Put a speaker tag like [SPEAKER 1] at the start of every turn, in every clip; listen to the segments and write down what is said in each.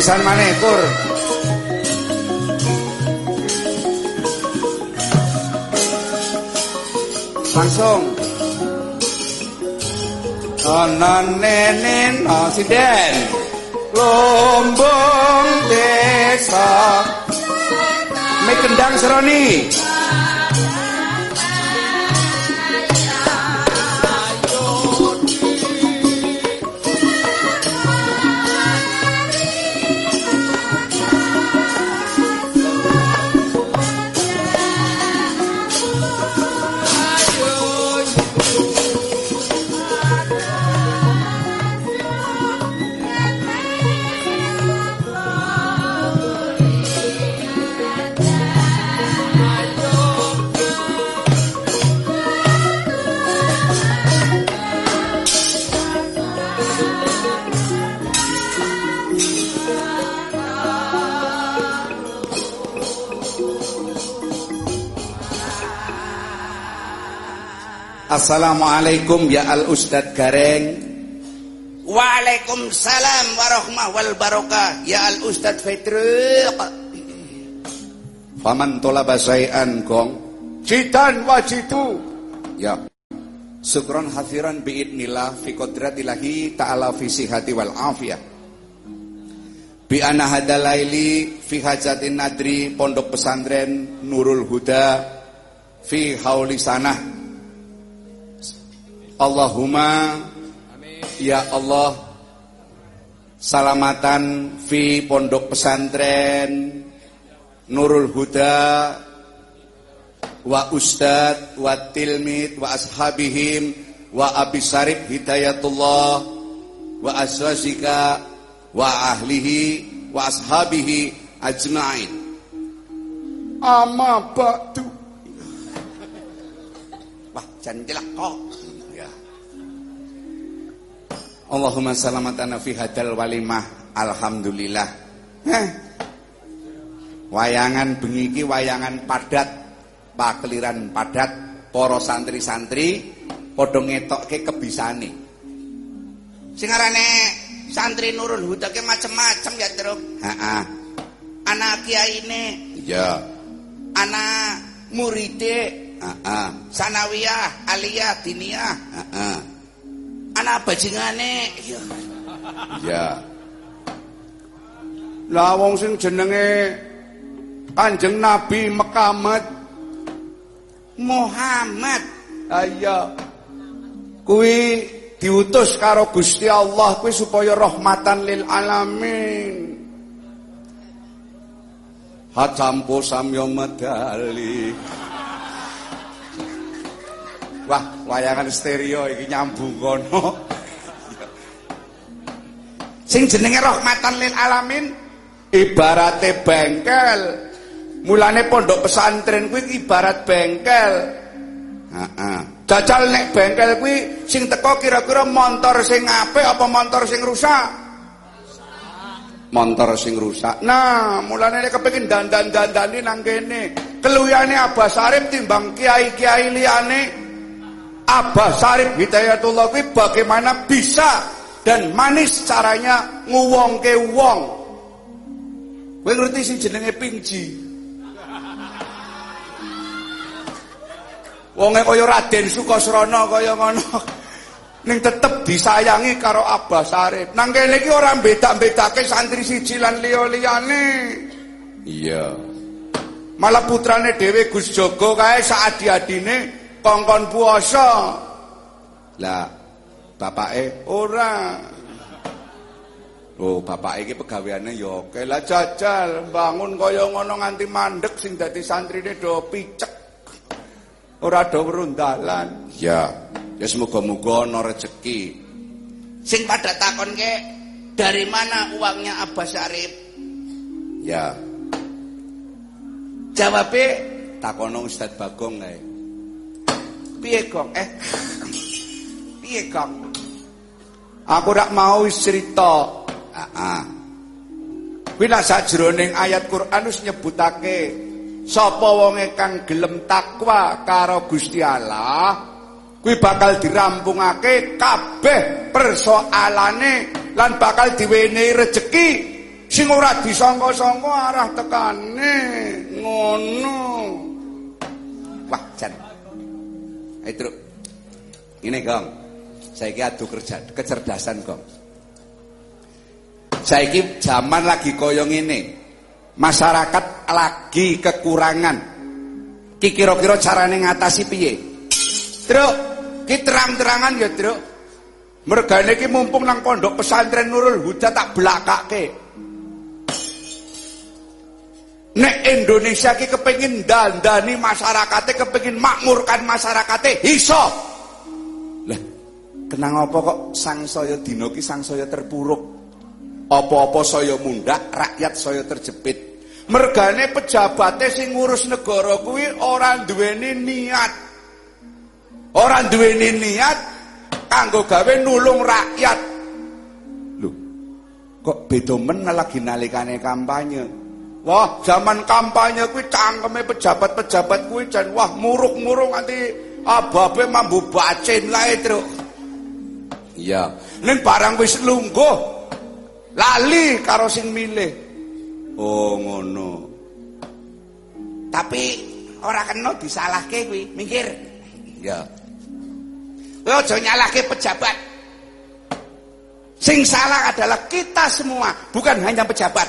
[SPEAKER 1] pisan maneh kur langsung. Ana nene no sinden. Lombong desa. Me kendang seroni Assalamualaikum ya Al Ustad Gareng.
[SPEAKER 2] Waalaikumsalam warahmah wal barokah ya Al Ustad Fitruq.
[SPEAKER 1] Faman tolaba syai'an gong jidan wajitu. Ya. Syukron hafiran biidnillah fi qadratillahi ta'ala fi sihati wal afiyah. Bi ana hadalaili fi hajatin nadri pondok pesantren Nurul Huda fi hauli sanah Allahumma Ya Allah Salamatan Fi pondok pesantren Nurul Huda Wa ustad Wa tilmid Wa ashabihim Wa abisarib hidayatullah Wa aswazika Wa ahlihi Wa ashabihi ajma'in. Ama ba'du.
[SPEAKER 2] Wah janjilah kok
[SPEAKER 1] Allahumma salamatana fi hadal walimah alhamdulillah. Heh. Wayangan bengi iki wayangan padat, pakeliran padat, para santri-santri padha ngetokke kebisane.
[SPEAKER 2] Sing arane santri Nurul Huda ke macem-macem ya, Truk.
[SPEAKER 1] Heeh.
[SPEAKER 2] Anak kiyaine.
[SPEAKER 1] Iya.
[SPEAKER 2] Anak muride,
[SPEAKER 1] heeh.
[SPEAKER 2] Sanawiyah, aliyah, diniyah,
[SPEAKER 1] heeh.
[SPEAKER 2] Anak bajingane iya.
[SPEAKER 1] Ya. Lah wong sing jenenge Kanjeng Nabi Muhammad.
[SPEAKER 2] Muhammad
[SPEAKER 1] iya. Kuwi diutus karo Gusti Allah kuwi supaya rahmatan lil alamin. Hacampo samya medali Wah, wayangan stereo iki nyambung kono. Sing jenenge rahmatan lil alamin ibarate bengkel. Mulane pondok pesantren kuwi ibarat bengkel. Heeh. Jajal nek bengkel kuwi sing teko kira-kira motor sing apik apa motor sing rusak? Motor sing rusak. Nah, mulane nek kepengin dandan-dandani nang kene, keluyane Abah Sarip timbang kiai-kiai liyane Abah Sarif Hidayatullah kuwi bagaimana bisa dan manis caranya nguwongke wong. Kowe ngerti sing jenenge pingji. Wonge kaya Raden Sukasrana kaya ngono. Ning tetep disayangi karo Abah Sarif. Nang kene iki ora beda-bedake santri siji lan liya-liyane. Iya. Malah putrane dhewe Gus Jogo kae saadi-adine kongkon puasa. Lah bapake ora. Oh, bapak iki pegaweane ya oke lah jajal bangun kaya ngono nganti mandek sing dadi santrine do picek. Ora do werundalan. Ya, ya semoga-moga ana rezeki.
[SPEAKER 2] Sing pada takon ke dari mana uangnya Abbas Syarif?
[SPEAKER 1] Ya.
[SPEAKER 2] Jawabe
[SPEAKER 1] takono Ustaz Bagong kae.
[SPEAKER 2] Piye, Gong? Eh. Piye, Gong?
[SPEAKER 1] Aku rak mau cerita. Heeh. Kuwi nak sajroning ayat Quran wis nyebutake sapa wonge kang gelem takwa karo Gusti Allah, kuwi bakal dirampungake kabeh persoalane lan bakal diwenehi rejeki sing ora disangka-sangka arah tekane ngono
[SPEAKER 3] wah jan ayo truk. Ini gong. Saiki adu kerja kecerdasan gong.
[SPEAKER 1] Saiki zaman lagi kaya ngene. Masyarakat lagi kekurangan. Ki kira-kira carane ngatasi piye? Truk ki terang-terangan ya truk. Mergane ki mumpung nang pondok pesantren Nurul Huda tak belakake Nek Indonesia ki kepengin dandani masyarakatnya, kepengin makmurkan masyarakatnya, iso. Lah, kenang apa kok sang saya dina ki sang saya terpuruk? Apa-apa saya mundak, rakyat saya terjepit. Mergane pejabatnya sing ngurus negara kuwi ora duweni niat. Ora duweni niat kanggo gawe nulung rakyat. Lho, kok beda men lagi nalikane kampanye? Wah, zaman kampanye kuwi cangkeme pejabat-pejabat kuwi jan wah muruk-muruk nganti ababe mambu bacin lae, Truk. Iya, ning barang wis lungguh lali karo sing milih. Oh, ngono.
[SPEAKER 3] Tapi ora kena disalahke kuwi, mikir.
[SPEAKER 1] Ya.
[SPEAKER 3] Kowe aja nyalahke pejabat. Sing salah adalah kita semua, bukan hanya pejabat.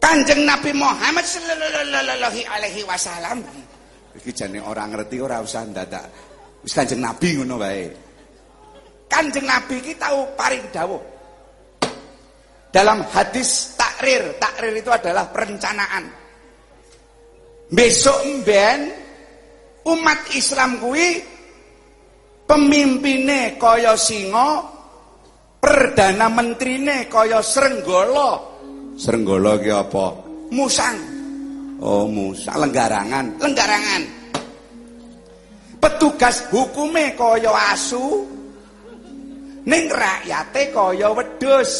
[SPEAKER 3] Kanjeng Nabi Muhammad sallallahu alaihi wasallam.
[SPEAKER 1] Iki jane orang ngerti ora usah ndadak. Wis Kanjeng Nabi ngono wae.
[SPEAKER 3] Kanjeng Nabi ki tahu paring dawuh.
[SPEAKER 1] Dalam hadis takrir, takrir itu adalah perencanaan. Besok mben umat Islam kuwi pemimpine kaya singa, perdana menterine kaya srenggala, Srenggala ki apa?
[SPEAKER 3] Musang.
[SPEAKER 1] Oh, musang lenggarangan.
[SPEAKER 3] Lenggarangan.
[SPEAKER 1] Petugas hukume kaya asu. Ning rakyate kaya wedhus.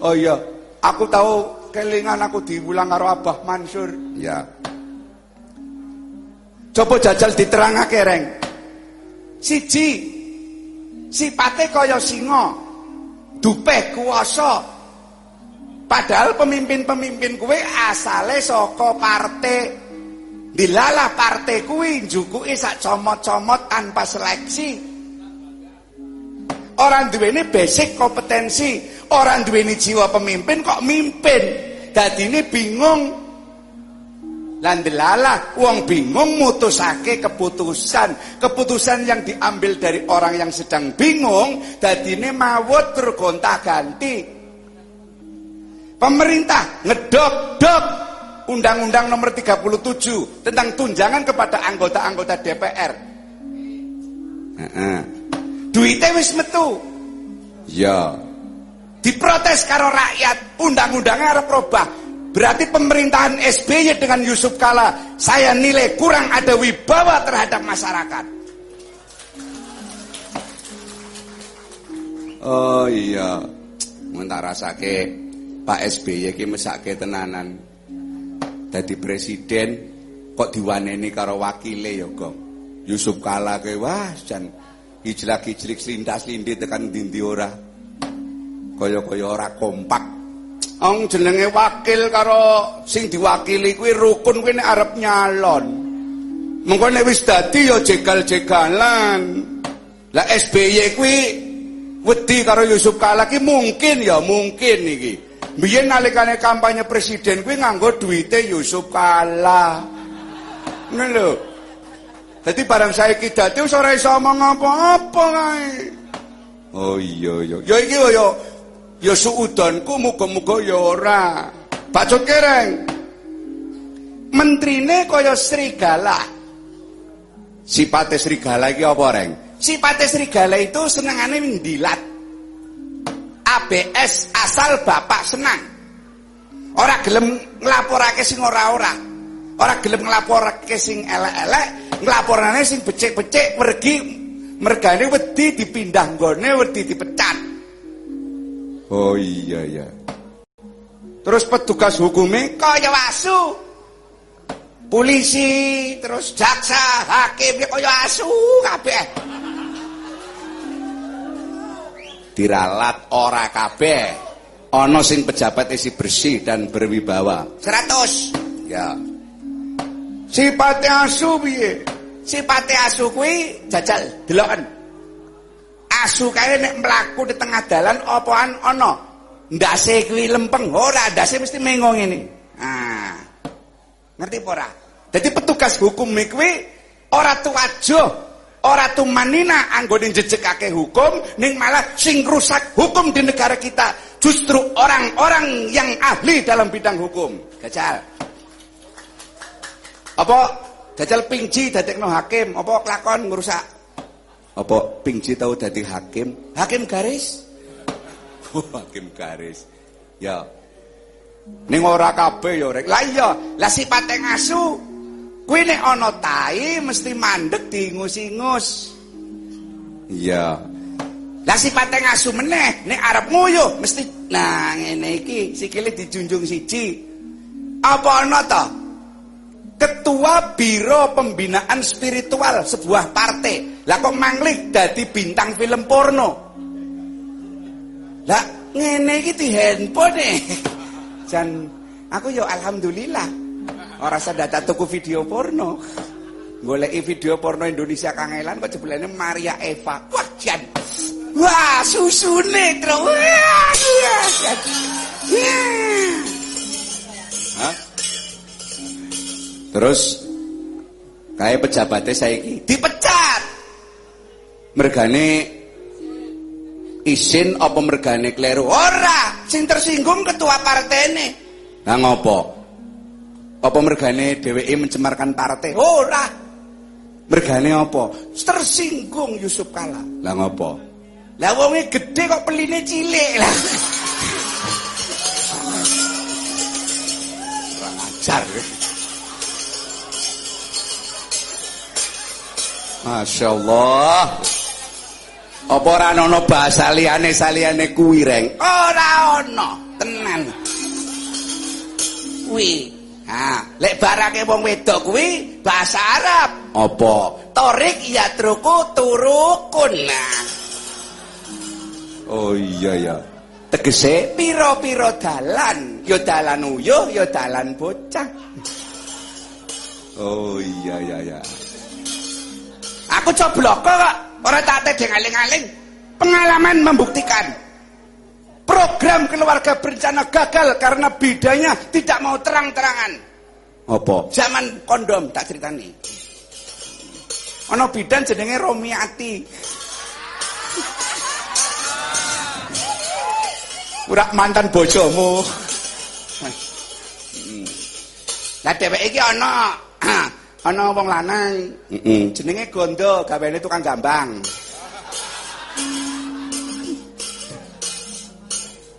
[SPEAKER 1] Oh iya, aku tahu kelingan aku diulang karo Abah Mansur. Ya. Coba jajal diterangake, Reng. Siji, sipate kaya singa. Dupeh kuasa. Padahal pemimpin-pemimpin kuwe asale saka partai. Dilalah partai kuwi njukuki sak comot-comot tanpa seleksi. Orang duweni basic kompetensi orang duweni jiwa pemimpin kok mimpin? Dadine bingung Lan delala wong bingung mutusake keputusan. Keputusan yang diambil dari orang yang sedang bingung dadine mawut tergonta-ganti. Pemerintah ngedok-dok Undang-Undang nomor 37 tentang tunjangan kepada anggota-anggota DPR. Heeh. Duite wis metu. Ya. Diprotes karo rakyat, undang-undangnya arep robah. Berarti pemerintahan SBY dengan Yusuf Kala saya nilai kurang ada wibawa terhadap masyarakat. Oh iya, mentak rasake Pak SBY ki mesake tenanan. Dadi presiden kok diwaneni karo wakile ya, Gong. Yusuf Kala ke wah jan hijlak-hijlik lintas-lindit tekan dindi ora. Kaya-kaya ora kompak Ong jenenge wakil karo sing diwakili kuwi rukun kuwi nek arep nyalon. Mengko nek wis dadi ya jegal-jegalan. Lah SBY kuwi wedi karo Yusuf Kala ki mungkin ya mungkin iki. Biyen nalikane kampanye presiden kuwi nganggo duwite Yusuf Kala. Ngono lho. Dadi barang saiki dadi wis ora iso omong apa-apa kae. Oh iya iya. Ya iki ya ya suudanku muga-muga ya ora. Bacut kereng. Mentrine kaya serigala. Sipate serigala iki apa, Reng? Sipate serigala itu senengane mendilat. ABS asal bapak senang. Ora gelem nglaporake sing ora-ora. Ora gelem nglaporake sing elek-elek, nglaporane sing becik-becik pergi mergane wedi dipindah nggone wedi dipecat. Oh iya ya. Terus petugas hukumnya kaya wasu. Polisi, terus jaksa, hakim kaya asu kabeh.
[SPEAKER 4] diralat ora kabeh. Ana sing pejabat isi bersih dan berwibawa.
[SPEAKER 1] 100.
[SPEAKER 4] Ya. Sipate asu piye?
[SPEAKER 1] Sipate asu kuwi jajal deloken. Asu kae nek mlaku di tengah dalan apaan ana? Ndase kuwi lempeng, ora ndase mesti mengong ini. Ah. Ngerti apa ora?
[SPEAKER 4] Jadi petugas hukum kuwi ora tuwajo, ora tumanina anggone jejekake hukum ning malah sing rusak hukum di negara kita justru orang-orang yang ahli dalam bidang hukum.
[SPEAKER 1] Jajal.
[SPEAKER 4] Apa jajal pingji dadekno hakim, apa kelakon ngrusak? Apa pingji tahu dadi hakim?
[SPEAKER 1] Hakim garis.
[SPEAKER 4] Oh, hakim garis. Ya. Ning ora kabeh ya rek.
[SPEAKER 1] Lah iya, lah sipate ngasu Kuwi nek ana tai mesti mandek diingus-ingus.
[SPEAKER 4] Iya.
[SPEAKER 1] Lah sipate ngasu meneh nek arep nguyuh mesti nah ngene iki sikile dijunjung siji. Apa ana to? Ketua Biro Pembinaan Spiritual sebuah partai. Lah kok manglih dadi bintang film porno. Lah ngene iki di handphone. Jan aku yo alhamdulillah. Ora sadata tuku video porno. Goleki video porno Indonesia kangelan kok jebulane Maria Eva. Wah, jan. Wah, susune, Tro. Wah?
[SPEAKER 4] Terus kayak pejabatnya saiki
[SPEAKER 1] dipecat.
[SPEAKER 4] Mergane isin apa mergane kleru?
[SPEAKER 1] Ora, sing tersinggung ketua partene.
[SPEAKER 4] Lah ngopo? Apa mergane dheweke mencemarkan partai?
[SPEAKER 1] Ora.
[SPEAKER 4] Mergane apa?
[SPEAKER 1] Tersinggung Yusuf Kala.
[SPEAKER 4] Lah ngopo?
[SPEAKER 1] Lah wonge gede kok peline cilik lah.
[SPEAKER 4] Kurang ajar. Masya Allah. Apa ora ana bahasa liyane saliyane kuwi, Reng?
[SPEAKER 1] Ora ana, tenan. Kuwi Ha, lek barake wong wedok kuwi bahasa Arab.
[SPEAKER 4] Apa?
[SPEAKER 1] Torik ya truku turukun.
[SPEAKER 4] Oh iya ya. Tegese
[SPEAKER 1] piro-piro dalan, ya dalan uyuh, ya dalan bocah.
[SPEAKER 4] Oh iya iya ya.
[SPEAKER 1] Aku coblok kok, ora tak tedeng aling-aling. Pengalaman membuktikan Program keluarga berencana gagal karena bidanya tidak mau terang-terangan.
[SPEAKER 4] Apa?
[SPEAKER 1] Zaman kondom tak ceritani. Ana bidan jenenge Romiati.
[SPEAKER 4] Ora mantan bojomu.
[SPEAKER 1] Lah dheweke iki ana ana wong lanang.
[SPEAKER 4] Heeh.
[SPEAKER 1] Jenenge Gondo, gawene tukang gambang.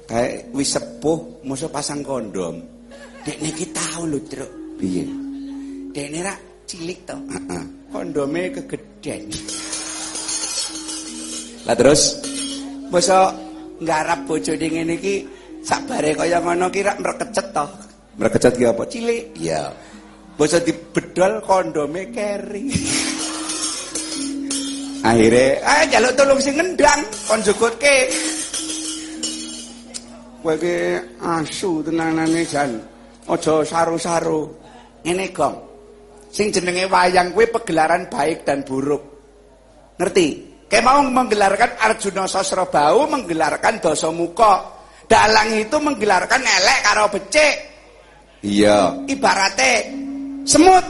[SPEAKER 4] kayak wis sepuh musuh pasang kondom.
[SPEAKER 1] Dek niki tahu lho truk.
[SPEAKER 4] Piye?
[SPEAKER 1] Dek nira cilik to. Kondome kegeden
[SPEAKER 4] lah terus?
[SPEAKER 1] Musuh nggarap bojone ngene iki sabare kaya ngono ki rak mrekecet to.
[SPEAKER 4] Mrekecet ki apa?
[SPEAKER 1] Cilik.
[SPEAKER 4] Iya
[SPEAKER 1] basa dibedol kondome keri.
[SPEAKER 4] Akhirnya
[SPEAKER 1] ah jaluk tolong sing ngendang kon jogotke.
[SPEAKER 4] Kowe iki asu tenanane jan. Aja saru-saru.
[SPEAKER 1] Ngene gong. Sing jenenge wayang kuwi pegelaran baik dan buruk. Ngerti? Kayak mau menggelarkan Arjuna Sosrobau menggelarkan dosa muka. Dalang itu menggelarkan elek karo becik.
[SPEAKER 4] Iya.
[SPEAKER 1] Ibaratnya semut.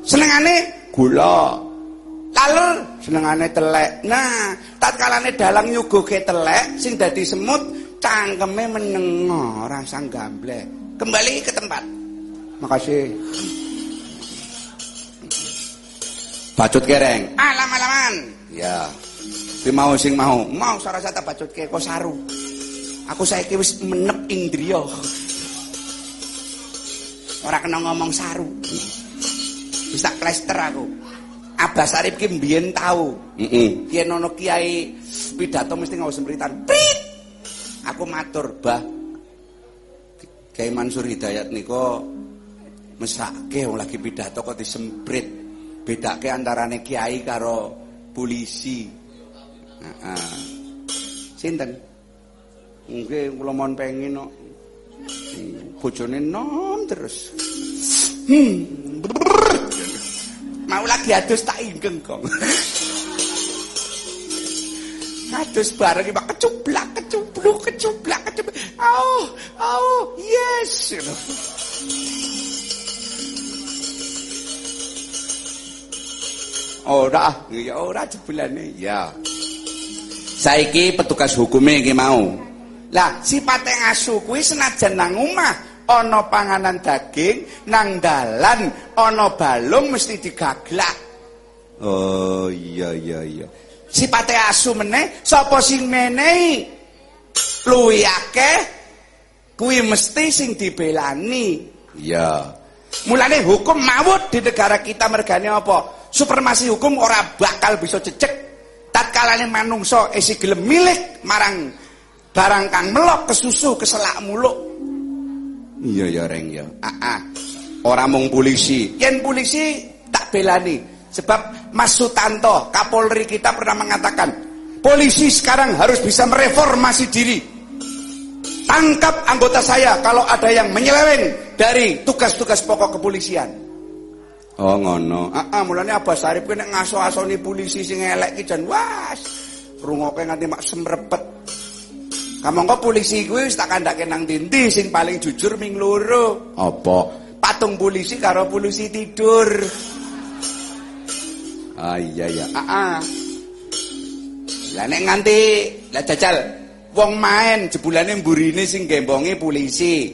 [SPEAKER 1] Senengane
[SPEAKER 4] gula.
[SPEAKER 1] Lalu senengane telek. Nah tatkalane dalang nyuguhke telek sing dadi semut cangkeme menengo rasa gamble. Kembali ke tempat.
[SPEAKER 4] Makasih. Bacut kereng.
[SPEAKER 1] Alam-alaman
[SPEAKER 4] ya. Tapi mau sing mau.
[SPEAKER 1] Mau sarasata bacut ke kok saru. Aku saiki wis menep indriya ora kena ngomong saru wis tak plester aku. Abbas Arif ki mbiyen tau.
[SPEAKER 4] Heeh
[SPEAKER 1] yen ana kiai pidato mesti ngawas sempritan prit! Aku matur bah. Kiai Mansur Hidayat niko mesake wong lagi pidato kok disemprit. Bedake antarane kiai karo polisi. Heeh. Sinten? Nggih, kula mon pengin kok. Bojone nom terus. Hmm. Mau lagi adus tak inggeng kong. adus bareng iki kecublak, kecubluk, kecublak, kecublak. Oh, oh, yes. Ora, ya ora jebulane. Ya. Saiki petugas hukume iki mau. Lah, sipate ngasu kuwi senajan nang omah ana panganan daging, nang dalan ana balung mesti digaglak. Oh, iya iya iya. Sipate asu meneh sapa sing menehi luwi akeh kuwi mesti sing dibelani. Iya. Mulane hukum mawut di negara kita mergane apa? Supremasi hukum ora bakal bisa cecek tatkalane manungsa isi gelem milik marang barang kang melok kesusu keselak muluk iya ya reng ya ah, ah. ora mung polisi yen polisi tak belani sebab Mas Sutanto Kapolri kita pernah mengatakan polisi sekarang harus bisa mereformasi diri tangkap anggota saya kalau ada yang menyeleweng dari tugas-tugas pokok kepolisian Oh ngono. Heeh, ah, mulane Abah Sarip nek ngaso-asoni polisi sing elek ki jan was. Rungoke nganti mak semrepet. Kamangka polisi kuwi wis tak kandhake nang dinti sing paling jujur ming loro. Apa? Patung polisi karo polisi tidur. Ah iya iya. Heeh. Ah, lah nek nganti lah jajal wong main jebulane mburine sing gembonge polisi.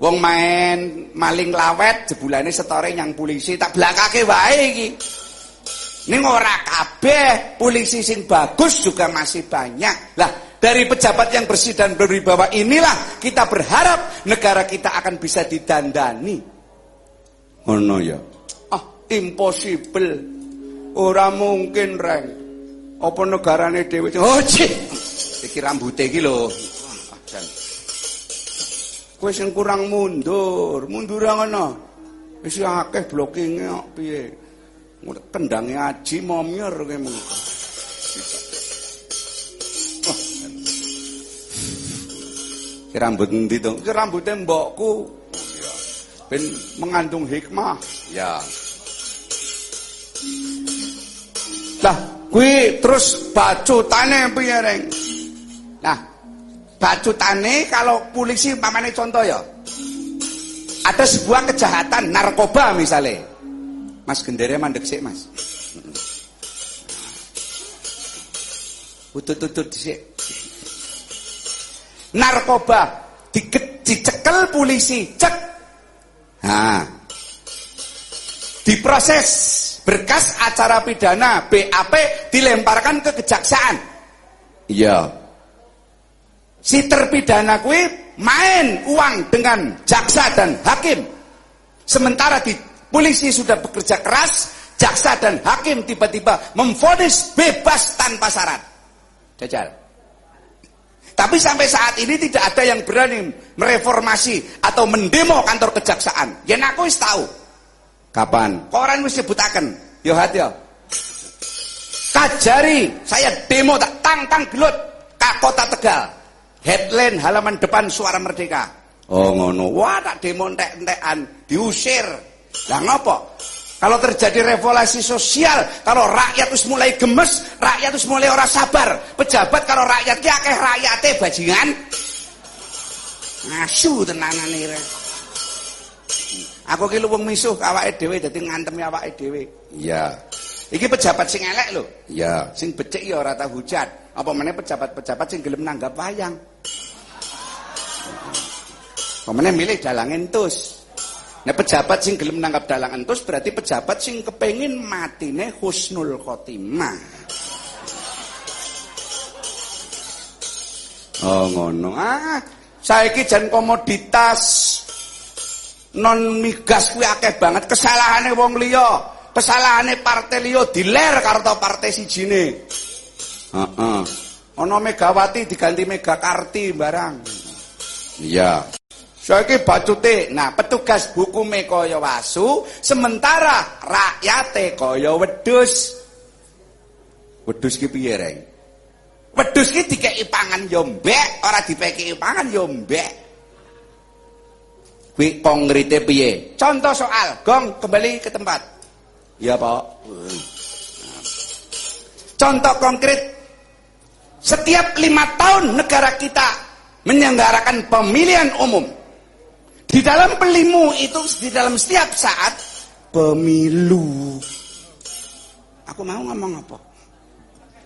[SPEAKER 1] Wong main maling lawet jebulane setore yang polisi tak belakake wae iki. Ning ora kabeh polisi sing bagus juga masih banyak. Lah, dari pejabat yang bersih dan berwibawa inilah kita berharap negara kita akan bisa didandani. Ngono ya. Ah, impossible. Ora mungkin, Reng. Apa negarane dhewe? Oh, cik. Iki rambute iki lho. Kowe sing kurang mundur, mundur ngono. Wis akeh blockinge kok piye. Tendange aji momyor kowe mengko. Ki rambut endi to? Ki rambuté mbokku. Ya. Ben mengandung hikmah. Ya. Lah, kuwi terus bacutane piye, Reng? Nah, bacutane kalau polisi mamane contoh ya ada sebuah kejahatan narkoba misalnya mas gendere mandek sih mas utut-utut sih narkoba. Di, dicekel polisi. Cek. Nah diproses. Berkas acara pidana BAP dilemparkan ke kejaksaan. Iya. Si terpidana kuwi main uang dengan jaksa dan hakim. Sementara di polisi sudah bekerja keras, jaksa dan hakim tiba-tiba memfonis bebas tanpa syarat. Jajal. Tapi sampai saat ini tidak ada yang berani mereformasi atau mendemo kantor kejaksaan. Yen aku wis tahu. Kapan? Koran wis sebutaken. Yo hati yo. Kajari saya demo tak tang-tang gelut ke kota Tegal headline halaman depan suara merdeka oh ngono wah tak demo entek-entekan diusir lah ngopo kalau terjadi revolusi sosial kalau rakyat terus mulai gemes rakyat terus mulai ora sabar. Pejabat kalau rakyat akeh rakyate bajingan. Ngasu tenanan iki aku ki luwung misuh awake dhewe dadi ngantem awake dhewe. Iya. Iki pejabat sing elek lho. Iya. Sing becik ya ora tau hujat. Apa meneh pejabat-pejabat sing gelem nanggap wayang? Pemene milih dalang entus. Nek pejabat sing gelem nanggap dalang entus berarti pejabat sing kepengin matine husnul khotimah. Oh ngono. Ah, saiki jan komoditas non migas kuwi akeh banget kesalahane wong liya. Kesalahane partai liya diler karo partai sijine. Heeh. Ana Megawati diganti Megakarti barang. Iya. Saiki bacute, nah petugas hukume kaya wasu, sementara rakyate kaya wedhus. Wedhus ki piye, Reng? Wedhus iki dikeki pangan yo mbek, ora dipeki pangan yo mbek. Kuwi konkrete piye? Contoh soal, Gong kembali ke tempat. Ya, Pak. Contoh konkret. Setiap lima tahun negara kita menyelenggarakan pemilihan umum. Di dalam pelimu itu, di dalam setiap saat, pemilu. Aku mau ngomong apa?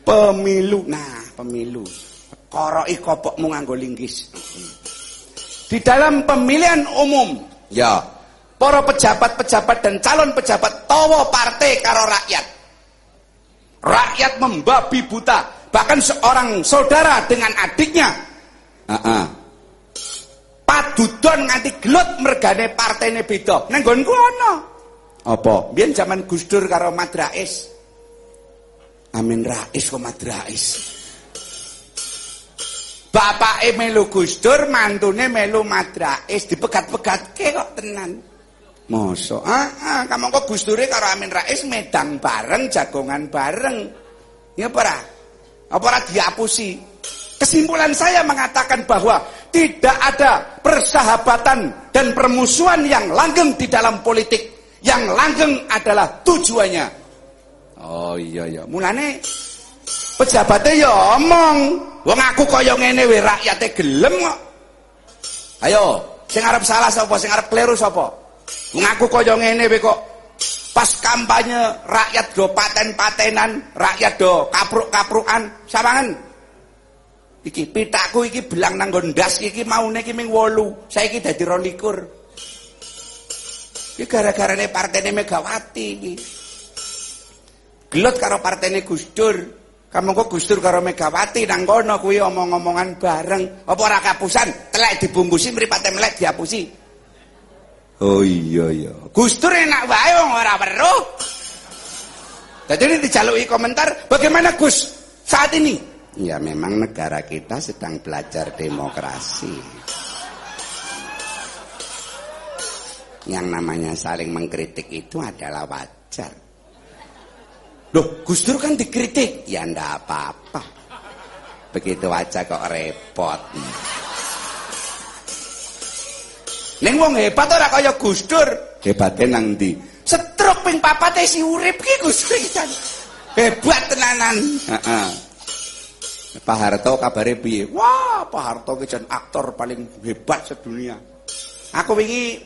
[SPEAKER 1] Pemilu. Nah, pemilu. Koroi kopokmu nganggo linggis. Di dalam pemilihan umum, ya, para pejabat-pejabat dan calon pejabat tawa partai karo rakyat. Rakyat membabi buta, bahkan seorang saudara dengan adiknya. Uh -uh. Padudon nganti gelut mergane partene beda. Nang nggonku ana. Apa? Biyen zaman Gus Dur karo Madrais. Amin Rais kok Madrais. Bapak melu Gus Dur, mantune melu Madrais, dipegat-pegatke kok tenan. Mosok, ah, ah kamu Gus Dure karo Amin Rais medang bareng, jagongan bareng. Ya apa Apa ora diapusi? Kesimpulan saya mengatakan bahwa tidak ada persahabatan dan permusuhan yang langgeng di dalam politik. Yang langgeng adalah tujuannya. Oh iya iya. Mulane pejabatnya ya omong. Wong aku kaya ngene we rakyate gelem kok. Ayo, sing arep salah sapa, sing arep kleru sapa? Wong aku kaya ngene we kok pas kampanye rakyat do paten-patenan, rakyat do kapruk-kaprukan, sawangen. Iki pitaku iki belang nang ndas iki maune iki ming 8, saiki dadi 22. Iki gara-garane partene Megawati iki. Gelut karo partene Gus Dur. Kamu kok Gus Dur karo Megawati nang kono kuwi omong-omongan bareng. Apa ora kapusan? Telek dibungkusi mripate melek diapusi. Oh iya iya. Gus Dur enak wae wong ora weruh. Jadi ini dijaluki komentar, bagaimana Gus saat ini? Ya memang negara kita sedang belajar demokrasi. Yang namanya saling mengkritik itu adalah wajar. Loh, Gus Dur kan dikritik. Ya ndak apa-apa. Begitu aja kok repot. Neng wong hebat ora kaya Gus Dur. Hebate nang? Setruk ping papat si urip ki Gus. Hebat tenanan. Pak Harto kabare piye? Wah, Pak Harto ki jan aktor paling hebat sedunia. Aku wingi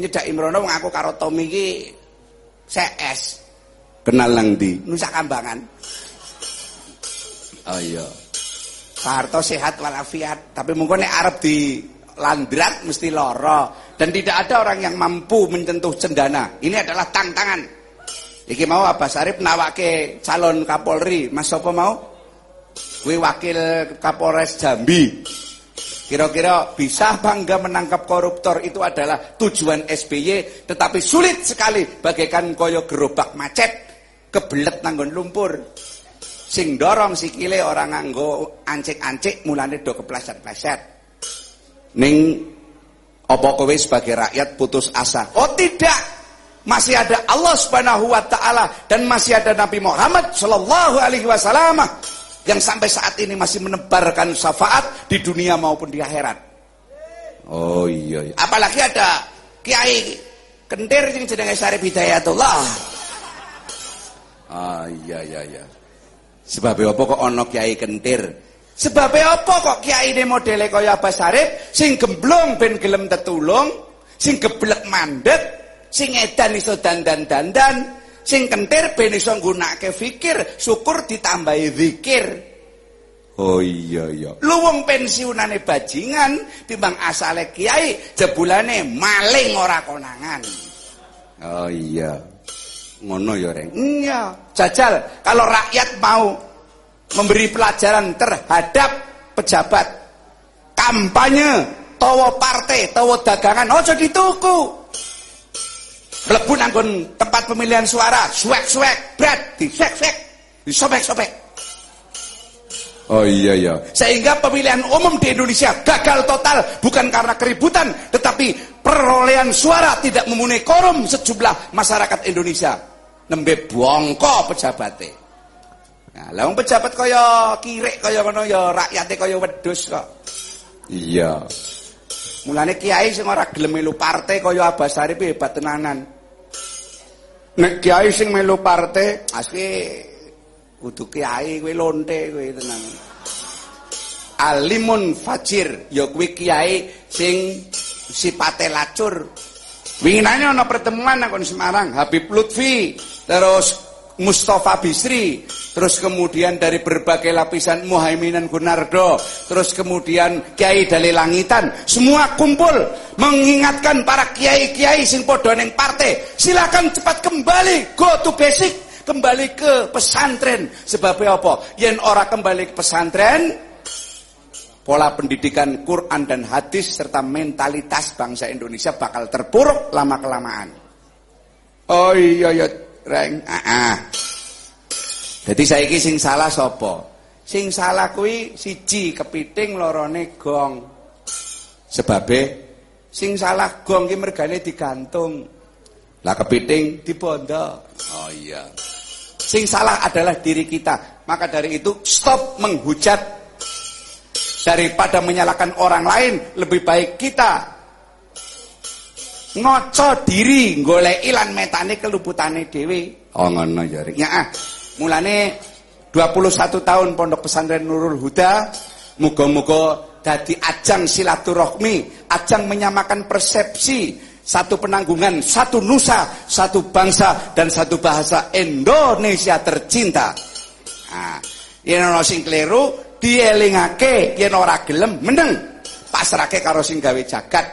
[SPEAKER 1] nyedak Imrono wong aku karo Tommy ki CS. Kenal nang di Nusa Kambangan. Oh iya. Pak Harto sehat walafiat, tapi mungkin nek arep di landrat mesti loro dan tidak ada orang yang mampu menyentuh cendana. Ini adalah tantangan. Iki mau Abbas Arif nawake calon Kapolri, Mas sapa mau? Kuwi wakil Kapolres Jambi. Kira-kira bisa bangga menangkap koruptor itu adalah tujuan SBY, tetapi sulit sekali bagaikan koyo gerobak macet kebelet nanggon lumpur. Sing dorong sikile orang nganggo ancik-ancik mulane do kepleset-pleset. Ning apa kowe sebagai rakyat putus asa? Oh tidak. Masih ada Allah Subhanahu wa taala dan masih ada Nabi Muhammad sallallahu alaihi wasallam yang sampai saat ini masih menebarkan syafaat di dunia maupun di akhirat. Oh iya, iya. Apalagi ada kiai kentir yang jenenge Syarif Hidayatullah. Ah iya iya iya. Sebab apa kok ana kiai kentir? Sebab apa kok kiai ini modele kaya Abbas Sarif sing gemblong ben gelem tetulung, sing geblek mandek, sing edan iso dandan-dandan, sing kentir ben iso nggunakake fikir, syukur ditambahi zikir. Oh iya iya. Lu wong pensiunane bajingan timbang asale kiai jebulane maling ora konangan. Oh iya. Ngono ya, Reng. Iya. Jajal kalau rakyat mau memberi pelajaran terhadap pejabat kampanye tawa partai, tawa dagangan ojo dituku. Mlebu nanggon tempat pemilihan suara, suwek-suwek, brat, disek-sek, disobek-sobek. Oh iya iya. Sehingga pemilihan umum di Indonesia gagal total bukan karena keributan, tetapi perolehan suara tidak memenuhi korum sejumlah masyarakat Indonesia nembe bongko pejabate. Nah, lah pejabat kaya kirik kaya ngono ya rakyate kaya wedhus kok.
[SPEAKER 4] Iya.
[SPEAKER 1] Mulane kiai sing ora gelem melu partai kaya Abbas Arif hebat tenanan.
[SPEAKER 4] Nek kiai sing melu partai,
[SPEAKER 1] asli kudu kiai kowe lonte kowe tenan. Alimun fajir ya kuwi kiai sing sipate lacur.
[SPEAKER 4] Winginane ana pertemuan nang Semarang, Habib Lutfi, terus Mustafa Bisri, terus kemudian dari berbagai lapisan Muhaiminan Gunardo, terus kemudian Kiai Dali Langitan, semua kumpul mengingatkan para kiai-kiai sing partai, silakan cepat kembali go to basic, kembali ke pesantren. Sebabnya apa? Yen ora kembali ke pesantren, pola pendidikan Quran dan hadis serta mentalitas bangsa Indonesia bakal terpuruk lama-kelamaan. Oh iya ya Reng.
[SPEAKER 1] Ah. ah. Jadi saiki sing salah sapa? Sing salah kuwi siji kepiting lorone gong. Sebabe sing salah gong ki mergane digantung. Lah kepiting dibondo.
[SPEAKER 4] Oh iya.
[SPEAKER 1] Sing salah adalah diri kita. Maka dari itu stop menghujat daripada menyalahkan orang lain lebih baik kita ngoco diri golek ilan metane keluputane dhewe.
[SPEAKER 4] Oh ngono ya.
[SPEAKER 1] Ya ah. Mulane 21 tahun Pondok Pesantren Nurul Huda muga-muga dadi ajang silaturahmi, ajang menyamakan persepsi satu penanggungan, satu nusa, satu bangsa dan satu bahasa Indonesia tercinta. Nah, yen ana sing kleru dielingake, yen ora gelem meneng pasrahke karo sing gawe jagat.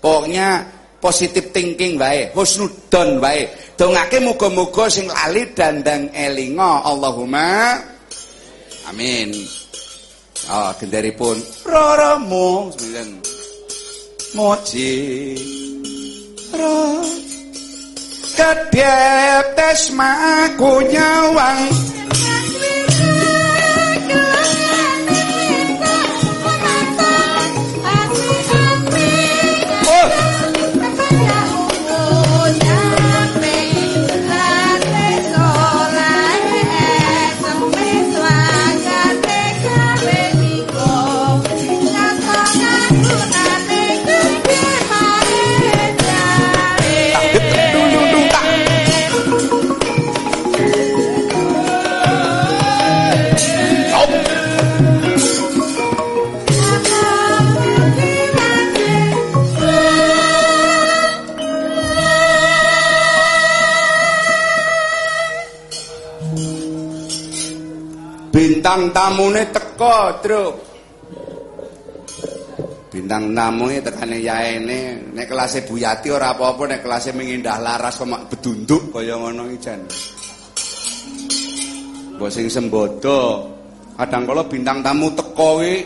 [SPEAKER 1] Pokoknya positif thinking wae, husnudon wae. Dongake muga-muga sing lali dandang elinga. Allahumma amin. Oh, genderipun roromu sembilan. Moji ro kedep tesmaku nyawang bintang tamune teko, Truk. Bintang tamune tekane yaene, nek kelasé Buyati ora apa-apa, nek kelasé mengindah laras kok bedunduk kaya ngono iki jan. Mbok sing sembodo, kadang kala bintang tamu teko kuwi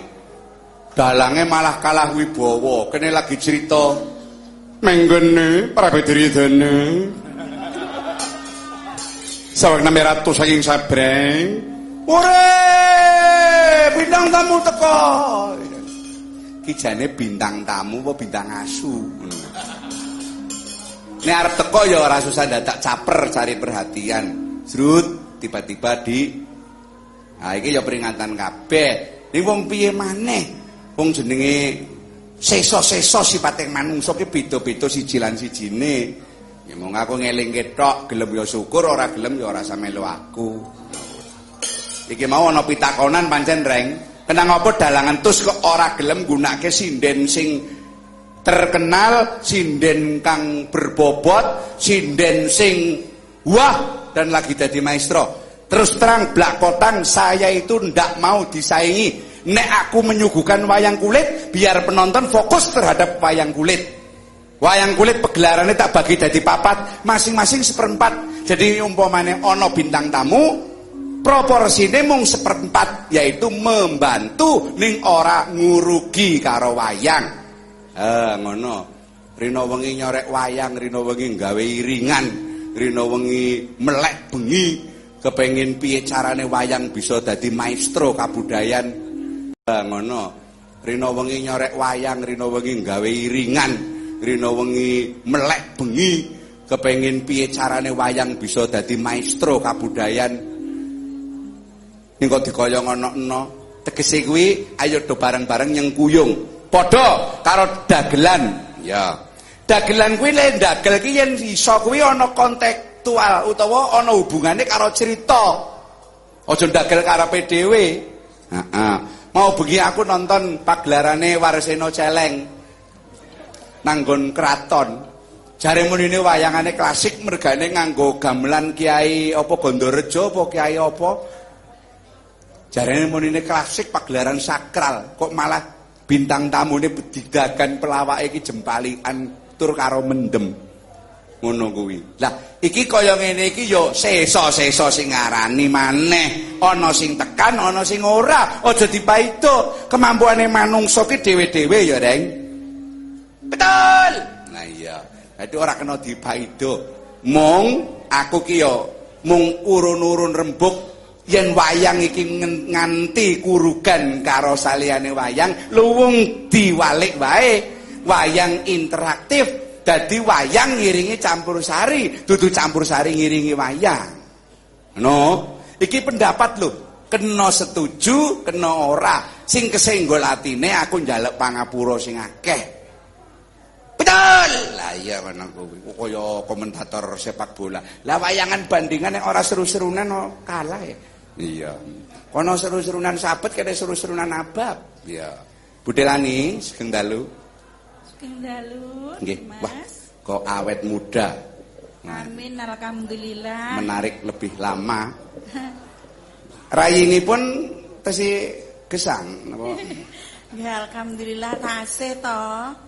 [SPEAKER 1] dalange malah kalah wibawa. Kene lagi cerita menggene prabedridane. Sawang 600 saking sabreng. Ore, bintang tamu teko. Kijane bintang tamu apa bintang asu. Ini arep teko ya ora susah dadak caper cari perhatian. Srut tiba-tiba di Nah iki ya peringatan kabeh. Ning wong piye maneh? Wong jenenge seso-seso sipate manungsa ki beda-beda siji lan sijine. Ya mung aku ngelingke tok, gelem ya syukur, ora gelem ya ora samelu aku. Iki mau ana pitakonan pancen reng. Kenang apa dalangan tus kok ora gelem gunake sinden sing terkenal, sinden kang berbobot, sinden sing wah dan lagi jadi maestro. Terus terang blakotan saya itu ndak mau disaingi. Nek aku menyuguhkan wayang kulit biar penonton fokus terhadap wayang kulit. Wayang kulit pegelarannya tak bagi jadi papat, masing-masing seperempat. Jadi umpamane ono bintang tamu, proporsinya mung seperempat yaitu membantu ning ora ngurugi karo wayang. Eh ngono. Rino wengi nyorek wayang rino wengi gawe iringan rino wengi melek bengi. Kepengin piye carane wayang bisa dadi maestro kabudayan? Eh ngono. Rino wengi nyorek wayang rino wengi gawe iringan rino wengi melek bengi. Kepengin piye carane wayang bisa dadi maestro kabudayan ning kok dikaya ngono-ono. Tegese kuwi ayo do bareng-bareng nyengkuyung. Padha karo dagelan. Ya. Dagelan kuwi lek dagel ki yen iso kuwi ana kontekstual utawa ana hubungane karo cerita. Aja dagel karepe dhewe. Heeh. Mau bengi aku nonton paglarane Warsena Celeng. Nanggon kraton. Jare munine wayangane klasik mergane nganggo gamelan Kiai apa Gondorejo apa Kiai apa. Jarene munine klasik pagelaran sakral kok malah bintang tamune didagan pelawake iki jempalian tur karo mendem. ngono kuwi. Lah iki kaya ngene iki ya sesa-sesa sing ngarani maneh. Ana sing tekan, ana sing ora. Aja dipaido. Kemampuane manungsa ki dhewe-dhewe ya, Reng. Betul. Nah iya. Dadi ora kena dipaido. Mung aku ki ya mung urun-urun rembug yen wayang iki nganti kurugan karo saliyane wayang luwung diwalik wae. Wayang interaktif Dadi wayang ngiringi campur sari, dudu campur sari ngiringi wayang. No, iki pendapat lho. Kena setuju, kena ora. Sing kesenggol atine aku njaluk pangapura sing akeh. Betul. Lah iya ngono kuwi. Kaya komentator sepak bola. Lah wayangan bandingan yang ora seru-serunan oh, kalah ya. Iya. Kono seru-serunan sabet kene seru-serunan abab. Iya. Budelani sugeng dalu.
[SPEAKER 4] Kendalun,
[SPEAKER 1] Nggih. Wah, kok awet muda.
[SPEAKER 4] Amin, alhamdulillah.
[SPEAKER 1] Menarik lebih lama. Rayini pun tesi gesang napa?
[SPEAKER 4] Ya alhamdulillah tasih to.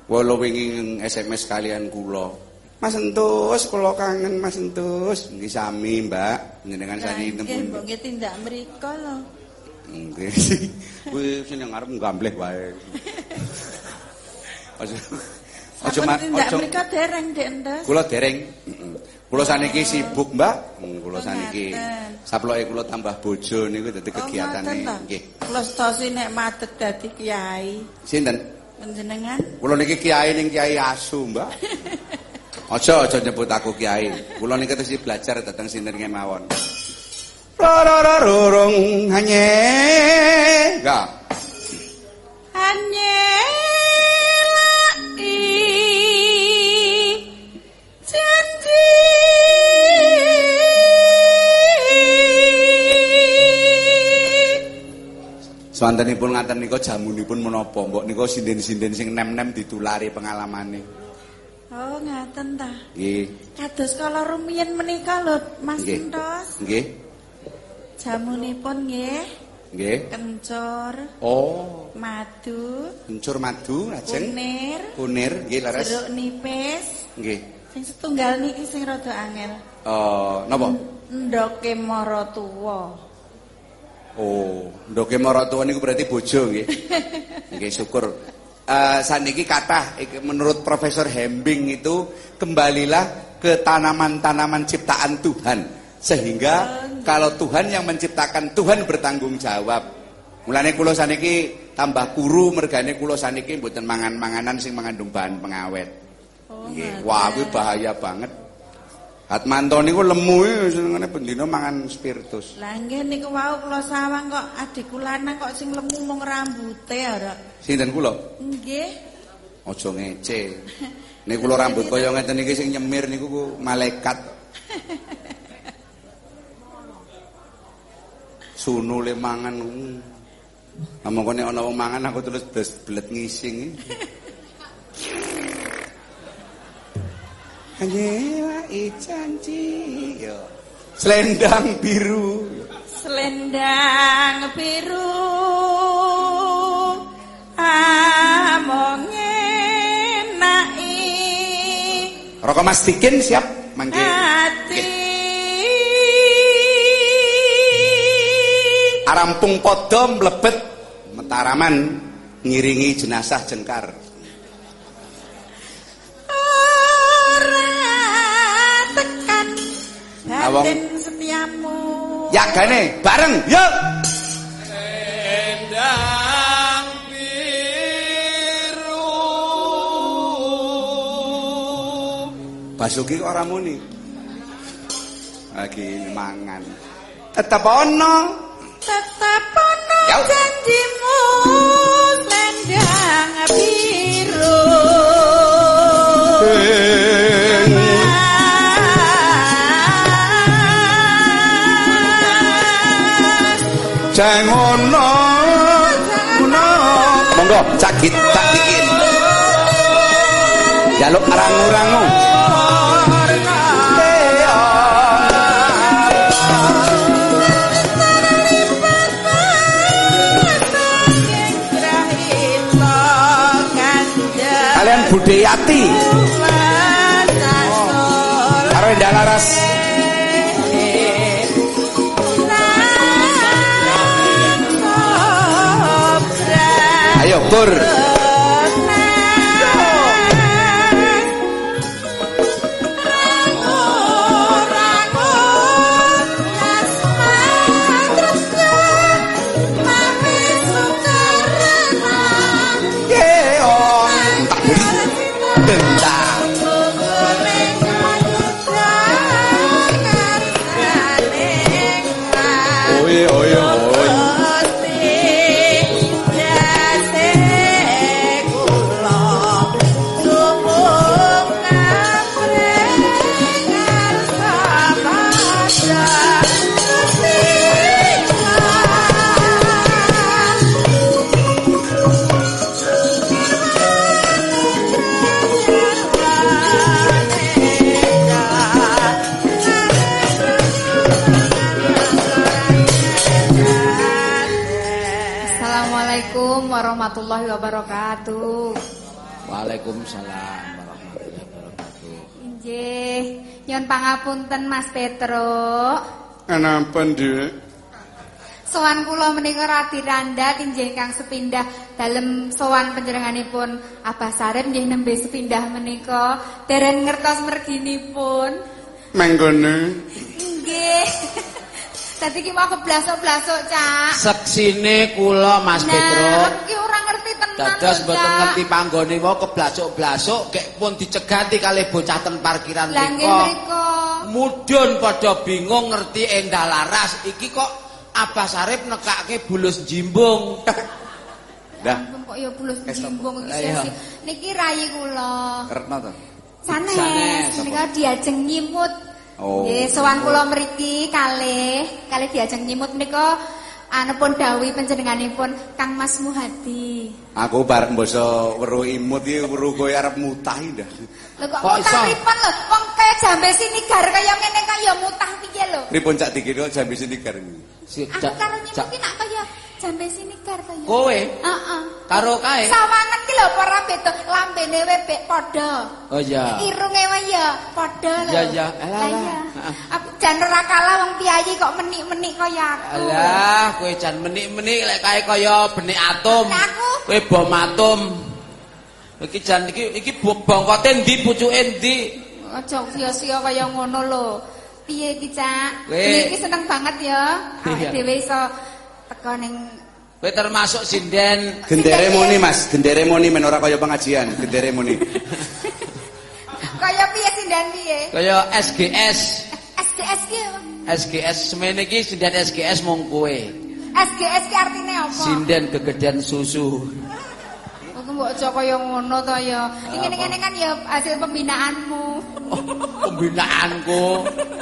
[SPEAKER 1] Walau wingi SMS kalian kula. Mas Entus, kula kangen Mas Entus. Nggih sami, Mbak. Njenengan sani
[SPEAKER 4] Nggih,
[SPEAKER 1] tempun.
[SPEAKER 4] mbok tindak mriko lho.
[SPEAKER 1] Nggih. Kuwi sing ngarep nggambleh wae. Aja aja
[SPEAKER 4] Sampun
[SPEAKER 1] ma-
[SPEAKER 4] tindak
[SPEAKER 1] aja
[SPEAKER 4] mriko dereng Dek Endes.
[SPEAKER 1] Kula dereng. Heeh. Kula saniki sibuk, Mbak. Hmm, Kula
[SPEAKER 4] Oh,
[SPEAKER 1] saniki saploke kula tambah bojo niku dadi kegiatane.
[SPEAKER 4] Oh, ngoten
[SPEAKER 1] Nggih.
[SPEAKER 4] Kula stosi nek madeg dadi kiai.
[SPEAKER 1] Sinten?
[SPEAKER 4] Panjenengan
[SPEAKER 1] Kula niki kiai ning kiai asu, Mbak. Aja aja nyebut aku kiai. Kula niki tesih belajar dateng sinten kemawon. Rorororong hanye. Enggak.
[SPEAKER 4] Hanyelaki janji
[SPEAKER 1] Swantenipun ngaten nika jamunipun menapa? Mbok nika sinden-sinden sing nem-nem ditulari pengalamane.
[SPEAKER 4] Oh ngaten ta.
[SPEAKER 1] Nggih.
[SPEAKER 4] Kados kala rumiyin menika lho Mas. Entos.
[SPEAKER 1] Nggih.
[SPEAKER 4] Jamunipun nggih
[SPEAKER 1] Nggih.
[SPEAKER 4] kencur,
[SPEAKER 1] Oh,
[SPEAKER 4] madu,
[SPEAKER 1] encur madu lajeng
[SPEAKER 4] kunir,
[SPEAKER 1] kunir nggih leres.
[SPEAKER 4] jeruk nipis.
[SPEAKER 1] Nggih.
[SPEAKER 4] Sing setunggal niki sing rada angel.
[SPEAKER 1] Eh, napa?
[SPEAKER 4] Ndoke mara tuwa.
[SPEAKER 1] Oh, ndoke maratuwa niku berarti bojo nggih. Nggih, syukur. Eh saniki kathah iki menurut Profesor Hembing itu kembalilah ke tanaman-tanaman ciptaan Tuhan. Sehingga kalau Tuhan yang menciptakan, Tuhan bertanggung jawab. Mulane kula saniki tambah kuru mergane kula saniki mboten mangan-manganan sing mengandung bahan pengawet.
[SPEAKER 4] Oh,
[SPEAKER 1] Nggih. Wah, kuwi bahaya banget. Hatmanto niku lemu senengane bendina mangan spiritus.
[SPEAKER 4] Lah nggih niku wau kula sawang kok adikku lanang kok sing lemu mung rambute ora.
[SPEAKER 1] Sinten kula?
[SPEAKER 4] Nggih.
[SPEAKER 1] Aja ngece. Nek kula rambut kaya ngeten iki sing nyemir niku ku malaikat. Sunule mangan. Nek ana wong mangan aku terus des blet ngising. Anjewa janji yo. Selendang biru.
[SPEAKER 4] Selendang biru among enai
[SPEAKER 1] Rokok Mas Dikin siap mangke.
[SPEAKER 4] ati
[SPEAKER 1] Arampung podo mlebet metaraman ngiringi jenazah jengkar.
[SPEAKER 4] Batin setiamu
[SPEAKER 1] Ya gane bareng yuk.
[SPEAKER 5] Endang biru
[SPEAKER 1] Basuki kok ora muni. Lagi mangan. Tetep ono. tetap ono janjimu
[SPEAKER 4] Jangono ngono. Monggo cak git cak dikin. Jaluk arang-urangu. Kalian Budayati Ayo
[SPEAKER 6] Waalaikumsalam warahmatullahi wabarakatuh.
[SPEAKER 7] Injih, nyuwun pangapunten Mas Petro.
[SPEAKER 4] Kenapa Dek?
[SPEAKER 7] Sowan kula menika radi randhat injih Kang sepindah dalem sowan panjenenganipun Abah Sarip nggih nembe sepindah menika dereng ngertos merginipun.
[SPEAKER 4] Menggone.
[SPEAKER 7] Nggih. Dadi ki mau keblasok-blasok, Cak.
[SPEAKER 6] Seksine kula Mas
[SPEAKER 7] Nah,
[SPEAKER 6] Petro. Dados mboten ngerti panggone mau keblasuk-blasuk kek pun dicegati kalih bocah ten parkiran
[SPEAKER 7] Lah nggih
[SPEAKER 6] mriku.
[SPEAKER 7] mriku.
[SPEAKER 6] Mudhun padha bingung ngerti endah laras iki kok Abah Sarip nekake bulus jimbung.
[SPEAKER 4] Dah,
[SPEAKER 7] kok ya bulus
[SPEAKER 6] Eh,
[SPEAKER 7] jimbung iki sesi. Niki rayi kula.
[SPEAKER 4] retno to.
[SPEAKER 7] Sanes,
[SPEAKER 6] Sanes,
[SPEAKER 7] menika diajeng nyimut.
[SPEAKER 4] Oh.
[SPEAKER 7] Nggih, sowan kula mriki kalih, kalih diajeng nyimut menika anepun dawuh panjenenganipun Kang Mas Muhadi.
[SPEAKER 4] Aku bareng basa weruh imut iki weruh kowe arep mutahi dah.
[SPEAKER 7] Lho kok mutah pripun lho? Wong kaya jambe sinigar kaya ngene kaya mutah piye lho?
[SPEAKER 4] Pripun cak dikira jambe sini gareng.
[SPEAKER 6] Si
[SPEAKER 7] Aku karo ki nak kaya jambe sinigar kaya.
[SPEAKER 6] Kowe
[SPEAKER 7] Heeh.
[SPEAKER 6] karo kae.
[SPEAKER 7] Sawangan ki lho ora beda, lambene wae padha.
[SPEAKER 6] Oh iya.
[SPEAKER 7] Irunge wae ya padha lho.
[SPEAKER 6] Ya, ya. Alah,
[SPEAKER 7] Lah iya. Aku jan ora kalah wong piyayi kok menik-menik kaya aku.
[SPEAKER 6] Alah, kowe jan menik-menik lek kae kaya benik atom.
[SPEAKER 7] Aku
[SPEAKER 6] Kowe bom atom. Iki jan iki iki bongkote ndi pucuke ndi?
[SPEAKER 7] aja sia-sia kaya ngono lho. Piye iki, Cak? Iki seneng banget ya. Awake
[SPEAKER 6] Iya.
[SPEAKER 7] dhewe iso teko ning
[SPEAKER 6] Kowe termasuk sinden
[SPEAKER 4] Gendere muni Mas, gendere muni men ora kaya pengajian, gendere muni.
[SPEAKER 7] kaya piye sindan piye?
[SPEAKER 6] kaya SGS.
[SPEAKER 7] SGS ki?
[SPEAKER 6] SGS semene iki sinden SGS mung kowe.
[SPEAKER 7] SGS ki artine apa?
[SPEAKER 6] Sinden kegedean susu.
[SPEAKER 7] Aku mbok aja kaya ngono to ya. Iki ngene kan ya hasil pembinaanmu.
[SPEAKER 6] Pembinaanku.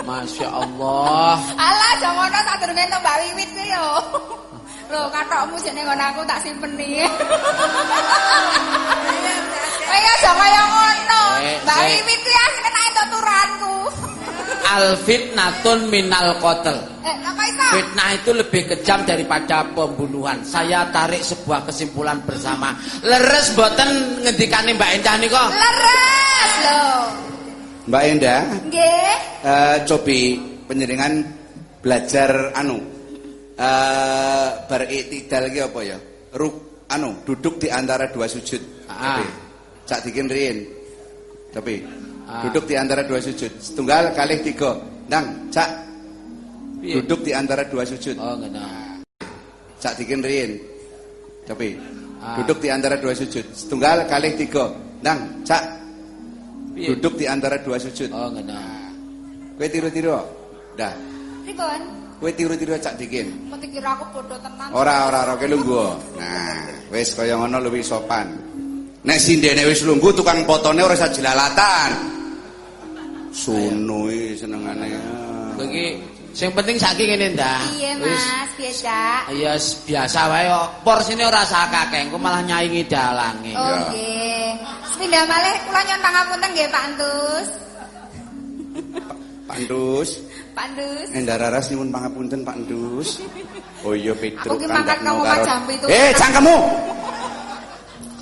[SPEAKER 6] Masya Allah.
[SPEAKER 7] Alah, jangan ngono tak durunge entuk Mbak Wiwit ku yo. Lho, katokmu jek ning aku tak simpeni. Kaya aja kaya ngono.
[SPEAKER 6] Eh,
[SPEAKER 7] Mbak
[SPEAKER 6] eh.
[SPEAKER 7] Wiwit ku ya sing tak entuk turanku.
[SPEAKER 6] Al fitnatun minal qatl.
[SPEAKER 7] Eh, apa iso?
[SPEAKER 6] Fitnah itu lebih kejam daripada pembunuhan. Saya tarik sebuah kesimpulan bersama. Leres boten ngendikane Mbak Endah nika.
[SPEAKER 7] Leres lho.
[SPEAKER 4] Mbak Endah,
[SPEAKER 7] Nggih.
[SPEAKER 4] eh cobi belajar anu eh beriktidal ki apa ya? Ruk anu duduk di antara dua sujud.
[SPEAKER 6] Ah.
[SPEAKER 4] Cak dikin riyin. Cobi.
[SPEAKER 6] Ah.
[SPEAKER 4] Duduk di antara dua sujud. Setunggal kali tiga. Ndang, cak
[SPEAKER 6] Piye?
[SPEAKER 4] duduk di antara dua sujud.
[SPEAKER 6] Oh, ngono.
[SPEAKER 4] Cak dikin riyin. Cobi.
[SPEAKER 6] Ah.
[SPEAKER 4] Duduk di antara dua sujud. Setunggal kali tiga. Ndang, cak
[SPEAKER 6] Piye?
[SPEAKER 4] duduk di antara dua sujud.
[SPEAKER 6] Oh, ngono.
[SPEAKER 4] Kowe tiru-tiru. Dah.
[SPEAKER 7] Pripun?
[SPEAKER 1] Kowe tiru-tiru Cak Dikin.
[SPEAKER 7] Kok dikira aku bodoh tenan.
[SPEAKER 1] Ora ora ora ke lungguh. Nah, wis kaya ngono luwih sopan. Nek sindene wis lungguh tukang potone ora usah jelalatan. Suno iki senengane.
[SPEAKER 6] Kowe iki sing penting saiki ngene ndak.
[SPEAKER 7] Iya, Mas, biasa.
[SPEAKER 6] Ya biasa wae kok. Porsine ora sak akeh, engko malah nyaingi dalange.
[SPEAKER 7] Oh, nggih. Sepindah malih kula nyuwun pangapunten nggih, Pak Antus.
[SPEAKER 1] Pak Ndus,
[SPEAKER 7] Pak Antus.
[SPEAKER 1] Endar Raras nyuwun pangapunten Pak Ndus. Oh iya Petruk
[SPEAKER 7] Pak Jampi itu.
[SPEAKER 1] Eh, cangkemmu.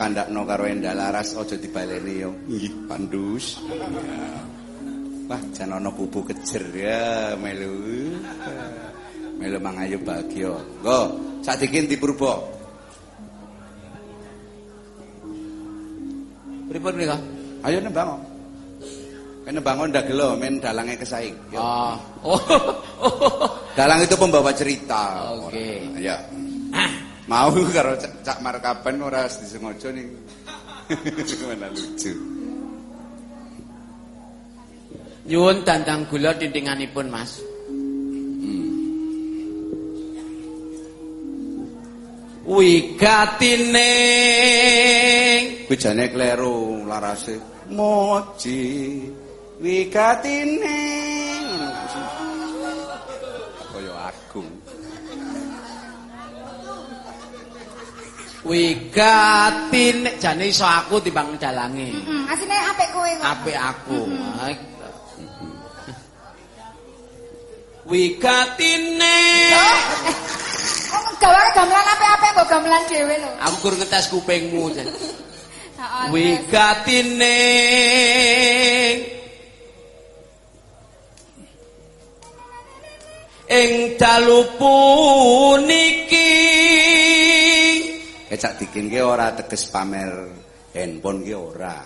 [SPEAKER 1] Kandakno karo Endar Laras aja dibaleni yo. Nggih, Pak Ndus. Wah, jan ana bubu kejer ya melu. Melu mangayu bahagia. Nggo, sakdikin dipurba.
[SPEAKER 6] Pripun nika?
[SPEAKER 1] Ayo nembang. Kene bangun ndagelo men dalange kesaing.
[SPEAKER 6] Oh. Oh.
[SPEAKER 1] Dalang itu pembawa cerita.
[SPEAKER 6] Oke.
[SPEAKER 1] Ya. Mau karo Cak Markaban ora disengaja ning. Mana lucu.
[SPEAKER 6] Nyuwun dandang gula tintinganipun, Mas. Wigatine
[SPEAKER 1] Kuwi jane kleru larase. Moji wigatine. Kaya aku.
[SPEAKER 6] wigatine jane iso aku timbang dalange.
[SPEAKER 7] Hmm, asine apik kowe kok.
[SPEAKER 6] Apik aku. Wigatine
[SPEAKER 7] Oh, gawane gamelan apik-apik mbok gamelan dhewe lho.
[SPEAKER 6] Aku gur ngetes kupingmu. Jan.
[SPEAKER 7] Heeh.
[SPEAKER 6] Wigatine ing dalu puniki
[SPEAKER 1] Kecak dikin ki ora teges pamer handphone ki ora.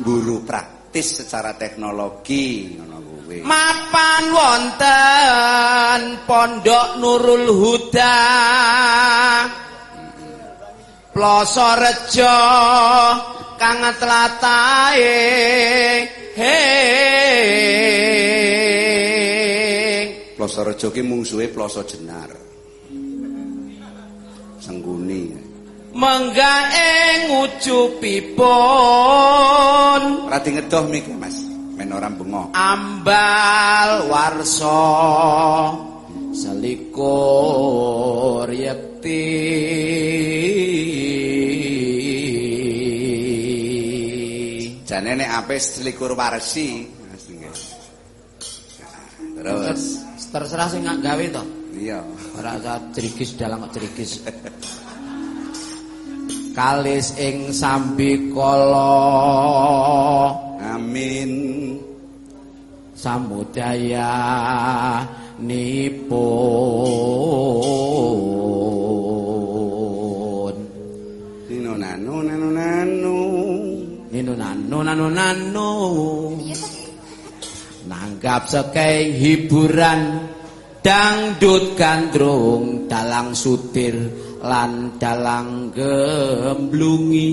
[SPEAKER 1] Guru praktis secara teknologi ngono kuwi.
[SPEAKER 6] mapan wonten Pondok Nurul Huda Ploso Rejo kang tlatae heng
[SPEAKER 1] Ploso Rejo ki mungsuhe Ploso Jenar. Sengguni.
[SPEAKER 6] Menggah ing ujupipun
[SPEAKER 1] Rati ngedoh mik Mas. Men ora bengok.
[SPEAKER 6] ambal warso selikur yekti
[SPEAKER 1] Jane nek ape selikur warsi. Mas, nggih. Terus
[SPEAKER 6] terserah sing nggak gawe to
[SPEAKER 1] iya.
[SPEAKER 6] ora usah cerigis dalang kok cerigis kalis ing sambikala
[SPEAKER 1] Amin.
[SPEAKER 6] samudaya nipun
[SPEAKER 1] Nino nanu nanu nanu.
[SPEAKER 6] ninu nanu nanu nanu nanggap sekei hiburan. Dangdut gandrung dalang sutir lan dalang gemblungi.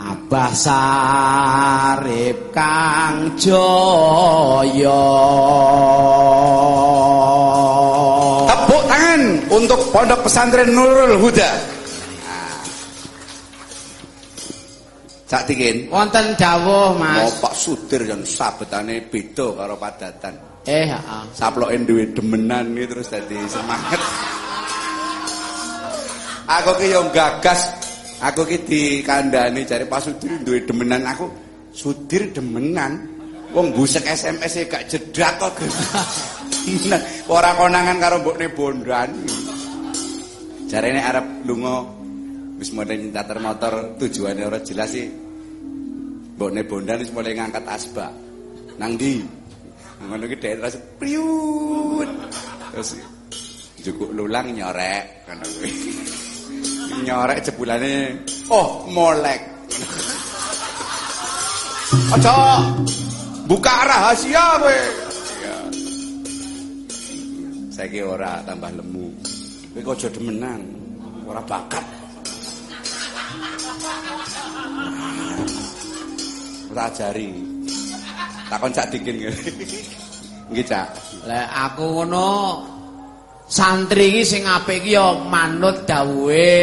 [SPEAKER 6] Abah Sarip Kang Jaya.
[SPEAKER 1] Tepuk tangan untuk Pondok Pesantren Nurul Huda. Cak Tikin.
[SPEAKER 6] wonten dawuh
[SPEAKER 1] Mau
[SPEAKER 6] Mas
[SPEAKER 1] Pak Sudir yang sabetane beda karo padatan.
[SPEAKER 6] eh heeh
[SPEAKER 1] Saploke duwe demenan iki terus dadi semangat. Aku ki yo gagas. Aku ki dikandani jare Pak Sudir duwe demenan aku. Sudir demenan. Wong busek SMS e gak jedak kok. Ora konangan karo mbokne bondan. Jarene arep lunga wis mulai nyetar motor tujuane ora jelas sih. Mbokne bondan wis mulai ngangkat asbak. Nang ndi? Ngono ki dhek terus priut. Terus jukuk lulang nyorek ngono kuwi. Nyorek jebulane oh molek. Aja buka rahasia kowe. Ya. Saiki ora tambah lemu. Kowe aja demenan. Ora bakat. Ora ajari. Takon Cak Dikin. Nggih, Cak.
[SPEAKER 6] Lah aku ngono santri iki sing apik iki ya manut dawuhe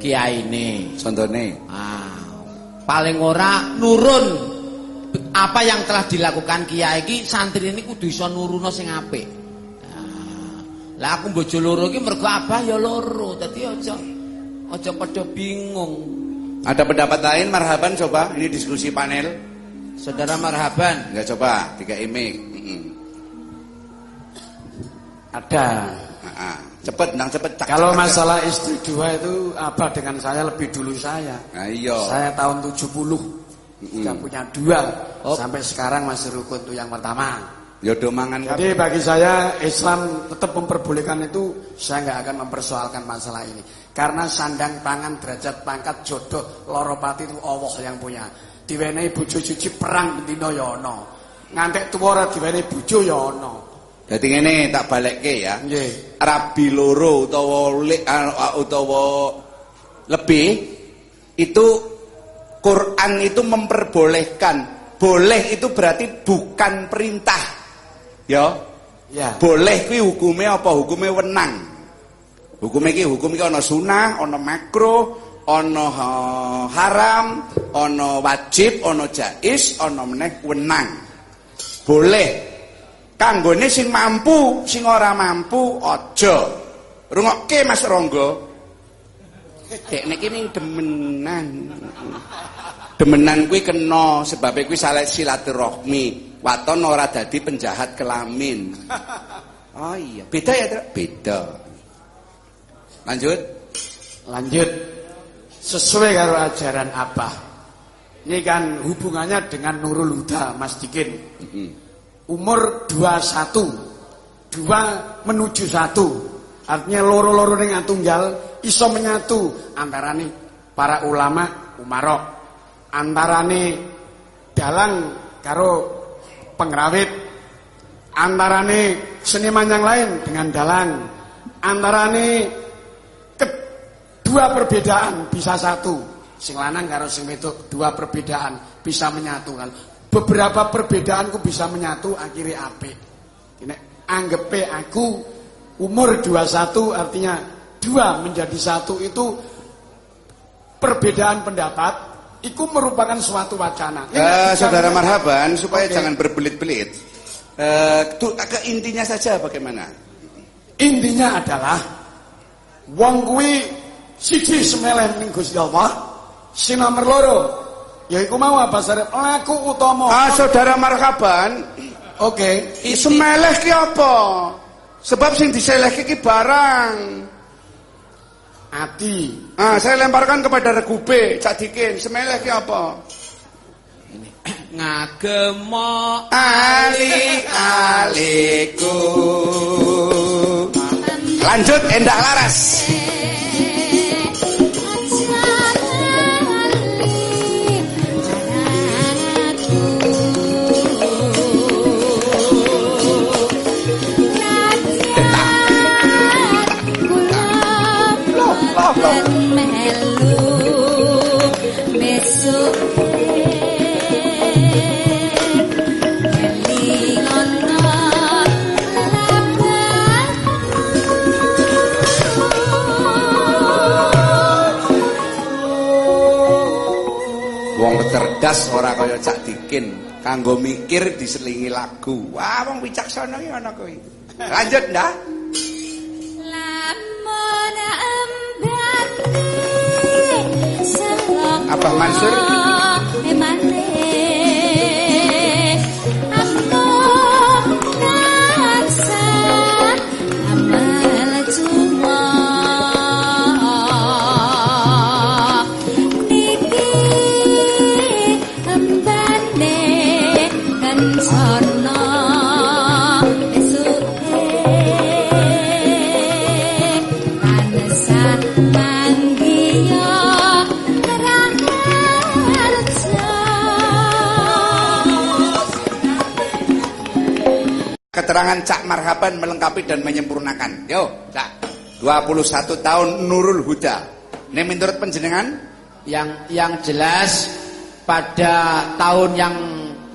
[SPEAKER 6] kiyaine.
[SPEAKER 1] Contone.
[SPEAKER 6] Ah, paling ora nurun apa yang telah dilakukan kiai iki santri ini kudu iso nuruno sing apik. Ah, Lah aku bojo loro iki mergo abah ya loro. Dadi aja aja padha bingung.
[SPEAKER 1] Ada pendapat lain marhaban coba ini diskusi panel.
[SPEAKER 6] Saudara marhaban.
[SPEAKER 1] Enggak coba tiga imik. Heeh.
[SPEAKER 8] Ada.
[SPEAKER 1] Cepet nang cepet cak.
[SPEAKER 8] Kalau masalah istri dua itu apa dengan saya lebih dulu saya.
[SPEAKER 1] Nah, iya.
[SPEAKER 8] Saya tahun 70 sudah punya dua.
[SPEAKER 6] Oh.
[SPEAKER 8] Sampai sekarang masih rukun tuh yang pertama.
[SPEAKER 1] Ya do mangan.
[SPEAKER 8] Jadi bagi saya Islam tetap memperbolehkan itu saya nggak akan mempersoalkan masalah ini. Karena sandang pangan derajat pangkat jodoh loropati itu Allah yang punya. Diwenehi bojo suci perang bendina ya ana. Ngantek tuwa ora diwenehi bojo ya ana.
[SPEAKER 1] Dadi ngene tak balekke ya.
[SPEAKER 8] Nggih.
[SPEAKER 1] Rabi loro utawa utawa lebih itu Quran itu memperbolehkan. Boleh itu berarti bukan perintah. Ya.
[SPEAKER 8] Ya.
[SPEAKER 1] Boleh kuwi hukume apa? Hukume wenang. Hukume iki hukum iki ana sunah, ana makruh, ana ha- haram, ana wajib, ana jais, ana meneh wenang. Boleh. Kanggone sing mampu, sing ora mampu aja. Rungokke Mas Ronggo. Dek niki ning demenan. Demenan kuwi kena sebab kuwi salah silaturahmi. Waton ora dadi penjahat kelamin. Oh iya, beda ya, Tru? Beda. Lanjut.
[SPEAKER 8] Lanjut. Sesuai karo ajaran Abah. Ini kan hubungannya dengan Nurul Huda Mas Dikin.
[SPEAKER 1] Mm-mm.
[SPEAKER 8] Umur 21. Dua menuju satu. Artinya loro-loro dengan tunggal iso menyatu antara nih para ulama umarok. Antara nih dalang karo pengrawit. Antara nih seniman yang lain dengan dalang. Antara nih dua perbedaan bisa satu sing lanang karo sing wedok dua perbedaan bisa menyatu kan beberapa perbedaanku bisa menyatu akhirnya apik ini anggepe aku umur 21 artinya dua menjadi satu itu perbedaan pendapat itu merupakan suatu wacana Ini bisa
[SPEAKER 1] saudara marhaban supaya
[SPEAKER 8] Oke.
[SPEAKER 1] jangan berbelit-belit. Eh, tu- ke intinya saja bagaimana?
[SPEAKER 8] Intinya adalah wong kuwi siji semeleh ning Gusti Allah, sing nomor loro yaiku mau apa sarep laku utama.
[SPEAKER 1] Ah, saudara marhaban,
[SPEAKER 8] Oke,
[SPEAKER 1] semeleh ki apa? Sebab sing diselehke ki barang.
[SPEAKER 8] Ati.
[SPEAKER 1] Ah, saya lemparkan kepada Regube, Cak Dikin, semeleh ki apa?
[SPEAKER 6] Ngagemo
[SPEAKER 1] Ali aliku. Lanjut endak laras. Cerdas ora kaya Cak Dikin, kanggo mikir diselingi lagu. Wah, wong wicaksana ki ana kuwi. Lanjut ndak? Abah Mansur. Keterangan Cak Marhaban melengkapi dan menyempurnakan. Yo, Cak. 21 tahun Nurul Huda. Ini menurut penjenengan?
[SPEAKER 6] yang yang jelas pada tahun yang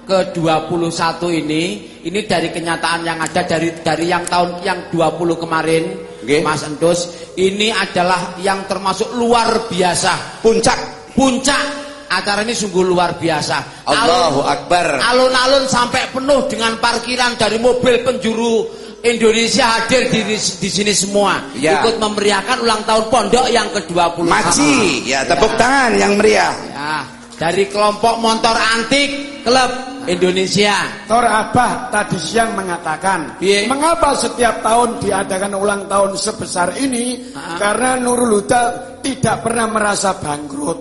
[SPEAKER 6] ke-21 ini ini dari kenyataan yang ada dari dari yang tahun yang 20 kemarin
[SPEAKER 1] Nggih.
[SPEAKER 6] Mas Endus ini adalah yang termasuk luar biasa
[SPEAKER 1] Puncak.
[SPEAKER 6] puncak acara ini sungguh luar biasa
[SPEAKER 1] Allahu
[SPEAKER 6] Alun-
[SPEAKER 1] Akbar.
[SPEAKER 6] alun-alun sampai penuh dengan parkiran dari mobil penjuru Indonesia hadir di, di sini semua
[SPEAKER 1] Ya.
[SPEAKER 6] ikut memeriahkan ulang tahun pondok yang ke-20
[SPEAKER 1] Maci. Ya, tepuk tangan yang meriah.
[SPEAKER 6] Ya, dari kelompok motor antik klub Indonesia.
[SPEAKER 8] Tor Abah tadi siang mengatakan, mengapa setiap tahun diadakan ulang tahun sebesar ini?
[SPEAKER 6] Ah.
[SPEAKER 8] Karena Nurul Huda tidak pernah merasa bangkrut.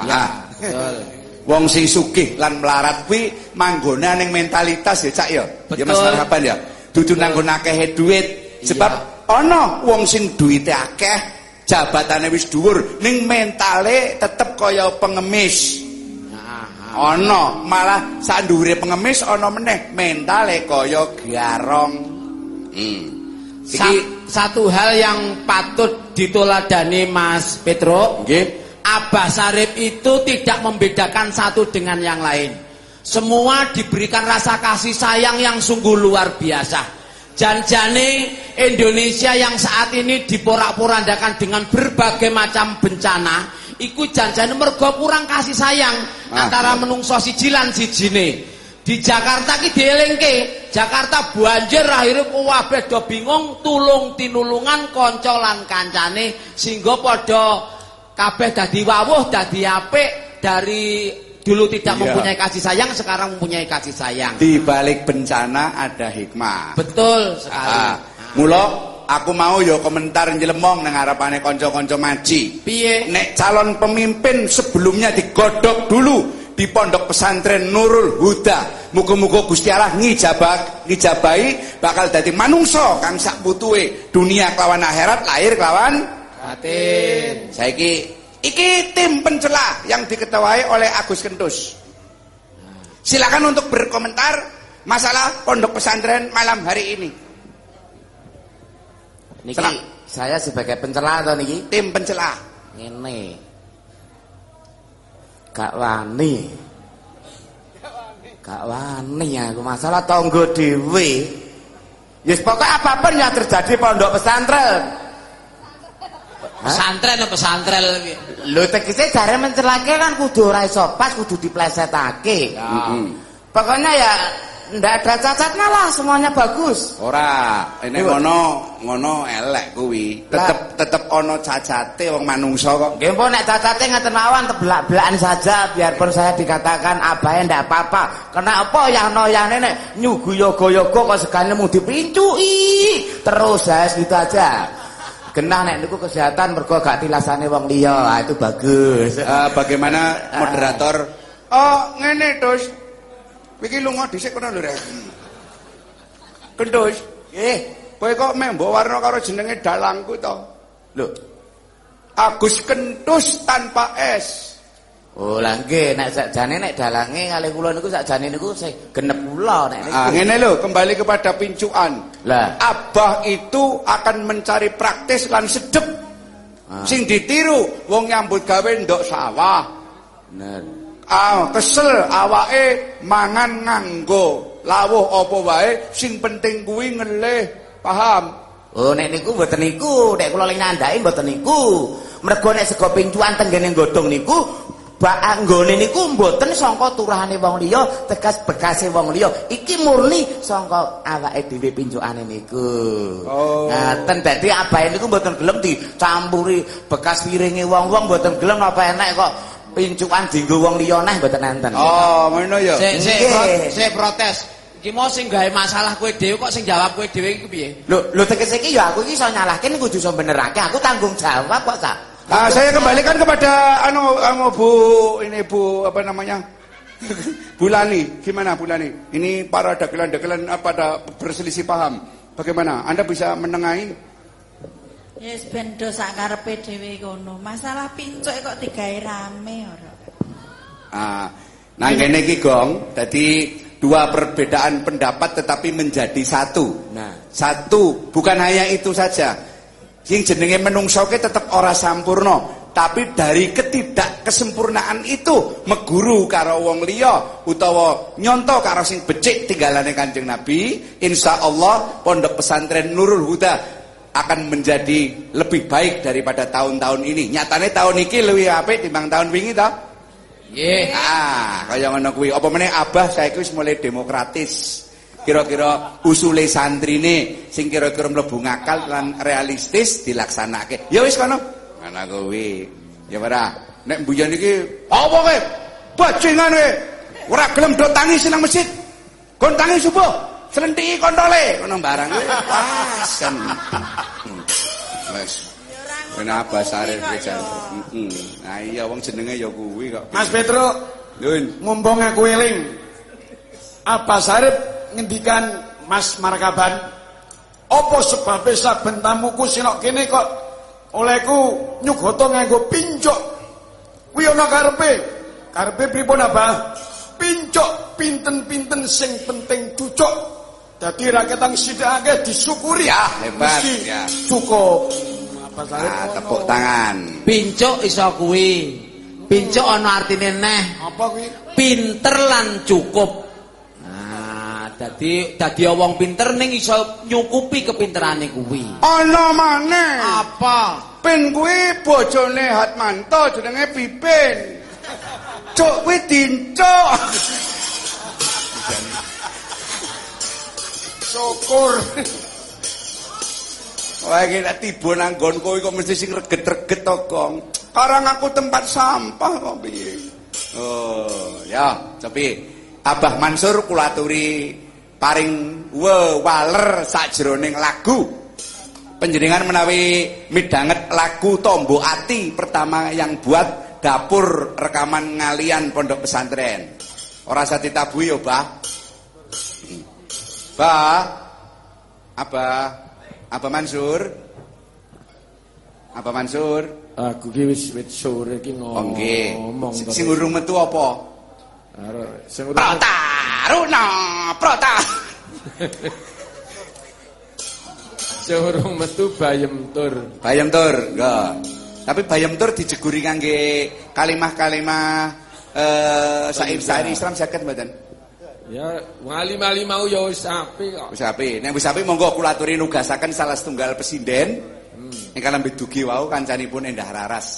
[SPEAKER 1] Ah. Wong sing sugih lan melarat kuwi manggone ning mentalitas ya Cak ya. Ya Mas. Marhaban ya. Dudu nanggon akehe duit. Sebab ana wong sing duwite akeh, jabatane wis dhuwur, ning mentale tetep kaya pengemis. Ana, malah sak dhuwure pengemis ana meneh mentale kaya garong. Hmm.
[SPEAKER 6] Sa- satu hal yang patut ditoladani Mas Petro,
[SPEAKER 1] nggih.
[SPEAKER 6] Abah Sarip itu tidak membedakan satu dengan yang lain. Semua diberikan rasa kasih sayang yang sungguh luar biasa. Janjane Indonesia yang saat ini diporak-porandakan dengan berbagai macam bencana, iku janjane mergo kurang kasih sayang
[SPEAKER 1] Ah,
[SPEAKER 6] antara
[SPEAKER 1] iya.
[SPEAKER 6] menungso siji lan sijine. Di Jakarta ki dielingke, Jakarta banjir akhirnya kabeh do bingung tulung tinulungan kanca lan kancane sehingga padha kabeh dadi wawuh dadi apik dari dulu tidak
[SPEAKER 1] Iya.
[SPEAKER 6] mempunyai kasih sayang sekarang mempunyai kasih sayang.
[SPEAKER 1] Di balik bencana ada hikmah.
[SPEAKER 6] Betul sekali.
[SPEAKER 1] Ah, mula aku mau ya komentar nyelemong nang ngarepane kanca-kanca maji.
[SPEAKER 6] Piye?
[SPEAKER 1] Nek calon pemimpin sebelumnya digodok dulu di pondok pesantren Nurul Huda. Muga-muga Gusti Allah ngijabah ngijabahi bakal dadi manungsa kang sak butuhe dunia kelawan akhirat lahir kelawan
[SPEAKER 6] Batin.
[SPEAKER 1] saiki iki tim pencela yang diketuai oleh Agus Kentus. Silakan untuk berkomentar masalah pondok pesantren malam hari ini.
[SPEAKER 9] Niki
[SPEAKER 1] Serang.
[SPEAKER 9] saya sebagai pencela atau niki
[SPEAKER 1] Tim pencela.
[SPEAKER 9] ngene. Gak wani. Gak wani aku masalah tonggo dhewe. Yes pokoknya apa pun yang terjadi pondok pesantren.
[SPEAKER 6] Pesantren apa pesantren piye?
[SPEAKER 9] Lho tegese jare mencelake kan kudu ora iso pas kudu diplesetake. Pokoknya ya ndak ada cacatnya lah semuanya bagus.
[SPEAKER 1] Ora, ini ngono ngono elek kuwi. Tetep tetep ana cacate wong manungsa kok.
[SPEAKER 9] Nggih mpun nek cacate ngeten mawon tebelak-belakan saja biarpun saya dikatakan abahe ndak apa-apa. Kenapa yang noyane nek nyugu yoga-yoga kok segane mung dipincui. Terus ya gitu aja. Genah nek niku kesehatan mergo gak tilasane wong liya. Ah, itu bagus.
[SPEAKER 1] Eh, bagaimana moderator? Oh, ngene, Dus. Iki lunga dhisik kono lho, Rek. Kendus,
[SPEAKER 9] Nggih.
[SPEAKER 1] kowe kok membo warna karo jenenge dalangku to?
[SPEAKER 9] Lho.
[SPEAKER 1] Agus Kentus tanpa S.
[SPEAKER 9] Oh lah nggih nek sakjane nek dalange kalih kula niku sakjane niku sing genep kula nek niku.
[SPEAKER 1] Ah, ngene lho, kembali kepada pincuan.
[SPEAKER 9] Lah.
[SPEAKER 1] Abah itu akan mencari praktis lan sedep.
[SPEAKER 9] Ah.
[SPEAKER 1] Sing ditiru wong nyambut gawe ndok sawah.
[SPEAKER 9] Bener.
[SPEAKER 1] Ah, kesel awake mangan nganggo lawuh apa wae, sing penting kuwi ngelih. Paham?
[SPEAKER 9] Oh nek niku mboten niku, nek kula ling nandhaki mboten niku. Mergo nek sego pincuan tenggene godhong niku bak anggone niku mboten sangka turahane wong liya, tegas bekase wong liya. Iki murni sangka awake dhewe pincukane niku.
[SPEAKER 1] Oh.
[SPEAKER 9] Ngaten dadi abahe niku mboten gelem dicampuri bekas piringe wong-wong mboten gelem apa enek kok pincukan dienggo wong liya neh mboten enten.
[SPEAKER 1] Oh, ngono ya.
[SPEAKER 6] Sik sik sik protes. Iki mau sing gawe masalah kowe dhewe kok sing jawab kowe dhewe iki piye?
[SPEAKER 9] Lho, lho tegese iki ya aku iki iso nyalahke kudu iso benerake. Aku tanggung jawab kok, Cak.
[SPEAKER 1] Ah, saya kembalikan kepada anu, anu Bu ini Bu apa namanya? Bulani, gimana Bulani? Ini para dagelan-dagelan apa ada berselisih paham. Bagaimana? Anda bisa menengahi?
[SPEAKER 10] Yes ben do sak karepe dhewe kono. Masalah pincuk kok digawe rame ora.
[SPEAKER 1] Ah, nang kene iki Gong, dadi dua perbedaan pendapat tetapi menjadi satu.
[SPEAKER 9] Nah.
[SPEAKER 1] Satu, bukan hanya itu saja. Sing jenenge menungso ke tetep ora sampurno, Tapi dari ketidakkesempurnaan itu meguru karo wong liya utawa nyonto karo sing becik tinggalane Kanjeng Nabi, insya Allah pondok pesantren Nurul Huda akan menjadi lebih baik daripada tahun-tahun ini. Nyatane tahun ini lebih apik timbang tahun wingi ta?
[SPEAKER 6] Nggih.
[SPEAKER 1] Ah, kaya ngono kuwi. Apa meneh Abah saiki wis mulai demokratis. Kira-kira usule santrine sing kira-kira mlebu ngakal lan realistis dilaksanake. Ya wis kono. Ana kuwi. Ya ora. Nek mbuyan iki apa kowe? Bajingan kowe. Ora gelem do tangi nang masjid. Kon tangi subuh. Slentiki kontole ngono barang kuwi. Wasen. Wes. Kenapa sare gereja? Heeh. Nah iya wong jenenge ya kuwi kok.
[SPEAKER 8] Mas Petro,
[SPEAKER 1] Yun.
[SPEAKER 8] mumpung aku eling. Apa sarep ngendikan Mas Markaban? Apa sebabnya saben tamuku sinok kene kok olehku nyugoto nganggo pincuk. Kuwi ana karepe. Karepe pripun apa? Pincuk pinten-pinten sing penting cucuk. Dadi rakyat sidakake disyukuri.
[SPEAKER 1] Ya, hebat,
[SPEAKER 8] Mesti
[SPEAKER 1] ya.
[SPEAKER 8] Cukup. Apa?
[SPEAKER 1] Ah,
[SPEAKER 8] ngono.
[SPEAKER 1] tepuk tangan.
[SPEAKER 6] Pincuk iso kuwi. Pincuk ana artine neh.
[SPEAKER 8] Apa kuwi?
[SPEAKER 6] Pinter lan cukup. Dadi dadi wong pinter ning iso nyukupi kepinterane kuwi.
[SPEAKER 1] Ana maneh.
[SPEAKER 6] Apa?
[SPEAKER 1] Pin kuwi bojone Hatmanto jenenge Pipin. Cuk kuwi dincuk.
[SPEAKER 8] Syukur.
[SPEAKER 1] Wah iki nek tiba nang nggonku kok mesti sing reget-reget to, Gong. Karang aku tempat sampah kok piye. Oh, ya, tapi Abah Mansur kula aturi paring wewaler sakjroning lagu. Penjenengan menawi midanget lagu Tombo Ati pertama yang buat dapur rekaman ngalian pondok pesantren. Ora usah ditabui yo, Bah. Bah. Apa? Apa Mansur? Apa Mansur?
[SPEAKER 8] Aku ki wis wis sore ki
[SPEAKER 1] Oh nggih.
[SPEAKER 8] ngomong.
[SPEAKER 1] Sing- Sing urung metu apa? Protaruna, prota.
[SPEAKER 8] sing urung metu bayem tur.
[SPEAKER 1] Bayam tur, enggak. Tapi bayam tur dijeguri ngangge kalimah-kalimah eh sair-sair Islam saged mboten?
[SPEAKER 8] Ya wali-wali mau ya wis apik kok.
[SPEAKER 1] Wis apik. Nek wis apik monggo kula aturi nugasaken salah setunggal presiden. Ingkang lambe dugi wau kancanipun Endah Raras.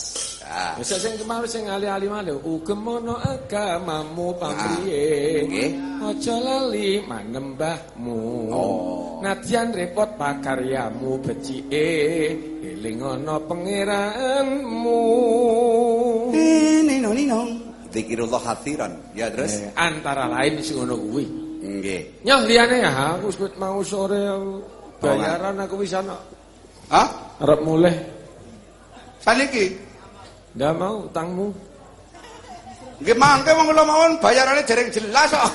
[SPEAKER 1] Ah.
[SPEAKER 8] Wis sing kemarin sing ali-ali malih ugem ana agamamu
[SPEAKER 1] Ah,
[SPEAKER 8] pamriye.
[SPEAKER 1] nggih.
[SPEAKER 8] Aja lali manembahmu.
[SPEAKER 1] Oh.
[SPEAKER 8] Nadyan repot pakaryamu becike eling ana pangeranmu.
[SPEAKER 1] Nino nino. Zikirullah hatiran. Ya terus?
[SPEAKER 8] Eh, antara lain sing ngono kuwi.
[SPEAKER 1] Nggih.
[SPEAKER 8] Nyoh liyane ya aku wis mau sore bayaran aku wis ana
[SPEAKER 1] Hah?
[SPEAKER 8] arep mulih.
[SPEAKER 1] Saniki?
[SPEAKER 8] Ndak mau utangmu.
[SPEAKER 1] Nggih mangke wong kula mawon bayarane dereng jelas kok.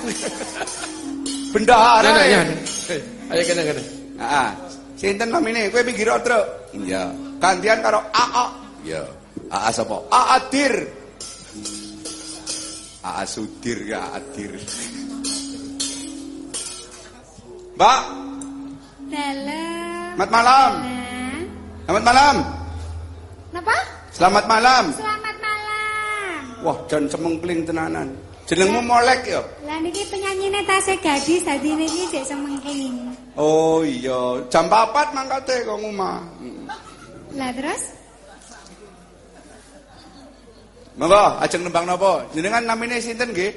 [SPEAKER 1] Bendahara. Ya.
[SPEAKER 8] nah, Ayo kene kene.
[SPEAKER 1] Heeh. Sinten namine? Kowe pinggir Truk? Iya. Gantian karo AA. Iya. AA sapa? AA Dir. AA Sudir ya Adir. Mbak,
[SPEAKER 7] Dalam.
[SPEAKER 1] selamat malam. Selamat malam.
[SPEAKER 7] Napa?
[SPEAKER 1] Selamat malam.
[SPEAKER 7] Selamat malam.
[SPEAKER 1] Wah, jan semengkling tenanan. Jenengmu Molek ya?
[SPEAKER 7] Lah niki penyanyine tasih gadis dadi niki jek semengking.
[SPEAKER 1] Oh iya, jam 4 mangkate kok ngomah.
[SPEAKER 7] Lah terus?
[SPEAKER 1] Monggo, ajeng nembang napa? Jenengan namine sinten nggih?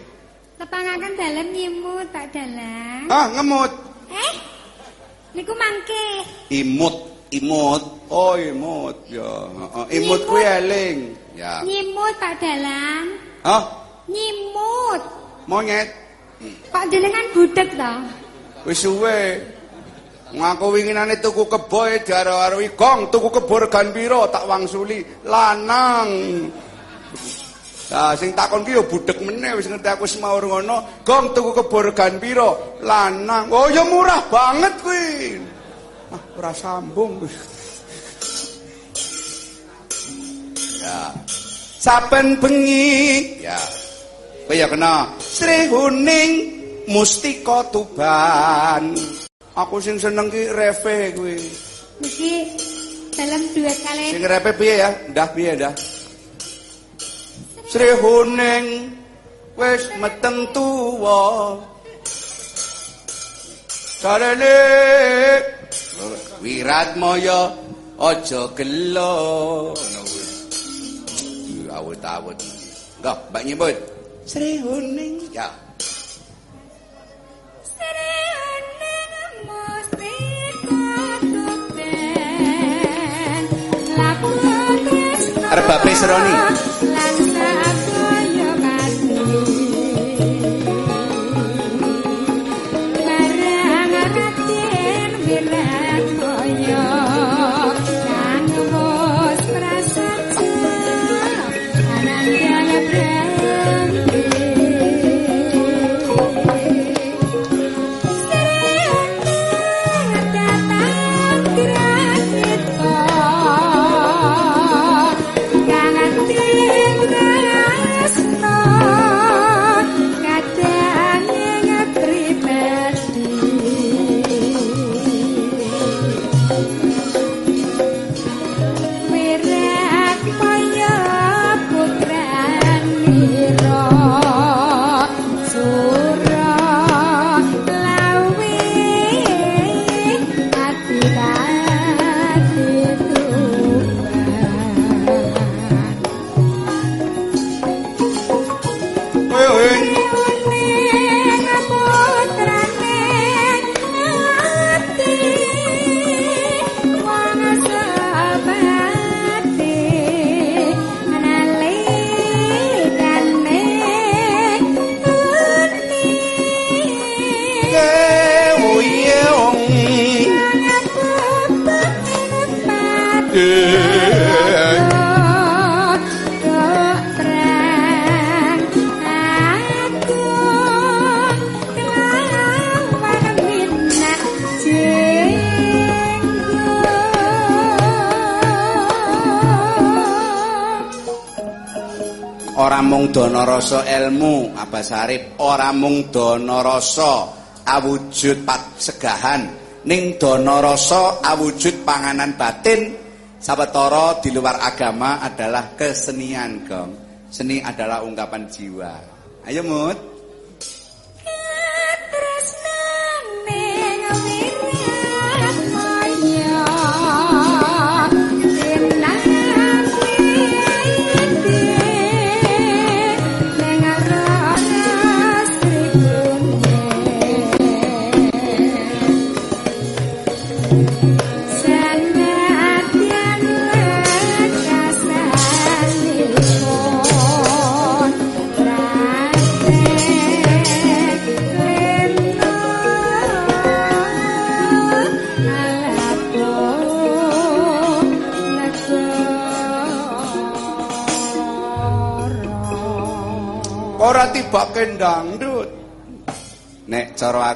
[SPEAKER 7] Tepangaken dalam nyimut Pak Dalang.
[SPEAKER 1] Ah, ngemut.
[SPEAKER 7] Eh? Niku mangke.
[SPEAKER 1] Imut, imut. Oh, imut. Ya, heeh. Imut kuwi eling. Ya.
[SPEAKER 7] Nyimut Pak Dalang.
[SPEAKER 1] Hah?
[SPEAKER 7] Nyimut.
[SPEAKER 1] Monyet.
[SPEAKER 7] Kok jenengan budek to?
[SPEAKER 1] Wis suwe. Ngaku winginane tuku kebo e diaro-aroi gong tuku kebo regan pira tak wangsuli lanang. Lah sing takon ki ya budek meneh wis ngerti aku semaur ngono. Gong tuku kebo regan pira lanang. Oh ya murah banget kuwi. Ah ora sambung. Ya. Saben bengi ya. Kowe ya kena Sri Huning Mustika Tuban. Aku sing seneng ki refe kuwi.
[SPEAKER 7] Niki dalam duet
[SPEAKER 1] Sing
[SPEAKER 7] kalian
[SPEAKER 1] refe piye ya? Ndah piye ndah?
[SPEAKER 7] Sri Huning wis meteng tuwa. Sarene Wiratmaya aja gelo. Awet-awet. Enggak, Mbak nyebut. Sri Huning. Ya. Arep bape seroni. Rasa ilmu Abah Sarip ora mung dana rasa awujud segahan ning dana rasa awujud panganan batin sawetara di luar agama adalah kesenian gong. Seni adalah ungkapan jiwa. Ayo mut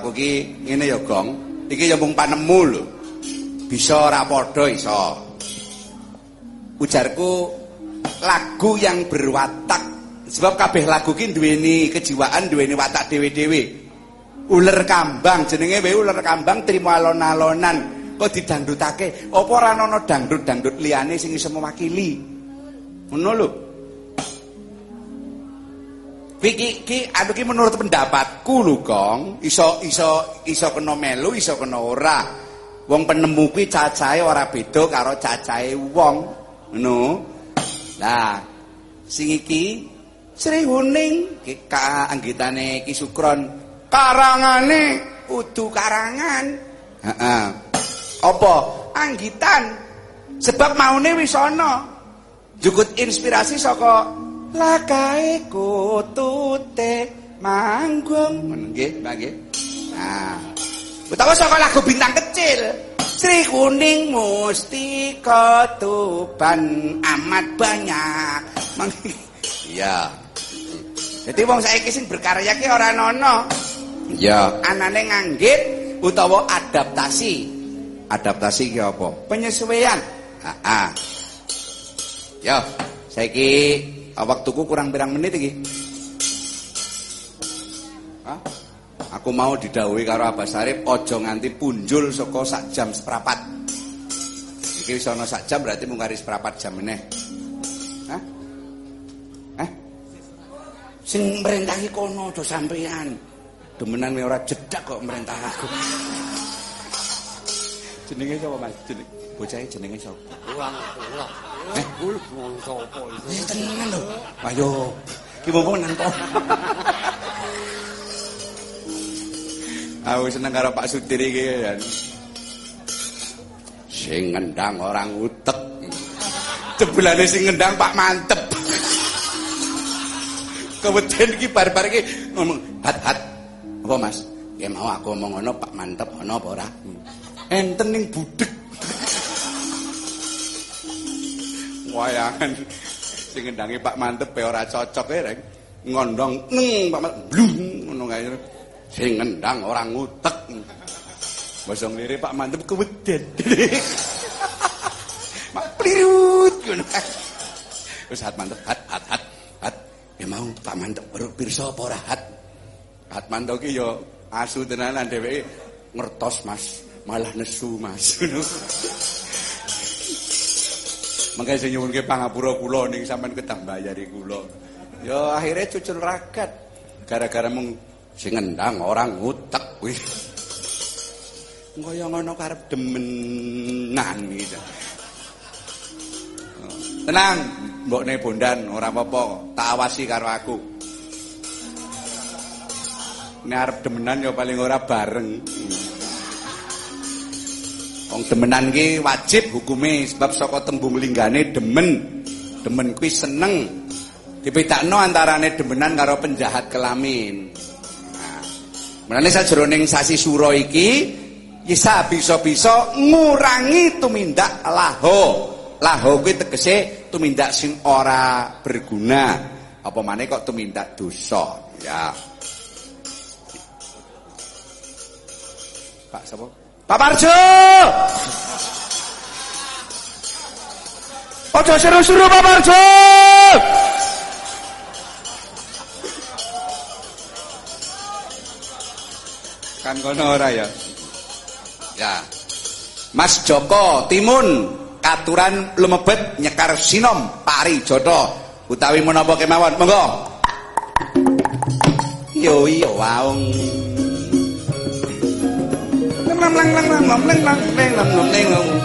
[SPEAKER 7] aku ki ngene ya, Gong. Iki ya mung panemu lho. Bisa ora padha iso. Ujarku lagu yang berwatak sebab kabeh lagu ki duweni kejiwaan, duweni watak dhewe-dhewe. Uler kambang jenenge wae uler kambang trimo alon-alonan. Kok didangdutake? Apa ora ana dangdut-dangdut liyane sing iso mewakili? Ngono lho. Iki ki anu ki menurut pendapatku lho, Kong. Iso iso iso kena melu, iso kena ora. Wong penemu kuwi cacahe ora beda karo cacahe wong. Ngono. Lah, sing iki Sri Huning ki anggitane Ki Sukron. Karangane udu karangan. Heeh. Apa? Anggitan. Sebab maune wis ana. Jukut inspirasi saka lakae kutute manggung. Nggih Mbak nggih. Nah utawa saka lagu bintang kecil. Sri kuning mustika tuban amat banyak. Iya. Jadi wong saiki sing berkarya ki ora ana ya anane nganggit utawa adaptasi. Adaptasi ki apa? Penyesuaian. Heeh ya saiki waktuku kurang pirang menit iki. Hah? Aku mau didhawuhi karo Abah Sarip aja nganti punjul saka sak jam seprapat. Iki wis ana sak jam berarti mung kari seprapat jam meneh. Hah? Eh?
[SPEAKER 1] Sing merintahi kono do sampean. Demenan ora jedak kok merintah aku. Jenenge sapa Mas? Jeneng bocahe jenenge sapa?
[SPEAKER 8] Uang kula. Kul wong sapa itu?
[SPEAKER 1] Eh, tenan lho. Ayo. Ki mumpung nang to. Aku seneng karo Pak Sudir iki ya. Sing ngendang orang utek. Jebulane sing ngendang Pak Mantep. Keweden iki bar-bar iki ngomong, "Hat-hat." Apa Mas? Ya mau aku ngomong ngono Pak Mantep ana apa ora? Enten ning budek. Wayangan sing ngendangi Pak Mantep ora cocok e reng. Ngondong neng Pak Mantep blung ngono kae. Sing ngendang orang ngutek. Basa nglire Pak Mantep keweden. Mak plirut ngono. Wis hat mantep hat hat hat. Hat. Ya mau Pak Mantep pirsa apa ora hat? Hat Mantep ki ya asu tenanan dheweke ngertos Mas, malah nesu Mas. Mangke sing nyuwunke pangapura kula ning sampean kedah mbayari kula. Ya akhirnya cucul ragat gara-gara mung sing ngendang orang ngutek kuwi. Kaya ngono karep demenan gitu. Tenang, mbokne bondan ora apa-apa, tak awasi karo aku. Nek arep demenan ya paling ora bareng. Wong demenan ki wajib hukume sebab saka tembung linggane demen. Demen kuwi seneng. Dipedakno antarane demenan karo penjahat kelamin. Nah, Mulane sajroning sasi suro iki bisa bisa-bisa ngurangi tumindak laho. Laho kuwi tegese tumindak sing ora berguna. Apa maneh kok tumindak dosa, ya. Pak sapa? Pak Parjo. Ojo seru-seru Pak Parjo. Kan kono ora ya? Ya. Mas Joko Timun katuran lumebet nyekar sinom pari jodo utawi menapa kemawon monggo yo iya waung lăng lăng lăng lăng lồng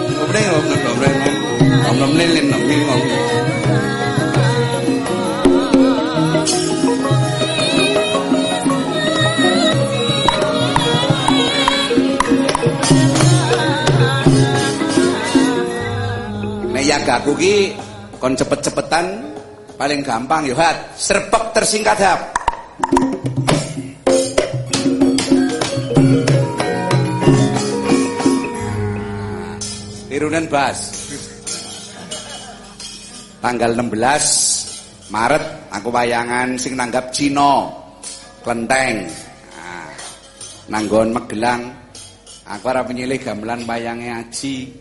[SPEAKER 1] Aku ki kon cepet-cepetan paling gampang yo hat serpek tersingkat hap. Tirunan bas. Tanggal 16 Maret aku wayangan sing nanggap Cina. Klenteng. Nah, nanggon Magelang. Aku ora penyilih gamelan wayange Aji.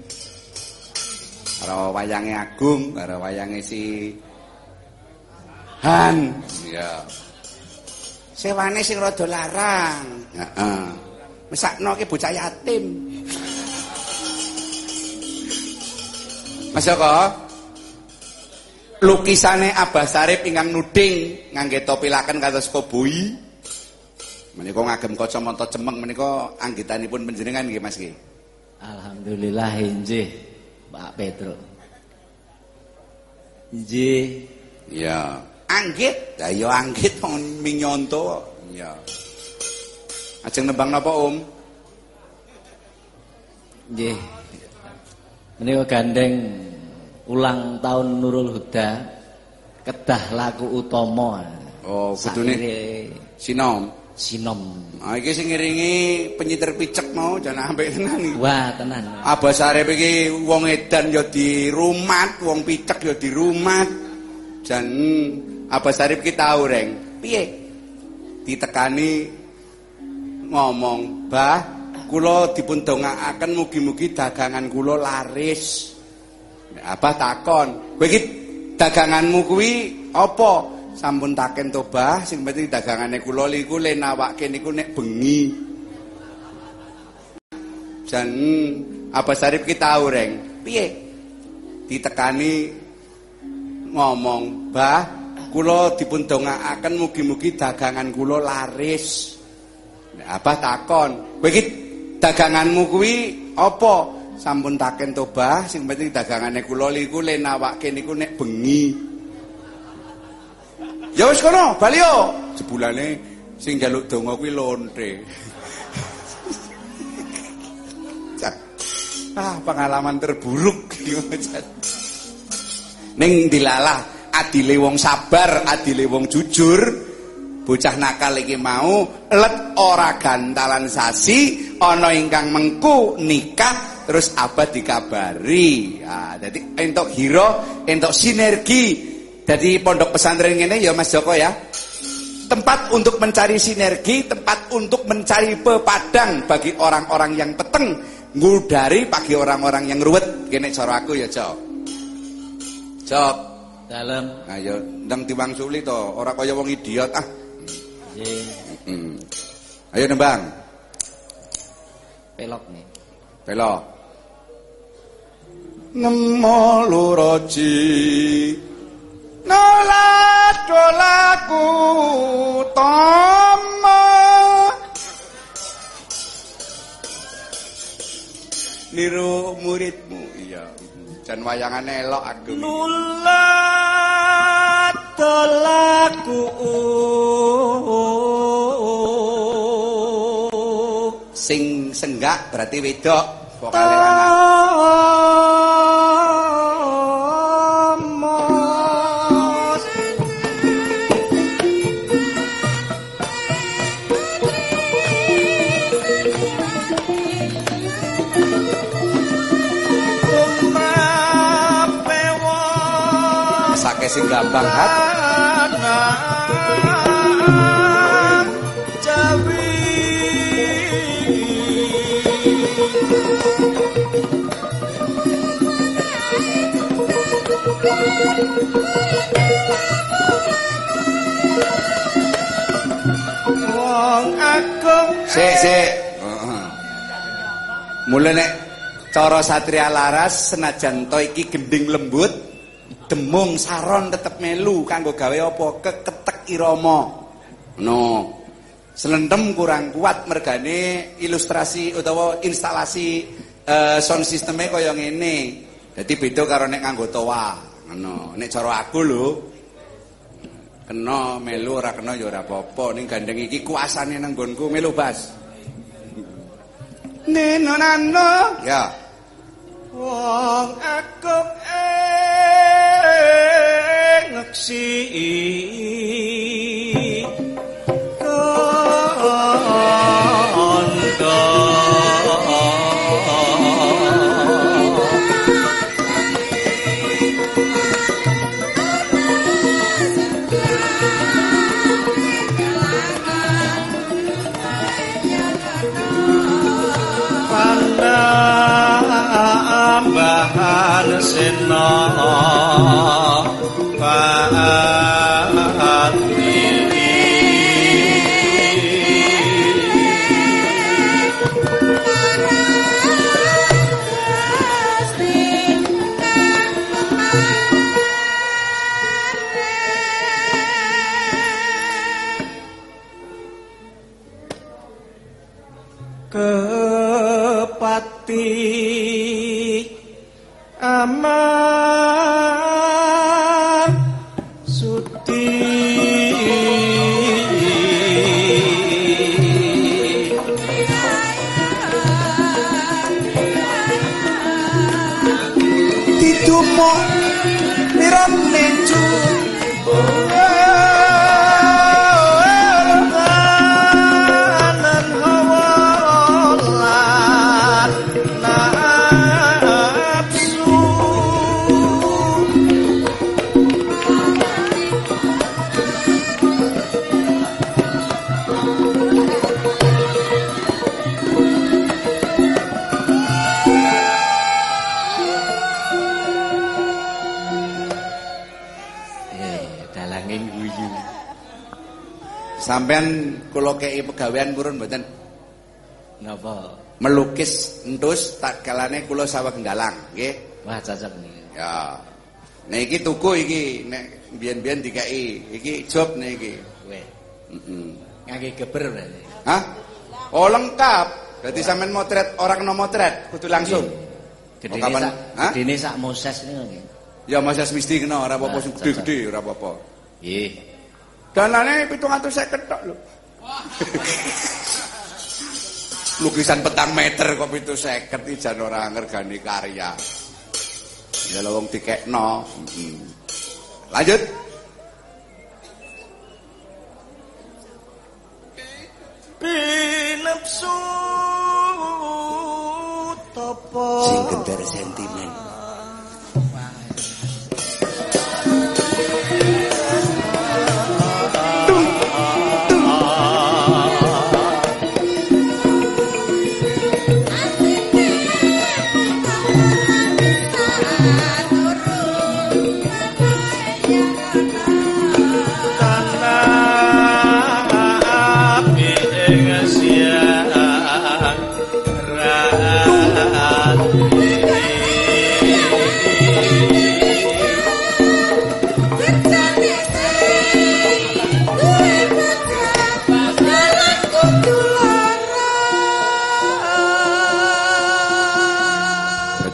[SPEAKER 1] Karo wayange Agung, karo wayange si Han. Ya. Sewane sing rada larang. Heeh. Mesakno ki bocah yatim. Mas Joko. Lukisane Abah Sarip ingkang nuding ngangge topi laken kados koboi. Menika ngagem kacamata cemeng menika anggitanipun panjenengan nggih Mas nggih.
[SPEAKER 6] Alhamdulillah injih Pak Petro. Injih.
[SPEAKER 1] Ya, anggit. Ya ya anggit wong minyonto. Ya. Ajeng nembang napa Om?
[SPEAKER 6] Nggih. Menika gandeng ulang tahun Nurul Huda kedah laku utama.
[SPEAKER 1] Oh, kudune sinom.
[SPEAKER 6] sinom.
[SPEAKER 1] Ah iki sing ngiringi penyiter picek mau jan ambek tenan iki.
[SPEAKER 6] Wah, tenan.
[SPEAKER 1] Abah Sarip iki wong edan ya di rumat, wong picek ya di rumat. Jan hmm, Abah Sarip ki tau reng. Piye? Ditekani ngomong, "Bah, kula dipun dongakaken mugi-mugi dagangan kula laris." Abah takon, "Kowe iki daganganmu kuwi apa?" Sampun taken to, Bah, sing penting dagangane kula liku le nawake niku nek bengi. Jan apa Sarip ki tau reng. Piye? Ditekani ngomong, "Bah, Kula dipun dongaaken mugi-mugi dagangan kula laris. Abah takon, "Kowe iki daganganmu kuwi apa?" Sampun taken tobah, sing penting dagangane kula liku le nawake niku nek bengi. Ya wis kono, bali yo. Jebulane sing njaluk donga kuwi lonte. ah, pengalaman terburuk. Ning dilalah adile wong sabar, adile wong jujur. Bocah nakal iki mau let ora gantalan sasi, ana ingkang mengku nikah terus abad dikabari. Ah, jadi entuk hiro, entuk sinergi. Jadi pondok pesantren ini ya Mas Joko ya. Tempat untuk mencari sinergi, tempat untuk mencari pepadang bagi orang-orang yang peteng, ngudari bagi orang-orang yang ruwet. Kene cara aku ya, Jok. Jok,
[SPEAKER 11] Dalem.
[SPEAKER 1] ayo ndang diwangsuli to, ora kaya wong idiot ah.
[SPEAKER 11] Nggih.
[SPEAKER 1] Hmm. Ayo nembang.
[SPEAKER 11] Pelok nih.
[SPEAKER 1] Belo. Nemo luroji Nolat dolaku tomo Niru muridmu. Iya Jan wayangan elok aku
[SPEAKER 11] Nulat dolaku.
[SPEAKER 1] Sing senggak berarti wedok Sing gampang hat Sik sik. Heeh. Mula nek cara satria laras senajan to iki gending lembut, demung saron tetep melu kanggo gawe apa keketek irama. No. Selentem kurang kuat mergane ilustrasi utawa instalasi eh, sound sistemnya kaya ngene. Dadi beda karo nek nganggo toa. Ngono. Nek cara aku lho kena melu ora kena ya ora apa-apa. Ning gandeng iki kuasane nang nggonku melu bas. Nino nano. Ya.
[SPEAKER 11] Wong agung ing ngeksi
[SPEAKER 1] Uh... sampean kula kei pegawean purun mboten
[SPEAKER 11] Napa?
[SPEAKER 1] melukis entus tak kalane kula saweg nggalang nggih
[SPEAKER 11] Wah cocok nih.
[SPEAKER 1] ya Nek iki tuku iki nek biyen-biyen dikeki. Iki job nek iki.
[SPEAKER 11] Weh,
[SPEAKER 1] Heeh.
[SPEAKER 11] ngangge geber berarti.
[SPEAKER 1] Hah? Oh lengkap. Berarti sampean motret orang no motret kudu langsung.
[SPEAKER 11] Gedene
[SPEAKER 1] kapan?
[SPEAKER 11] sak gedene sak Moses niku.
[SPEAKER 1] Ya Mas mesti kena ora apa-apa
[SPEAKER 11] Nah,
[SPEAKER 1] sing gede-gede ora apa-apa.
[SPEAKER 11] Nggih.
[SPEAKER 1] Danane 750 tok lho. Lukisan petang meter kok 750 iki jan ora ngergani karya. Ya lho wong dikekno. Lanjut.
[SPEAKER 12] Binepsu topo
[SPEAKER 1] Sing gendar sentimen.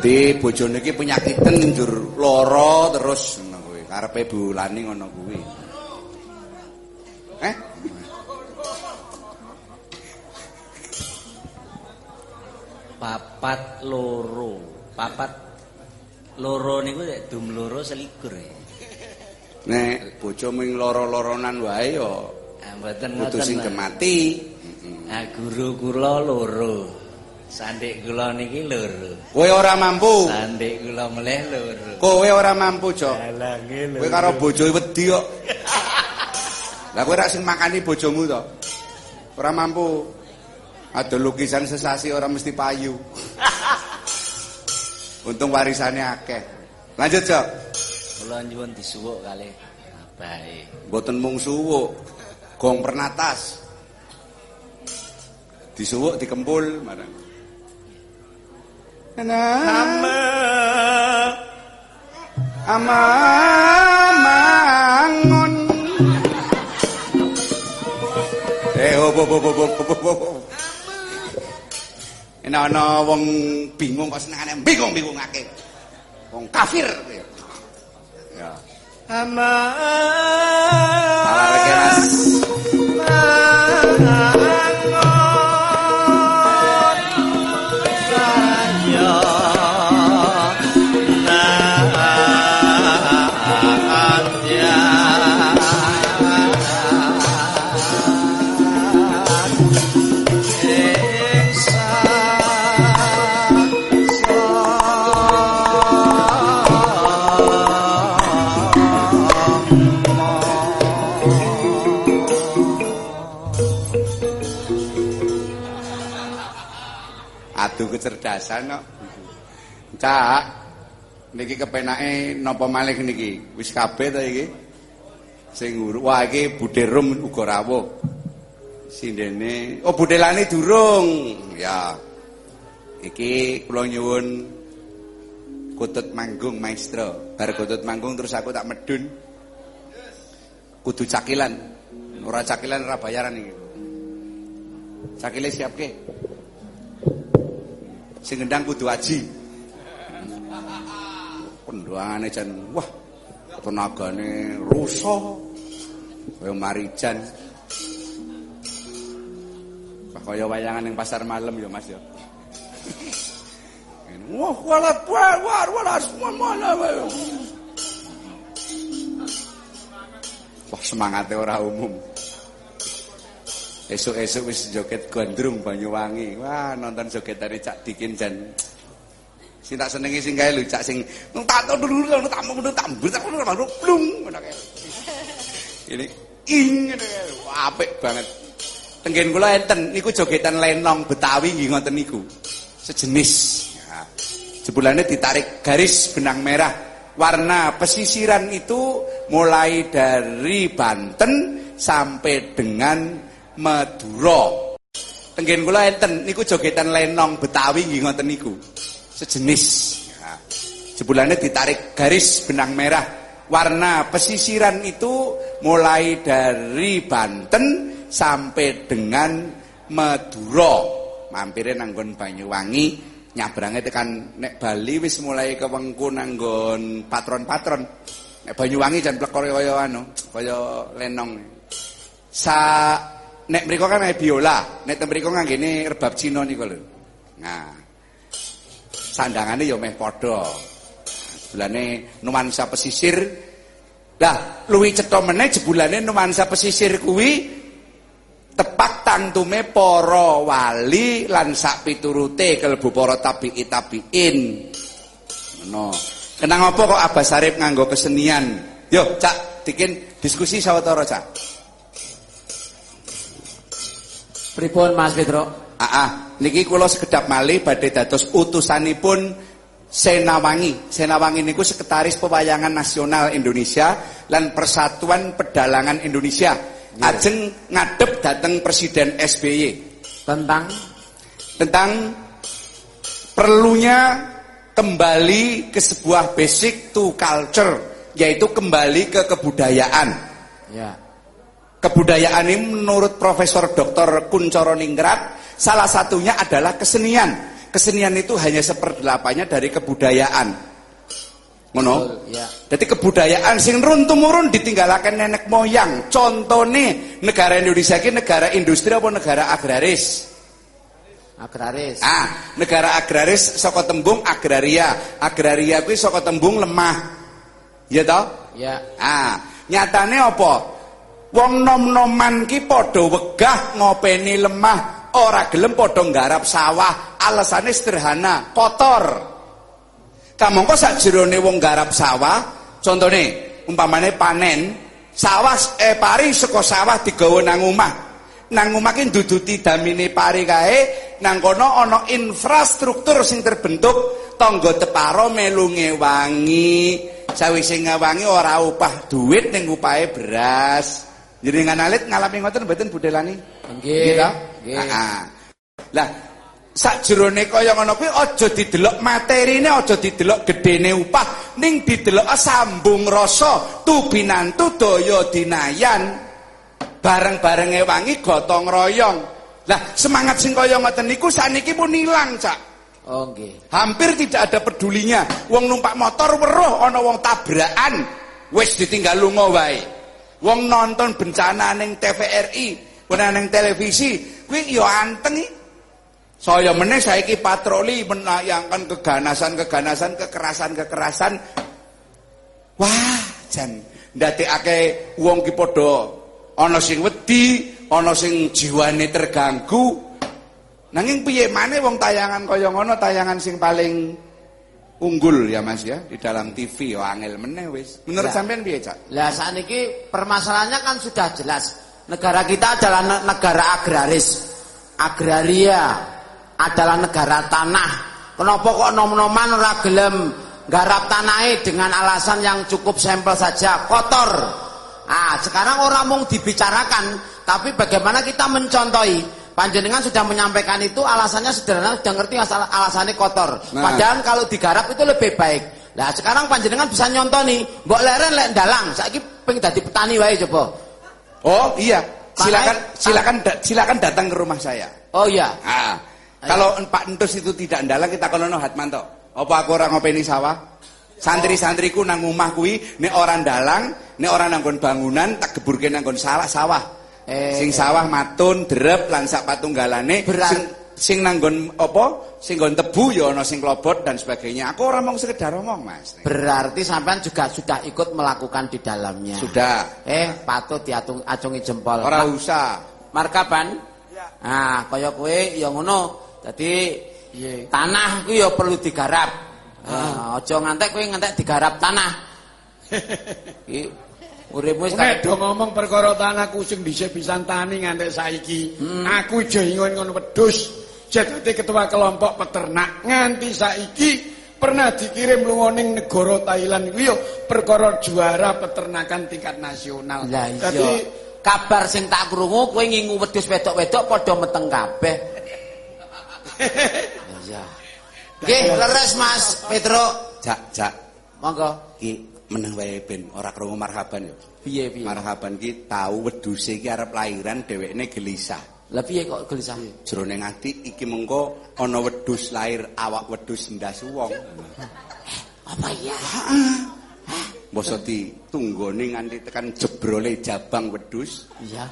[SPEAKER 1] Dadi bojone iki penyakiten njur lara terus ngono kuwi. Karepe bulani ngono kuwi. Eh?
[SPEAKER 11] Papat loro. Papat loro niku dum loro selikur ya.
[SPEAKER 1] Nek bojo ming lara-laranan wae ya
[SPEAKER 11] Ah mboten
[SPEAKER 1] kudu
[SPEAKER 11] ngoten.
[SPEAKER 1] sing
[SPEAKER 11] Pak.
[SPEAKER 1] kemati.
[SPEAKER 11] Ah guru kula loro. Sandik kula niki loro.
[SPEAKER 1] Kowe ora mampu.
[SPEAKER 11] Sandik kula meleh loro.
[SPEAKER 1] Kowe ora mampu, Jok.
[SPEAKER 11] Alah nggih
[SPEAKER 1] Kowe karo bojo wedi kok. Lah kowe rak sing makani bojomu to. Ora mampu. Ada lukisan sesasi ora mesti payu. Untung warisannya akeh. Lanjut, Jok.
[SPEAKER 11] Kula nyuwun disuwuk kalih abahe.
[SPEAKER 1] Mboten mung suwuk, gong pernatas. Disuwuk dikempul marang. Ama ama mangon. Eh hop hop hop, hop. Enak ana wong bingung kok senengane bingung-bingungake. Wong kafir. Ya.
[SPEAKER 12] ama
[SPEAKER 1] Salah lagi, Mas. Adu kecerdasan kok. Cak, niki kepenake napa malih niki? Wis kabeh ta iki? Sing nguru. Wah, iki budhe rum uga rawuh. Sindene, oh budelane durung. Ya. Iki kula nyuwun kutut manggung maestro. Bar kutut manggung terus aku tak medun. Kudu cakilan. Ora cakilan ora bayaran iki. Cakile siap ke? Sing gendang kudu aji. Pendoangane jan wah tenagane rusa. Kaya marijan. Kaya wayangan ning pasar malam ya Mas ya. Wah, wala war wala semua malam. Wah semangatnya ora umum. Esuk-esuk wis joget gondrong Banyuwangi. Wah, nonton jogetane Cak Dikin jan sing tak senengi sing kae lho Cak sing tak dulu ngono tak mau tak tak kae. Ini ing apik banget. Tenggen kula enten niku jogetan lenong Betawi nggih ngoten niku. Sejenis. Jebulane ditarik garis benang merah. Warna pesisiran itu mulai dari Banten sampai dengan Madura. Tenggen kula enten niku jogetan lenong Betawi nggih ngoten niku. Sejenis. Ya. Jebulannya ditarik garis benang merah. Warna pesisiran itu mulai dari Banten sampai dengan Madura. Mampirnya nanggon Banyuwangi, nyabrangnya tekan nek Bali wis mulai ke Wengku nanggon patron-patron. Nek Banyuwangi jan plekor kaya anu, kaya lenong. Sa nek mriku kan nggae biola, nek ten mriku nganggene rebab Cina niku lho. Nah. Sandangane ya meh padha. Jebulane nuansa pesisir. Lah, luwi cetha meneh jebulane nuansa pesisir kuwi tepak tangtume para wali lan sak piturute kelebu para tabi'i tabi'in. Ngono. Kenang apa kok Abah Sarip nganggo kesenian? Yo, Cak, bikin diskusi sawetara, Cak.
[SPEAKER 6] Pripun Mas Petro?
[SPEAKER 1] Ah, ah. niki kula sekedap malih badhe dados utusanipun Senawangi. Senawangi niku sekretaris pewayangan nasional Indonesia lan Persatuan Pedalangan Indonesia. Ajeng ngadep dateng Presiden SBY
[SPEAKER 6] Tentang
[SPEAKER 1] tentang perlunya kembali ke sebuah basic to culture yaitu kembali ke kebudayaan.
[SPEAKER 6] ya.
[SPEAKER 1] Kebudayaan ini menurut Profesor Dr. Kuncoro Ningrat salah satunya adalah kesenian. Kesenian itu hanya seperdelapannya dari kebudayaan. Ngono?
[SPEAKER 6] Ya.
[SPEAKER 1] Jadi kebudayaan sing run tumurun ditinggalaken nenek moyang. Contone negara Indonesia ini negara industri apa negara agraris?
[SPEAKER 6] Agraris.
[SPEAKER 1] Ah, negara agraris saka tembung agraria. Agraria kuwi saka tembung lemah. Ya toh?
[SPEAKER 6] Ya.
[SPEAKER 1] Ah, nyatane apa? Wong nom-noman ki padha wegah ngopeni lemah, ora gelem padha nggarap sawah. Alasane sederhana, kotor. Kamangka sakjerone wong garap sawah, contone umpamane panen, sawah eh pari saka sawah digawa nang omah. Nang omah ki nduduti damine pari kae, nang kono ana infrastruktur sing terbentuk tangga teparo melunge wangi. Sawise ngawangi ora upah duit ning upahe beras. Jenengan alit ngalami ngoten mboten budelani?
[SPEAKER 6] Nggih.
[SPEAKER 1] ta?
[SPEAKER 6] Nggih.
[SPEAKER 1] Heeh. Lah sakjerone kaya ngono kuwi aja didelok materine, aja didelok gedene upah, ning didelok sambung rasa tubinantu daya dinayan. Bareng-barenge wangi gotong royong. Lah semangat sing kaya ngoten niku saniki pun ilang, Cak.
[SPEAKER 6] Oh nggih.
[SPEAKER 1] Hampir tidak ada pedulinya. Wong numpak motor weruh ana wong tabrakan, wis ditinggal lunga wae. Wong nonton bencana ning TVRI, ora ning televisi, kuwi ya anteng. Saya meneh saiki patroli menayangkan keganasan-keganasan, kekerasan-kekerasan. Wah, jan ndadekake wong ki padha ana sing wedi, ana sing jiwane terganggu. Nanging piye maneh wong tayangan kaya ngono tayangan sing paling unggul ya Mas ya di dalam TV ya angel meneh wis. Menurut
[SPEAKER 6] Ya.
[SPEAKER 1] sampean piye, Cak?
[SPEAKER 6] Lah saat ini permasalahannya kan sudah jelas. Negara kita adalah ne- negara agraris. Agraria adalah negara tanah. Kenapa kok nom-noman ora gelem garap tanahnya dengan alasan yang cukup sampel saja, kotor. Ah, sekarang orang mau dibicarakan, tapi bagaimana kita mencontohi? Panjenengan sudah menyampaikan itu alasannya sederhana, sudah ngerti alasannya kotor.
[SPEAKER 1] Nah.
[SPEAKER 6] Padahal kalau digarap itu lebih baik. Nah, sekarang panjenengan bisa nyontoh nih, mbok leren lek dalang, saiki pengen dadi petani wae coba.
[SPEAKER 1] Oh, iya. Silakan silakan da- silakan datang ke rumah saya.
[SPEAKER 6] Oh iya.
[SPEAKER 1] Ah, kalau Pak Entus itu tidak ndalang kita kono Hatmanto. Apa aku ora ngopeni sawah? Santri-santriku nang omah kuwi nek ora ndalang, nek ora nanggon bangunan tak geburke nanggon salah sawah.
[SPEAKER 6] Eh,
[SPEAKER 1] sing sawah matun, drep lan sak patunggalane sing sing nanggon apa? Sing nggon tebu ya ana sing klobot dan sebagainya. Aku ora mau sekedar ngomong, Mas.
[SPEAKER 6] Berarti sampean juga sudah ikut melakukan di dalamnya.
[SPEAKER 1] Sudah.
[SPEAKER 6] Eh, patut diatung acungi jempol.
[SPEAKER 1] Ora usah.
[SPEAKER 6] Markaban? Nah, kaya kowe ya ngono. Dadi tanah ku ya perlu digarap. Nah, aja ngantek kowe ngantek digarap tanah. Uripmu wis
[SPEAKER 8] Nek do ngomong perkara tanahku sing dhisik pisan tani ngantek saiki. Aku aja ingon ngono wedhus. Jadi ketua kelompok peternak nganti saiki pernah dikirim lunga ning negara Thailand kuwi yo perkara juara peternakan tingkat nasional.
[SPEAKER 6] Lah iya.
[SPEAKER 8] Dadi
[SPEAKER 6] kabar sing tak krungu kowe ngingu wedhus wedok-wedok padha meteng kabeh. Iya. Nggih, leres Mas Petro.
[SPEAKER 1] Jak, jak.
[SPEAKER 6] Monggo.
[SPEAKER 1] Ki meneng wae ben ora krungu marhaban yo.
[SPEAKER 6] Piye piye?
[SPEAKER 1] Marhaban ki tau wedhuse iki arep lairan dhewekne gelisah.
[SPEAKER 6] Lah piye kok gelisah?
[SPEAKER 1] Jroning ati iki mengko ana wedhus lair awak wedhus ndas wong.
[SPEAKER 6] Apa iya?
[SPEAKER 1] Mbosok ditunggone nganti tekan jebrole jabang wedhus.
[SPEAKER 6] Iya.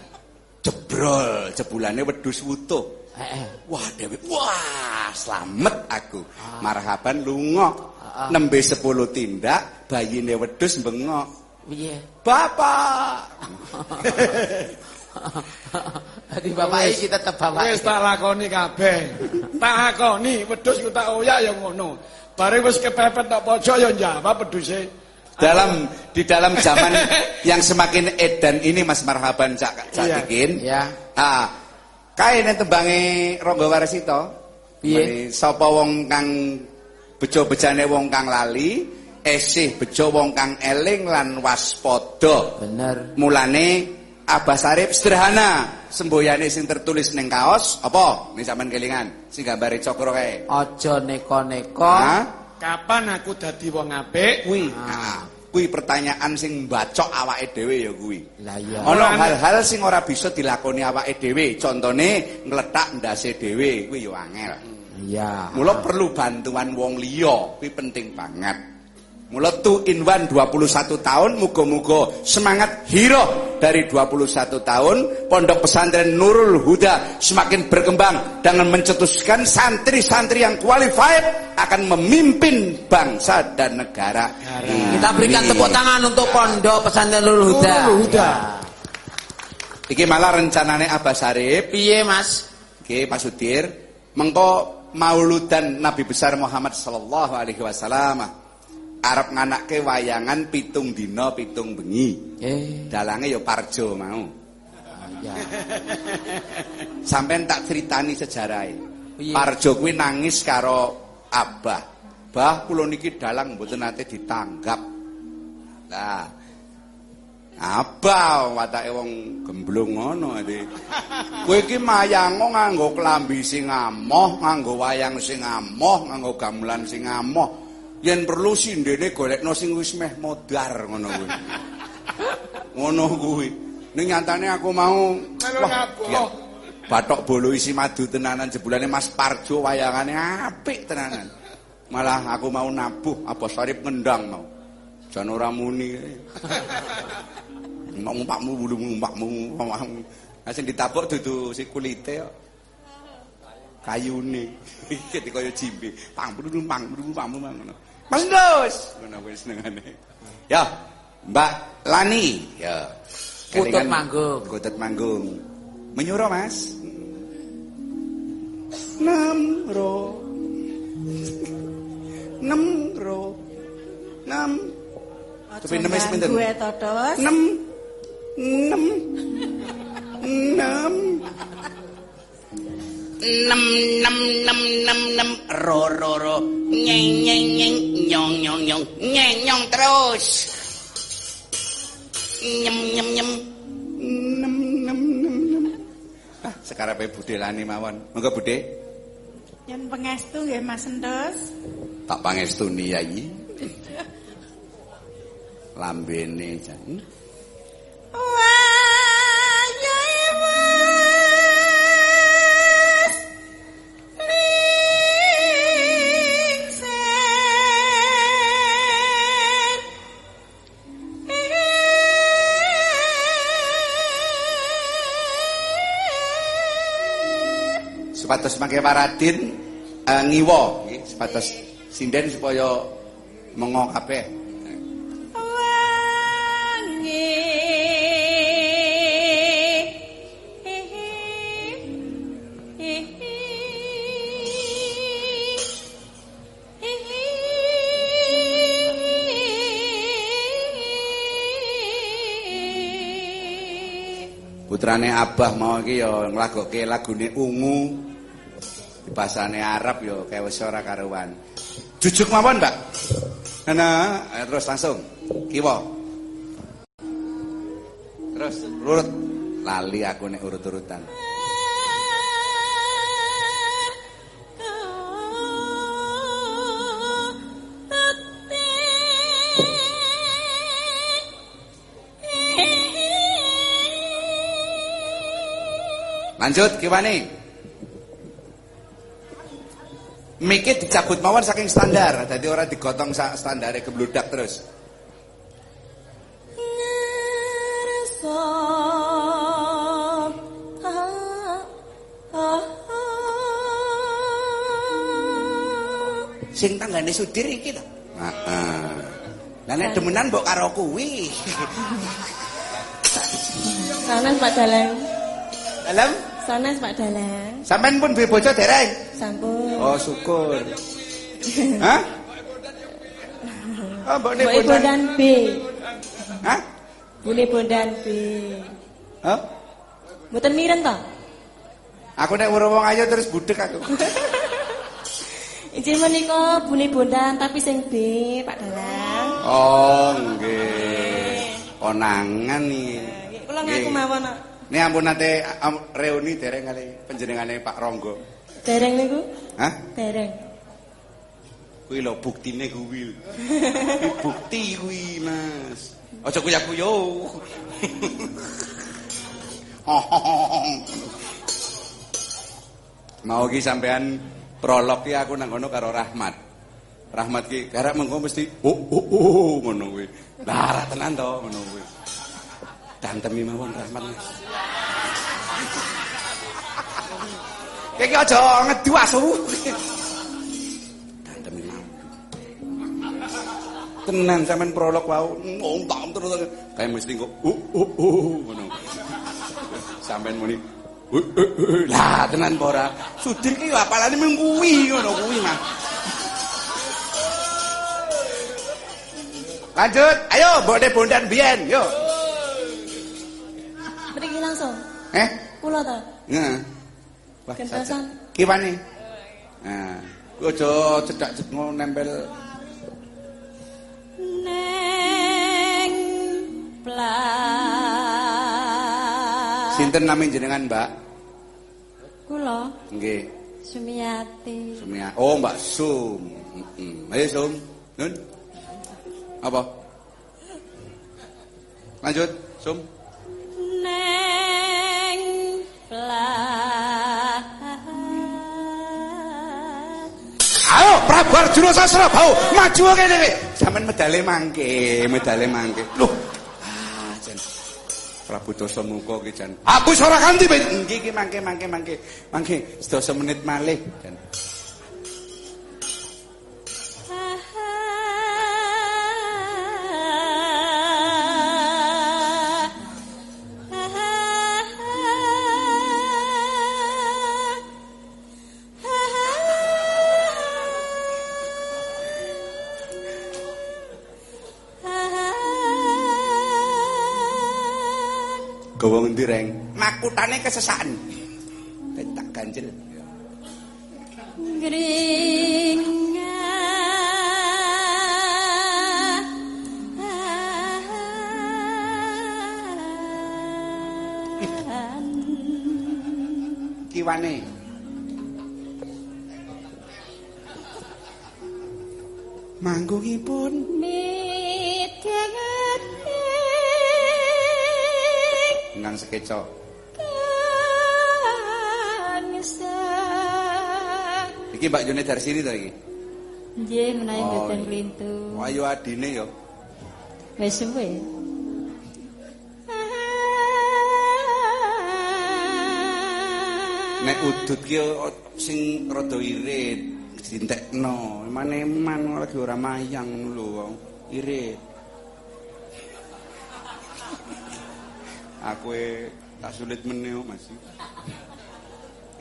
[SPEAKER 1] Jebrol jebulane wedhus wutuh.
[SPEAKER 6] Heeh.
[SPEAKER 1] Wah Dewi, wah selamat aku. Marhaban lunga. Nembe 10 tindak, bayine wedhus bengok.
[SPEAKER 6] Piye?
[SPEAKER 1] Bapak.
[SPEAKER 6] Dadi bapak iki tetep bapak.
[SPEAKER 8] Wis tak lakoni kabeh. Tak lakoni wedhus ku tak oyak ya ngono. Bareng wis kepepet tok pojok ya jawab wedhuse.
[SPEAKER 1] Dalam di dalam zaman yang semakin edan ini Mas Marhaban Cak Cak
[SPEAKER 8] Iya.
[SPEAKER 6] Ya.
[SPEAKER 1] Ah, kae nek tembange Rangga Warsita.
[SPEAKER 6] Piye?
[SPEAKER 1] Sapa wong kang bejo-bejane wong kang lali, esih bejo wong kang eling lan waspada.
[SPEAKER 6] Bener.
[SPEAKER 1] Mulane Abah Sarip sederhana, semboyane sing tertulis ning kaos apa? Ning sampean kelingan, sing gambare cokro kae.
[SPEAKER 6] Aja neko-neko.
[SPEAKER 8] Kapan aku dadi wong apik?
[SPEAKER 1] Kuwi. Nah, kuwi pertanyaan sing mbacok awake dhewe ya kuwi.
[SPEAKER 6] Lah iya.
[SPEAKER 1] Ana hal-hal sing ora bisa dilakoni awake dhewe. Contone ngletak ndase dhewe kuwi ya angel.
[SPEAKER 6] Iya.
[SPEAKER 1] Mula perlu bantuan wong liya, kuwi penting banget. Mula tu in one 21 tahun, muga-muga semangat hero dari 21 tahun, Pondok Pesantren Nurul Huda semakin berkembang dengan mencetuskan santri-santri yang qualified akan memimpin bangsa dan negara. ini.
[SPEAKER 6] Kita berikan tepuk tangan untuk Pondok Pesantren Nurul Huda.
[SPEAKER 8] Nurul Huda.
[SPEAKER 1] Iki malah rencanane Abah Sarip
[SPEAKER 6] Piye, Mas?
[SPEAKER 1] Oke, Pak Sudir, mengko mauludan Nabi besar Muhammad sallallahu alaihi wasallam arep nganake wayangan pitung dina pitung bengi.
[SPEAKER 6] Eh,
[SPEAKER 1] Dalange ya parjo mau.
[SPEAKER 6] ya.
[SPEAKER 1] Sampeyan tak critani sejarahe. Parjo kuwi nangis karo Abah. Bah, kula niki dalang mboten nate ditanggap. Lah, Abah watake wong gemblung ngono ade. Kowe iki mayango nganggo klambi sing amoh, nganggo wayang sing amoh, nganggo gamelan sing amoh. Yen perlu sindene golekno sing wis meh modar ngono kuwi. Ngono kuwi. Ning nyatane aku mau Batok bolo isi madu tenanan jebulane Mas Parjo wayangane apik tenanan. Malah aku mau nabuh apa sarip ngendang mau. Jan ora muni. Ngumpakmu bulu ngumpakmu ngumpakmu. Lah sing ditabok dudu si kulite kok. Kayune. Iki kaya jimbe. Pang bulu pang bulu pang ngono. Mas Dos. Ngono kuwi senengane. Ya, Mbak Lani. Ya.
[SPEAKER 6] Kutut
[SPEAKER 1] Kelingan-
[SPEAKER 6] manggung.
[SPEAKER 1] Kutut manggung. Menyuruh Mas. Enam ro. Enam ro. Enam. Tapi enam wis pinten?
[SPEAKER 10] Gue to, Dos.
[SPEAKER 1] Enam. Enam. Enam.
[SPEAKER 13] nem nem nem nem nem ro ro ro nyeng nyeng nyeng nyong nyong nyong nyeng nyong terus nyem nyem nyem
[SPEAKER 1] Enam, enam, enam, enam. Ah, sekarepe Budhe Lani mawon. Monggo Budhe,
[SPEAKER 10] Yen pengestu nggih Mas Endos.
[SPEAKER 1] tak pangestuni Yayi. Lambene jan. Supados mangke paradin eh, ngiwa nggih, supados sinden supaya mengo kabeh. Putrane Abah mau iki ya nglagokke lagune ungu. bahasane Arab yo kaya wis ora karuan. Jujuk mawon, Mbak. Ana terus langsung kiwa. Terus urut lali aku nek urut-urutan. Lanjut, gimana? Mikir dicabut mawon saking standar, jadi orang digotong sak standare gebludak terus. Sing tanggane sudir iki to. Heeh. Lah nek demenan mbok karo kuwi.
[SPEAKER 4] Sanes Pak Dalang.
[SPEAKER 1] Dalam
[SPEAKER 4] Sanes Pak Dalang.
[SPEAKER 1] sampean pun duwe bojo dereng.
[SPEAKER 4] Sampun.
[SPEAKER 1] Oh, syukur. Hah? Oh, mbok nek
[SPEAKER 4] Mbok
[SPEAKER 1] bondan.
[SPEAKER 4] Bondan B.
[SPEAKER 1] Hah?
[SPEAKER 4] Bune Bondan B.
[SPEAKER 1] Hah?
[SPEAKER 4] Mboten miren to?
[SPEAKER 1] Aku nek weruh wong ayu terus budek aku.
[SPEAKER 4] Injil menika bune Bondan tapi sing B, Pak Dalang.
[SPEAKER 1] Oh, nggih. Konangan iki.
[SPEAKER 4] Kula ngaku mawon kok.
[SPEAKER 1] Ini ampun nate reuni dereng kali panjenengane Pak Ronggo.
[SPEAKER 4] Dereng niku?
[SPEAKER 1] Hah?
[SPEAKER 4] Dereng.
[SPEAKER 1] Kuwi lho buktine kuwi. Bukti kuwi, Mas. Aja kuyak-kuyo. Mau ki sampean prolog ki aku nang kono karo Rahmat. Rahmat ki garap mengko mesti oh oh oh ngono kuwi. Lah tenan to ngono kuwi. Dantemi mawon Rahmat. Mas. Kiki aja ngedu asu. Dantemi mawon. Tenan sampean prolog wau ngontak terus kayak mesti kok oh oh oh ngono. Sampean muni "Uh, uh, uh." lah tenan apa ora? Sudir ki apalane mung kuwi ngono kuwi mah. Lanjut, ayo mbok bondan biyen, yo.
[SPEAKER 4] Kula to.
[SPEAKER 1] Heeh. Wah,
[SPEAKER 4] Gentasan.
[SPEAKER 1] Kiwane. Nah, aja cedak ngono nempel
[SPEAKER 4] Neng plas.
[SPEAKER 1] sinten nami jenengan, Mbak?
[SPEAKER 4] Kula
[SPEAKER 1] Nggih.
[SPEAKER 4] Sumiati.
[SPEAKER 1] Sumia. Oh, Mbak Sum. Heeh. Ayo Sum. Nun. Apa? Lanjut, Sum. Ayo Prabu Arjuna Sasra bau maju kene kowe. Sampeyan medale mangke, medale mangke. Loh. Ah, jan. Prabu Dasa Muka ki jan. Aku ora kanthi nggih iki mangke mangke mangke. Mangke sedasa menit malih jan. Gawa ngendi reng? Makutane kesesakan. Tak ganjel. Kiwane. Manggungipun nang sekeca. Iki Mbak Jone Darsiri to iki.
[SPEAKER 4] Nggih menawi mboten
[SPEAKER 1] iya.
[SPEAKER 4] klintu.
[SPEAKER 1] Ayo adine yo.
[SPEAKER 4] Wis suwe.
[SPEAKER 1] Nek udut ki sing rada irit, dintekno. Emane-eman lagi ora mayang ngono lho, irit. Aku e tak sulit meneh Mas.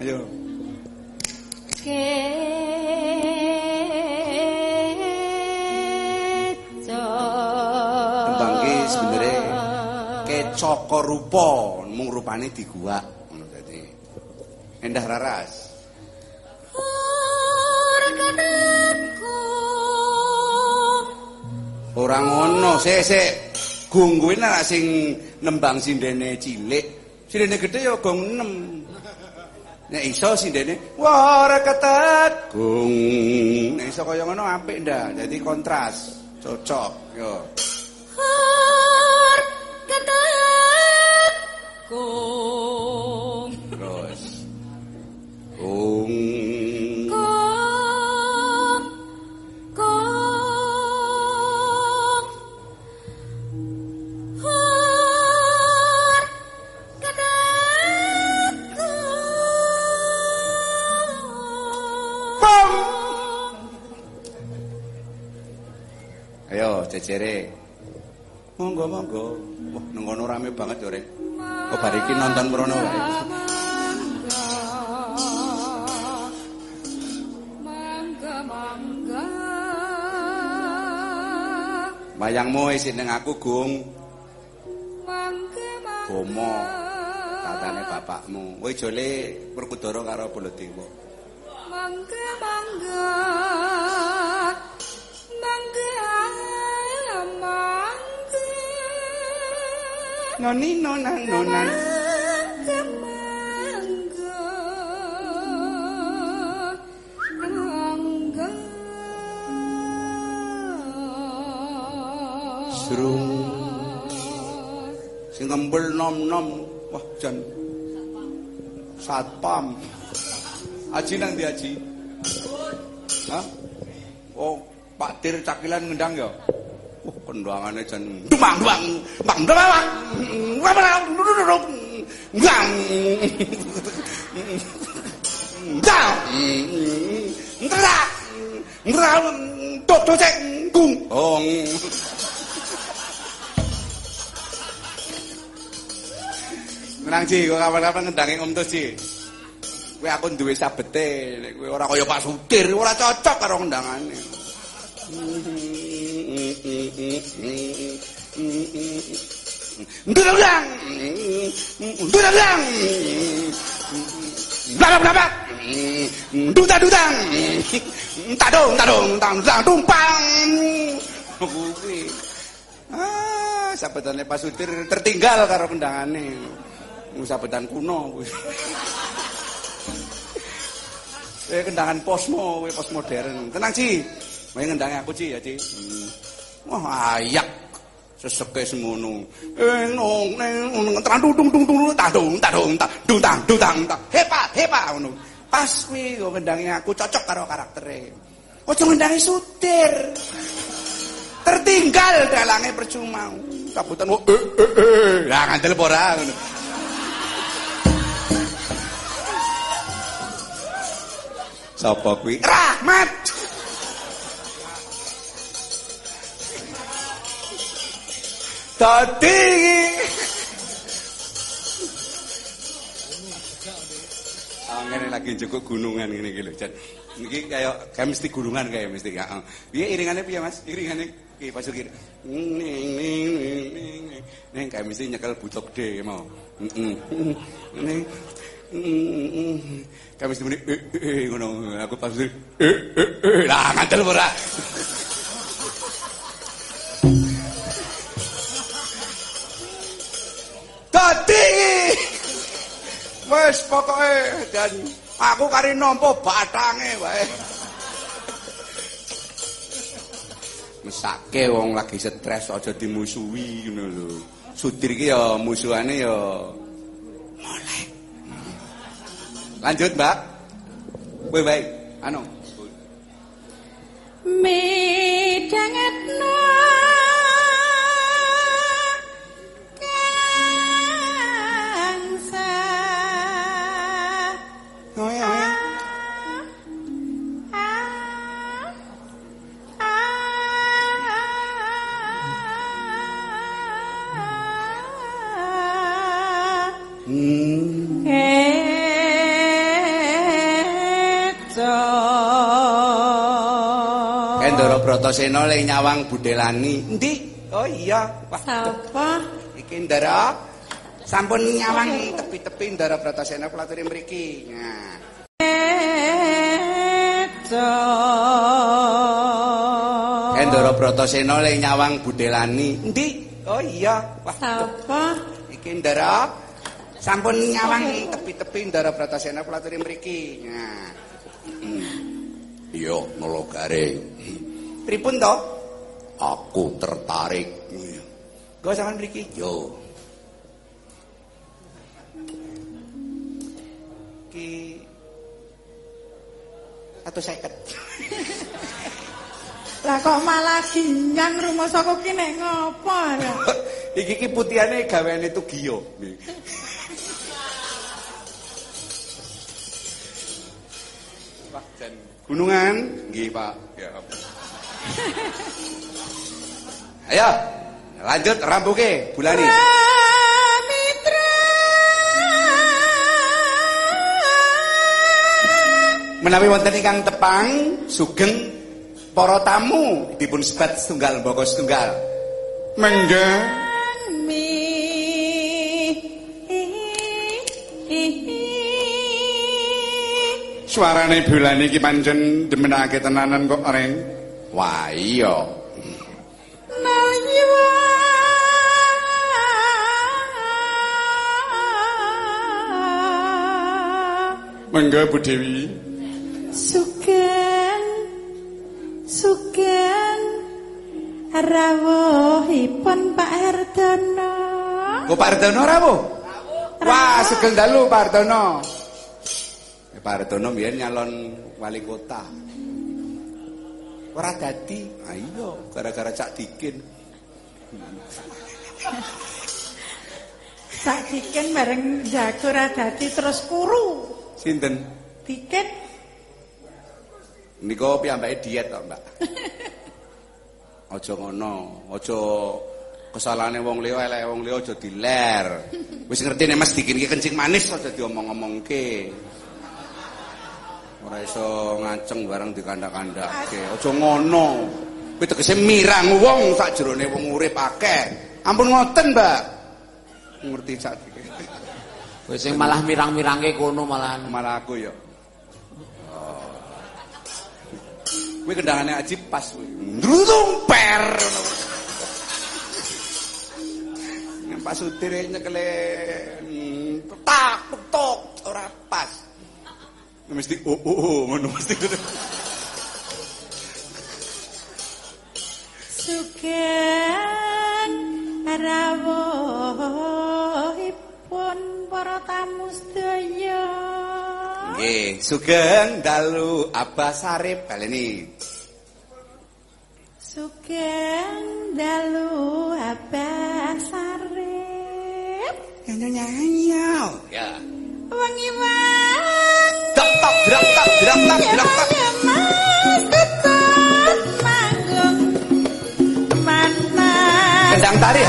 [SPEAKER 1] Ayo. Tembang ki sebenere kecaka rupa, mung rupane diguak ngono dadi. Endah raras. Ora ngono, sik sik. Gung kuwi nek sing nembang sindene cilik, sindene gedhe ya gong enem. Nek iso sindene wara ketet gung. Nek iso kaya ngono apik ndak. Dadi kontras, cocok yo. Terus. Gung. Bom. Ayo jejere. Monggo monggo. Wah, nang kono rame banget yo, Rek. Kok bar iki nonton mrono wae.
[SPEAKER 7] Mangga mangga
[SPEAKER 1] Mayangmu isin ning aku, Gung.
[SPEAKER 7] mangga
[SPEAKER 1] Bomo. Tatane bapakmu. Kowe jole Werkudara karo Baladewa.
[SPEAKER 7] Mangga mangga mangga mangga
[SPEAKER 1] Noni nonan nonan. Srung. Sing ngembel nom-nom. Wah, jan. Satpam. Aji nang ndi Aji? Hah? Oh, Pak Dir cakilan ngendang ya? Wah, kendangane jan dumang dumang, dumang. Gang. Gang. Ntra. Ntra. Tok tok cek gung. Oh. Menang Ji, kok kapan-kapan ngendangi Om Tus Ji. Kowe aku duwe sabete, nek kowe ora kaya Pak Sutir, ora cocok karo ngendangane. Ndudang. Ndudang. Blabak-blabak. Dudang-dudang. Tadong, tadong, tang, tang, tumpang. Kuwi. Ah, sabetane Pak Sutir tertinggal karo kendangane. Mu sabetan kuno kuwi. Eh kendangan posmo, kuwi pos modern. Tenang, Ci. Mau ngendangi aku, Ci, ya, Ci. Hmm. Wah, ayak. Seseke semono. Eh nong neng tandung tung tung tung tadung tadung tadung tang dutang tang. Hebat, hebat ngono. Pas kuwi kok ngendangi aku cocok karo karaktere. Ojo ngendangi Sutir. tertinggal dalange percuma sabutan kok eh eh eh lah ngandel apa ora ngono Sapa kuwi? Rahmat. Tadi Ah, ngene lagi cukup gunungan ngene iki lho, Jan. Niki kaya kaya mesti gunungan kaya mesti. Heeh. Piye iringane piye, Mas? Iringane iki Pak Sukir. Ning ning ning ning. Ning kaya mesti nyekel butok de mau. Heeh. Ning Mesti muni eh eh ngono. Aku pas eh eh eh lah ngantel ora. Dadi Wes pokoke dan aku kari nampa batange wae. Mesake wong lagi stres aja dimusuhi ngono lho. Sudir iki ya musuhane ya molek. Lanjut, Mbak. Kowe baik. Anu.
[SPEAKER 4] Midhangetna kangsa
[SPEAKER 1] Oh ya. Hmm. Kendoro Bratasena le nyawang Budelani. Endi? Oh iya. Wah,
[SPEAKER 4] Sapa?
[SPEAKER 1] iki Ndara. Sampun nyawang tepi-tepi Ndara Bratasena pelaturi mriki. Nah. Kendoro Bratasena le nyawang Budelani. Endi? Oh iya. Wah,
[SPEAKER 4] Sapa?
[SPEAKER 1] iki Ndara. Sampun nyawang tepi-tepi Ndara Bratasena pelaturi mriki. Nah. Iya, nologare. Pripun to? Aku tertarik. Gak usah mriki. Yo. Ki atau saya ket.
[SPEAKER 4] Lah kok malah ginyang rumah saka ki nek ngopo ya?
[SPEAKER 1] Iki ki putihane gaweane tuh giyo. Gunungan? Nggih, Pak. Ya. Ayo, lanjut rambuke bulani.
[SPEAKER 4] Mitra
[SPEAKER 1] Menawi wonten ingkang tepang sugeng para tamu dipun sebat setunggal mbaka setunggal. Mengga
[SPEAKER 4] mi
[SPEAKER 14] Suarane bulane iki pancen demenake tenanan kok, Reng.
[SPEAKER 1] Wah iya.
[SPEAKER 14] Mengga Bu Dewi.
[SPEAKER 4] Sugen Sugen rawuhipun Pak Herdono
[SPEAKER 1] Kok Pak Ardono rawuh? Wah, sugeng dalu Pak Ardono. Ya, Pak Ardono biyen nyalon wali kota. Ora dadi. Ayo, gara-gara Cak Dikin.
[SPEAKER 4] Sak diken bareng jago ra dadi terus kuru
[SPEAKER 1] Sinten?
[SPEAKER 4] diken
[SPEAKER 1] Niku piyambake diet to, Mbak. Aja ngono, aja kesalahane wong liya eleke wong liya aja diler. Wis ngerti nek Mas Dikin iki kencing manis aja diomong-omongke. Ora iso ngaceng bareng dikandak-kandake. Aja ngono. Kuwi tegese mirang wong sak jerone wong urip akeh. Ampun ngoten, Mbak. Ngerti sak iki.
[SPEAKER 6] Kowe sing malah mirang-mirangke kono malahan.
[SPEAKER 1] Malah aku ya. Kuwi kendangane aji pas kuwi. Ndrutung per. Nek pas utire nyekele hmm, tak tok ora pas. Mesti oh oh oh ngono mesti.
[SPEAKER 4] Sugen rawuhipun para tamu sedaya
[SPEAKER 1] Nggih, sugeng dalu Abah Sarip baleni.
[SPEAKER 4] Sugeng dalu Abah Sarip
[SPEAKER 1] Nyanyi-nyanyi. Ya.
[SPEAKER 4] Wangi-wangi
[SPEAKER 1] Dak tak drak tak drak tak drak tak. Tari.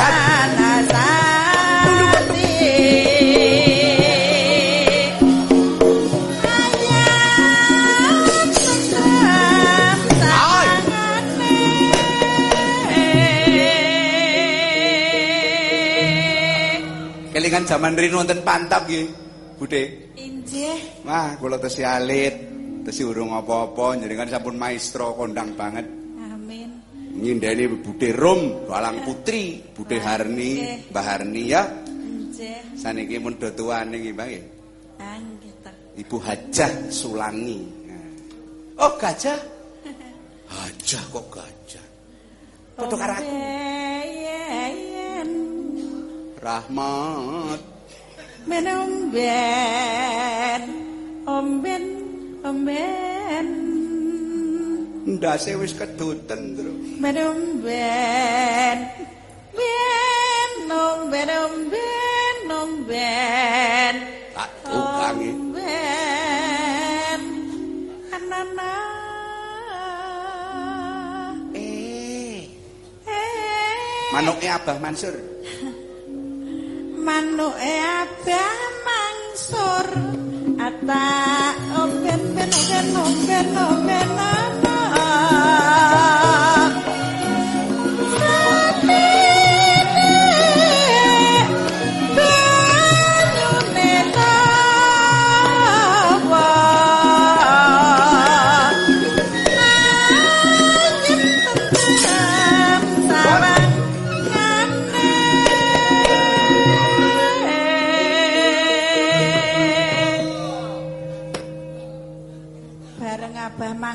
[SPEAKER 1] Kelingan zaman rino wonten pantap nggih, Bude.
[SPEAKER 4] Injih,
[SPEAKER 1] Wah, kula tesi alit, tesi urung apa-apa, njenengan sampun maestro kondang banget.
[SPEAKER 4] amin.
[SPEAKER 1] Nyindeni Bude Rum, Walang Putri, Bude Harni. Mbah Harni ya.
[SPEAKER 4] Injih,
[SPEAKER 1] Saniki mun do tuane nggih, Mbah. nggih. Ibu Hajah Sulani. Nah. Oh, gajah. Hajah kok gajah. Foto karo aku. Rahmat.
[SPEAKER 4] Menomben, omben, omben,
[SPEAKER 1] Ndase wis keduten, Tru.
[SPEAKER 4] menomben, ben, omben, omben, omben,
[SPEAKER 1] Tak tukangi.
[SPEAKER 4] omben, anana.
[SPEAKER 1] Eh,
[SPEAKER 4] Eh,
[SPEAKER 1] manuke Abah Mansur.
[SPEAKER 4] Manuke abah mangsur. Ata omben ben omben omben omben ana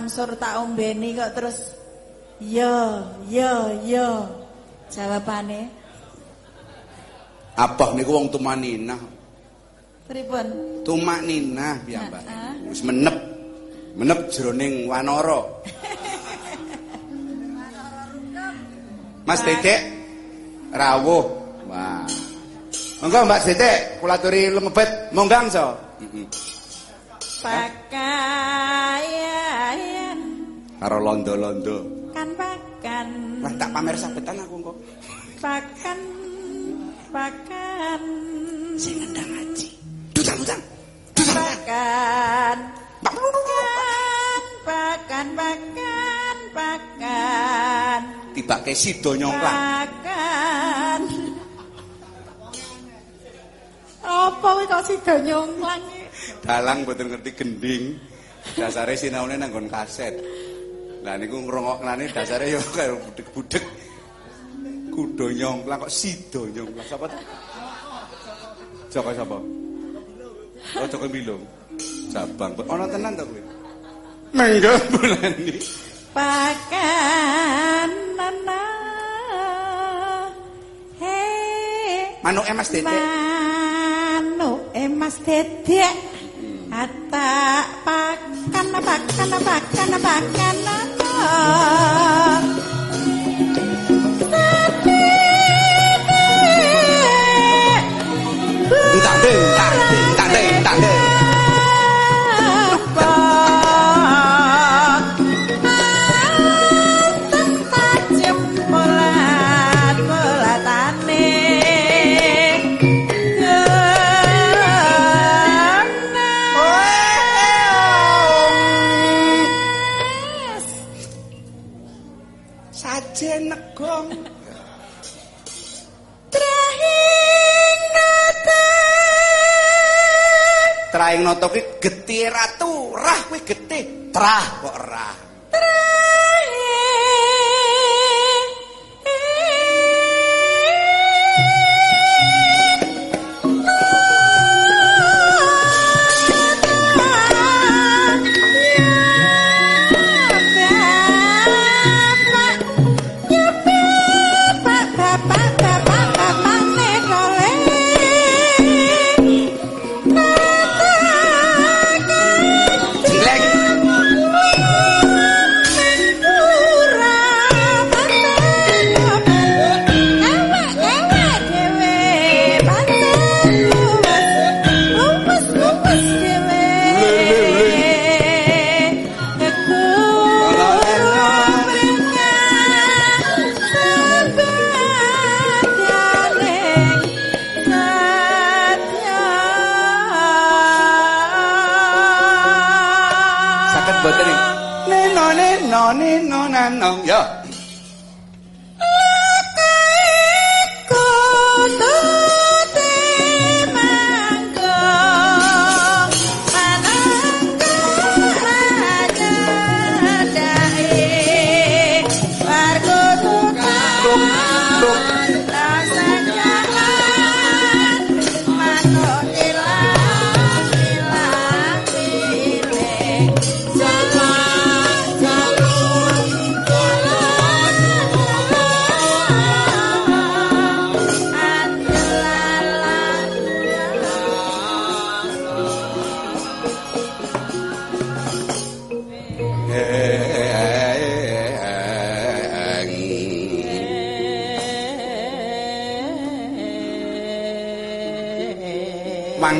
[SPEAKER 4] Abah Mangsur tak ombeni kok terus yo yo yo jawabane
[SPEAKER 1] Abah niku wong tumaninah.
[SPEAKER 4] pripun
[SPEAKER 1] Tumaninah piyambak.
[SPEAKER 4] Heeh.
[SPEAKER 1] Wis menep.
[SPEAKER 4] menep jroning wanara. Mas Dedek rawuh. Wah. Monggo Mbak Dedek, kula aturi lumebet monggang so. Heeh.
[SPEAKER 10] Pakayan
[SPEAKER 4] Karo londo-londo.
[SPEAKER 10] kan pakan
[SPEAKER 4] Wah tak pamer sabetan aku kok.
[SPEAKER 10] pakan pakan
[SPEAKER 4] Sing ngendang aji. Dutang-dutang.
[SPEAKER 10] pakan pakan pakan pakan pakan
[SPEAKER 4] Tibake sida nyongklang.
[SPEAKER 10] pakan apa kok sida nyongklang?
[SPEAKER 4] Dalang mboten ngerti gending. Dasare sinaune nanggon kaset. Lah niku ngrungoknane dasare ya kaya budek-budek. Kudo nyongklang kok sida nyongklang. Sapa? Joko sapa? Oh Joko Bilung. Sabang. Ana tenan to kuwi? Menggo bulan iki.
[SPEAKER 10] pakan nana he
[SPEAKER 4] Manuke Mas Dedek.
[SPEAKER 10] manuk emas dedek pakan
[SPEAKER 4] Entang deh, entang Sajen negong. Traing noto kuwi getih ratu, rah kuwi getih. Trah kok rah.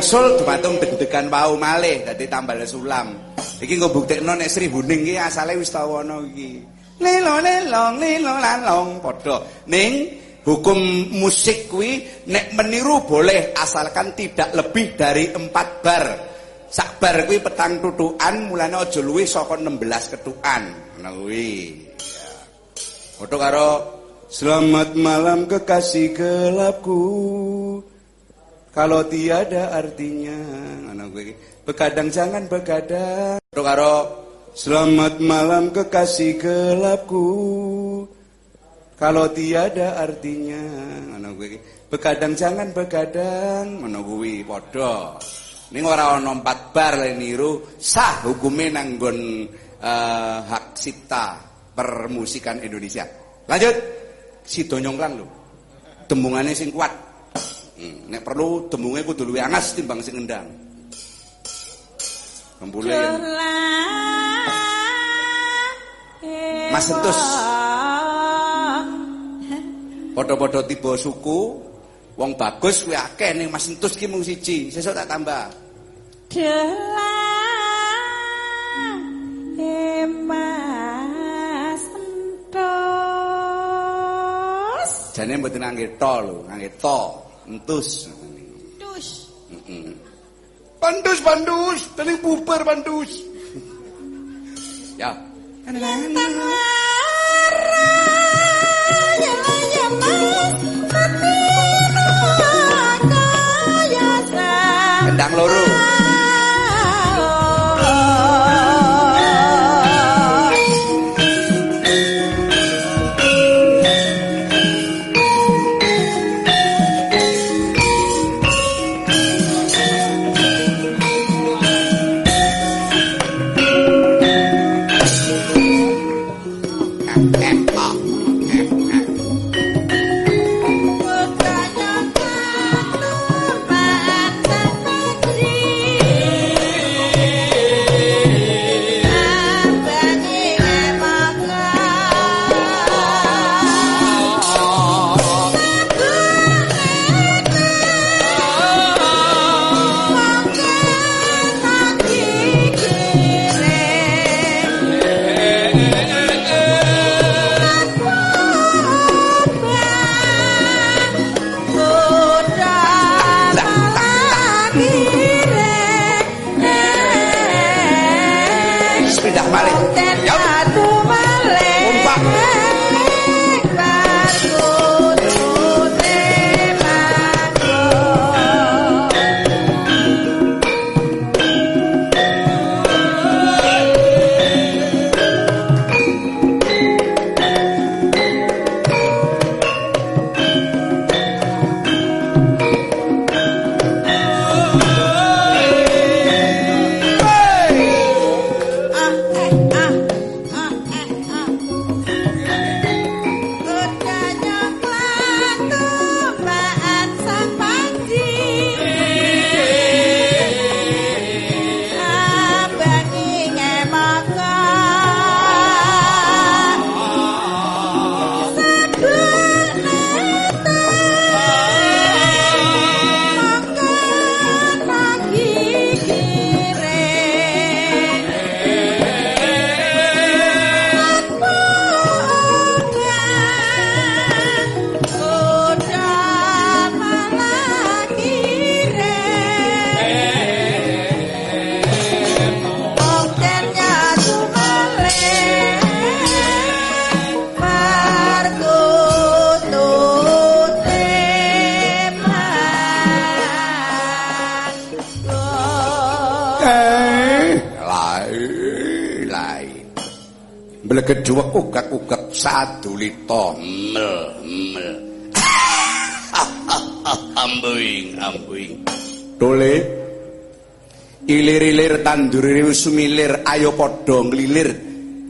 [SPEAKER 4] Mangsul dumatung deg-degan wau malih dadi tambal sulam. Iki nggo buktekno nek Sri Huning iki asale wis tawana iki. Lelo lelong lelo lalong padha. Ning hukum musik kuwi nek meniru boleh asalkan tidak lebih dari 4 bar. Sak bar kuwi petang tutukan mulane aja luwih saka 16 ketukan. Ngono kuwi. Foto karo Selamat malam kekasih gelapku. Kalau tiada artinya, ngono kuwi. Begadang jangan begadang. Foto karo Selamat malam kekasih gelapku. Kalau tiada artinya, ngono kuwi. Begadang jangan begadang, ngono kuwi padha. Ning ora ana 4 bar le niru sah hukume nang nggon eh, hak cipta permusikan Indonesia. Lanjut. Sido nyongklang lho. Tembungane sing kuat. Hmm, nek perlu tembunge kudu luwih angas timbang sing ngendang. Kempule.
[SPEAKER 1] Mas Entus. Padha-padha tiba suku, wong bagus kuwi akeh ning Mas Entus ki mung siji, sesuk tak tambah.
[SPEAKER 10] Delang emas entos.
[SPEAKER 1] Jane mboten ngangge to lho, ngangge to, entus.
[SPEAKER 10] Dus.
[SPEAKER 1] Heeh.
[SPEAKER 4] Pandus, pandus, tening bubar pandus.
[SPEAKER 1] Ya. Kendang loro. Sumilir ayo padha nglilir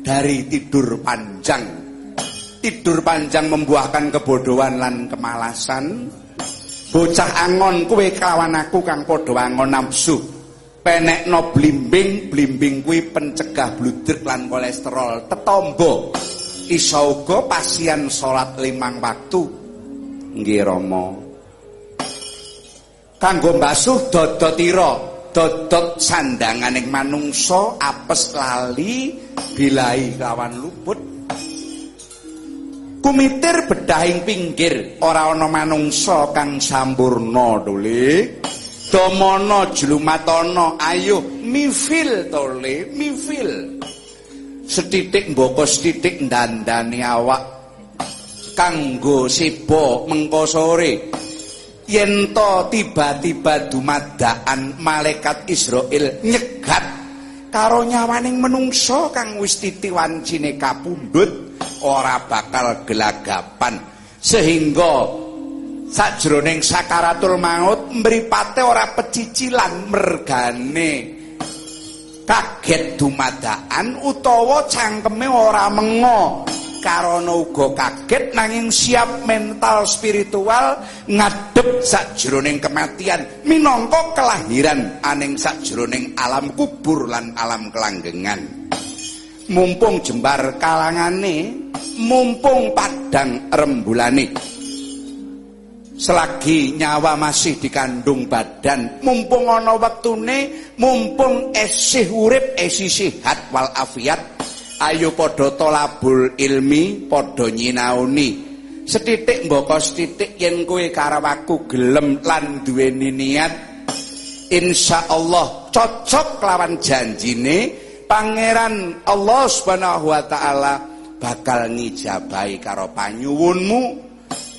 [SPEAKER 1] dari tidur panjang. Tidur panjang membuahkan kebodohan lan kemalasan. Bocah angon kowe kawan aku kang padha angon nafsu. Penekno blimbing, blimbing kuwi pencegah bludruk lan kolesterol. Tetombo iso uga pasien salat limang waktu. Nggih Rama. Kanggo mbasuh dodotira, dodot sandanganing manungsa apes lali bilai kawan luput. Kumitir bedahing pinggir ora ana manungsa kang sampurna dole. Domana jlumatana ayo mifil tole mifil. Setitik mboko setitik ndandani awak kanggo sibo mengko sore. Yen to tiba-tiba dumadaan malaikat Israel nyegat karo nyawaning menungso kang wis titiwancine kapundhut ora bakal gelagapan. Sehingga sajroning sakaratul maut mripate ora pecicilan mergane. Kaget dumadaan utawa cangkeme ora mengo karana uga kaget nanging siap mental spiritual ngadep sajroning kematian. Minangka kelahiran aning sajroning alam kubur lan alam kelanggengan. Mumpung jembar kalangane mumpung padang rembulane. Selagi nyawa masih dikandung badan mumpung ana wektune mumpung esih urip esih sehat wal afiat ayo padha tolabul ilmi padha nyinaoni setitik mboko setitik yen kowe karo aku gelem lan duweni niat insyaallah cocok lawan janjine pangeran Allah Subhanahu wa taala bakal ngijabahi karo panyuwunmu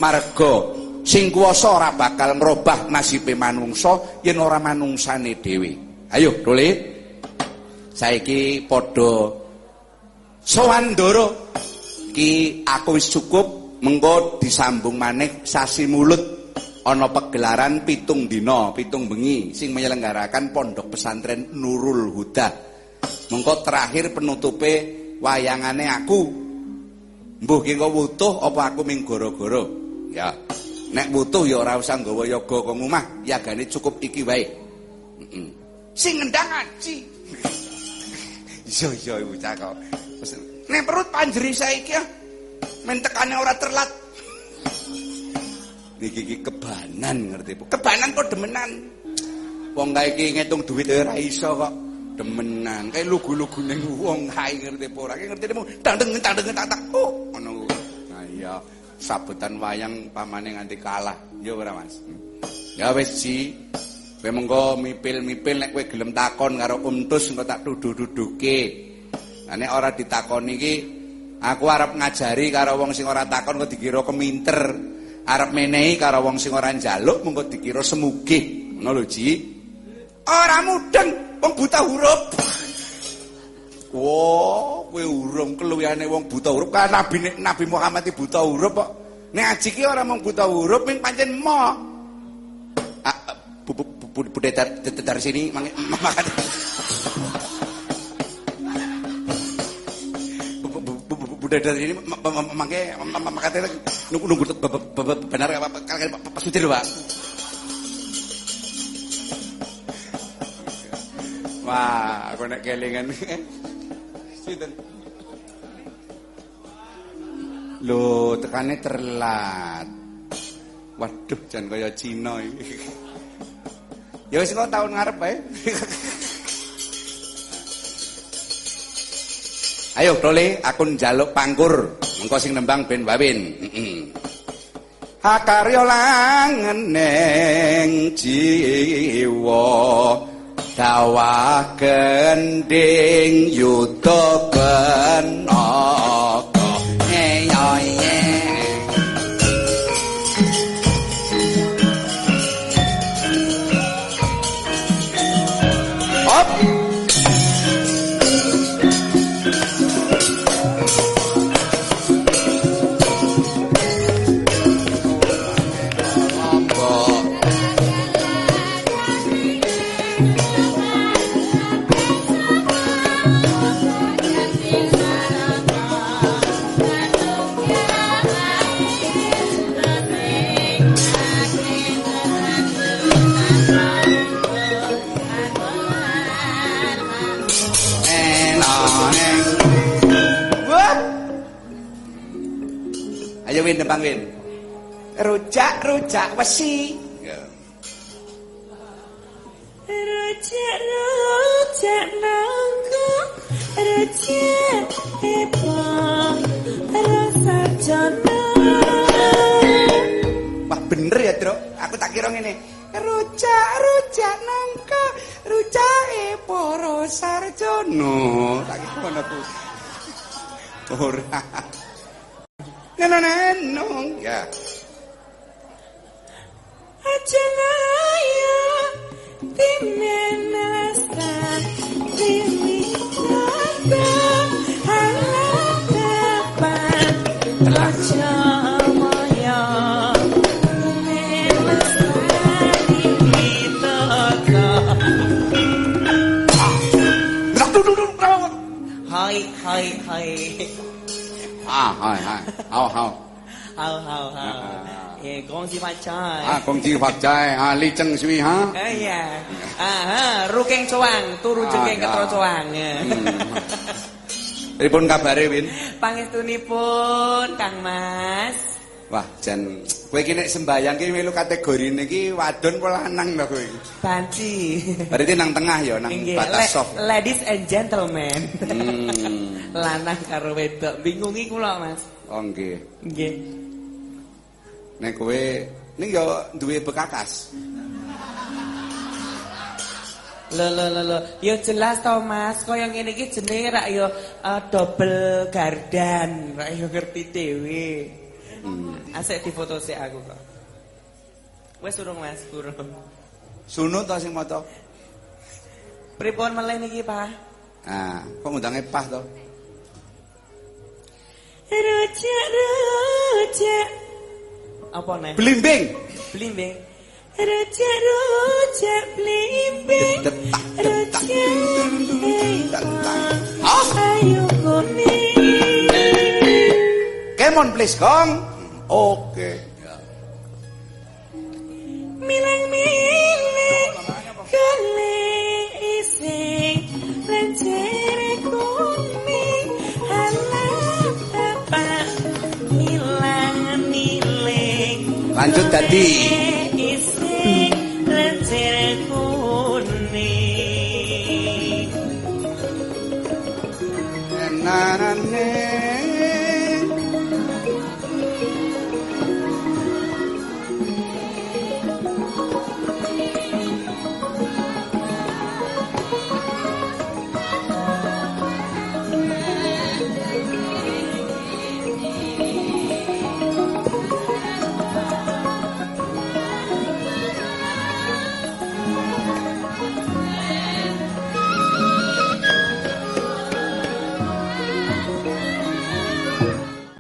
[SPEAKER 1] marga sing kuwasa ora bakal ngrobah nasibe manungsa yen ora manungsane dhewe. Ayo, Dole. Saiki padha sowan ndoro. Ki aku wis cukup mengko disambung maneh sasi mulut ana pegelaran pitung dina, pitung bengi sing menyelenggarakan Pondok Pesantren Nurul Huda. Mengko terakhir penutupe wayangane aku. Mbuh ki engko wutuh apa aku ming gara-gara? Ya. Nek butuh ya ora usah nggawa yoga kok omah, yagane cukup iki wae. Sing ngendang ngaji. Iya iya bocah kok. Nek perut panjeri saiki ya. Men tekane ora terlat. Niki iki kebanan ngerti Bu. Kebanan kok demenan. Wong kae iki ngitung duit ora iso kok. Demenan. Kae lugu-lugu ning wong kae ngerti apa ora. Ngerti mu tandeng tandeng tak tak. Oh, ngono. Nah iya. sabutan wayang pamane nganti kalah. Ya ora Mas. Ya wis Ji. Kowe mengko mipil-mipil nek kowe gelem takon karo Umtus engko tak dudu-duduke. Nek ora ditakoni iki aku arep ngajari karo wong sing ora takon kok dikira keminter. Arep menehi karo wong sing ora njaluk mengko dikira semugih. Ngono lho Ji. Ora mudeng wong buta huruf. Wow, kowe urung keluyane wong buta huruf kan Nabi Nabi Muhammad buta huruf kok. Nek aji ki ora mung buta huruf ming pancen mo. Budaya dari sini makan. Budaya sini mangke makate nunggu nunggu benar Pak Sudir Pak. Wah, aku nek kelingan. Sinten? Lho, tekane terlat. Waduh, jan kaya Cina iki. Ya wis kok tahun ngarep bae. Ayo, Dole, aku njaluk pangkur. Engko sing nembang ben wawin. Hakarya langeneng jiwa dawah gending yuda benaka eyoye
[SPEAKER 4] wasi
[SPEAKER 1] À, Lý Trân Suy ha.
[SPEAKER 4] Eh, Iya. Ah, ha, rukeng coang, turu
[SPEAKER 1] Ah,
[SPEAKER 4] jengking ketro coang.
[SPEAKER 1] Pripun kabare, Win?
[SPEAKER 15] Pangestunipun Kang Mas.
[SPEAKER 1] Wah, jan kowe iki nek sembayang ki melu kategori niki wadon apa lanang lho kowe iki.
[SPEAKER 15] Banci.
[SPEAKER 1] Berarti nang tengah ya, nang
[SPEAKER 15] Nggih,
[SPEAKER 1] batas soft.
[SPEAKER 15] Ladies and gentlemen.
[SPEAKER 1] Hmm.
[SPEAKER 15] Lanang karo wedok bingungi kula, Mas.
[SPEAKER 1] Oh nggih.
[SPEAKER 15] Nggih.
[SPEAKER 1] Nek kowe ning ya duwe bekakas.
[SPEAKER 15] Lho lho lho lho, ya jelas to Mas, kaya ngene iki jenenge rak ya eh, double gardan, rak ya ngerti dhewe.
[SPEAKER 1] Hmm.
[SPEAKER 15] Asik difoto sik aku kok. Wes urung Mas, urung.
[SPEAKER 1] Sunut to sing maca.
[SPEAKER 15] Pripun meleh niki, Pak?
[SPEAKER 1] Ah, kok ngundange pas to?
[SPEAKER 15] Rojak rojak. Apa nih?
[SPEAKER 1] Blimbing.
[SPEAKER 15] Blimbing. Rojak rojak blimbing.
[SPEAKER 1] Detak detak.
[SPEAKER 15] Rojak
[SPEAKER 1] Ah,
[SPEAKER 15] ayo kuning.
[SPEAKER 1] Kemon please, Gong. Oke.
[SPEAKER 15] Milang miling kale ising lencere kuning lanjut dadi hmm. Na
[SPEAKER 1] na na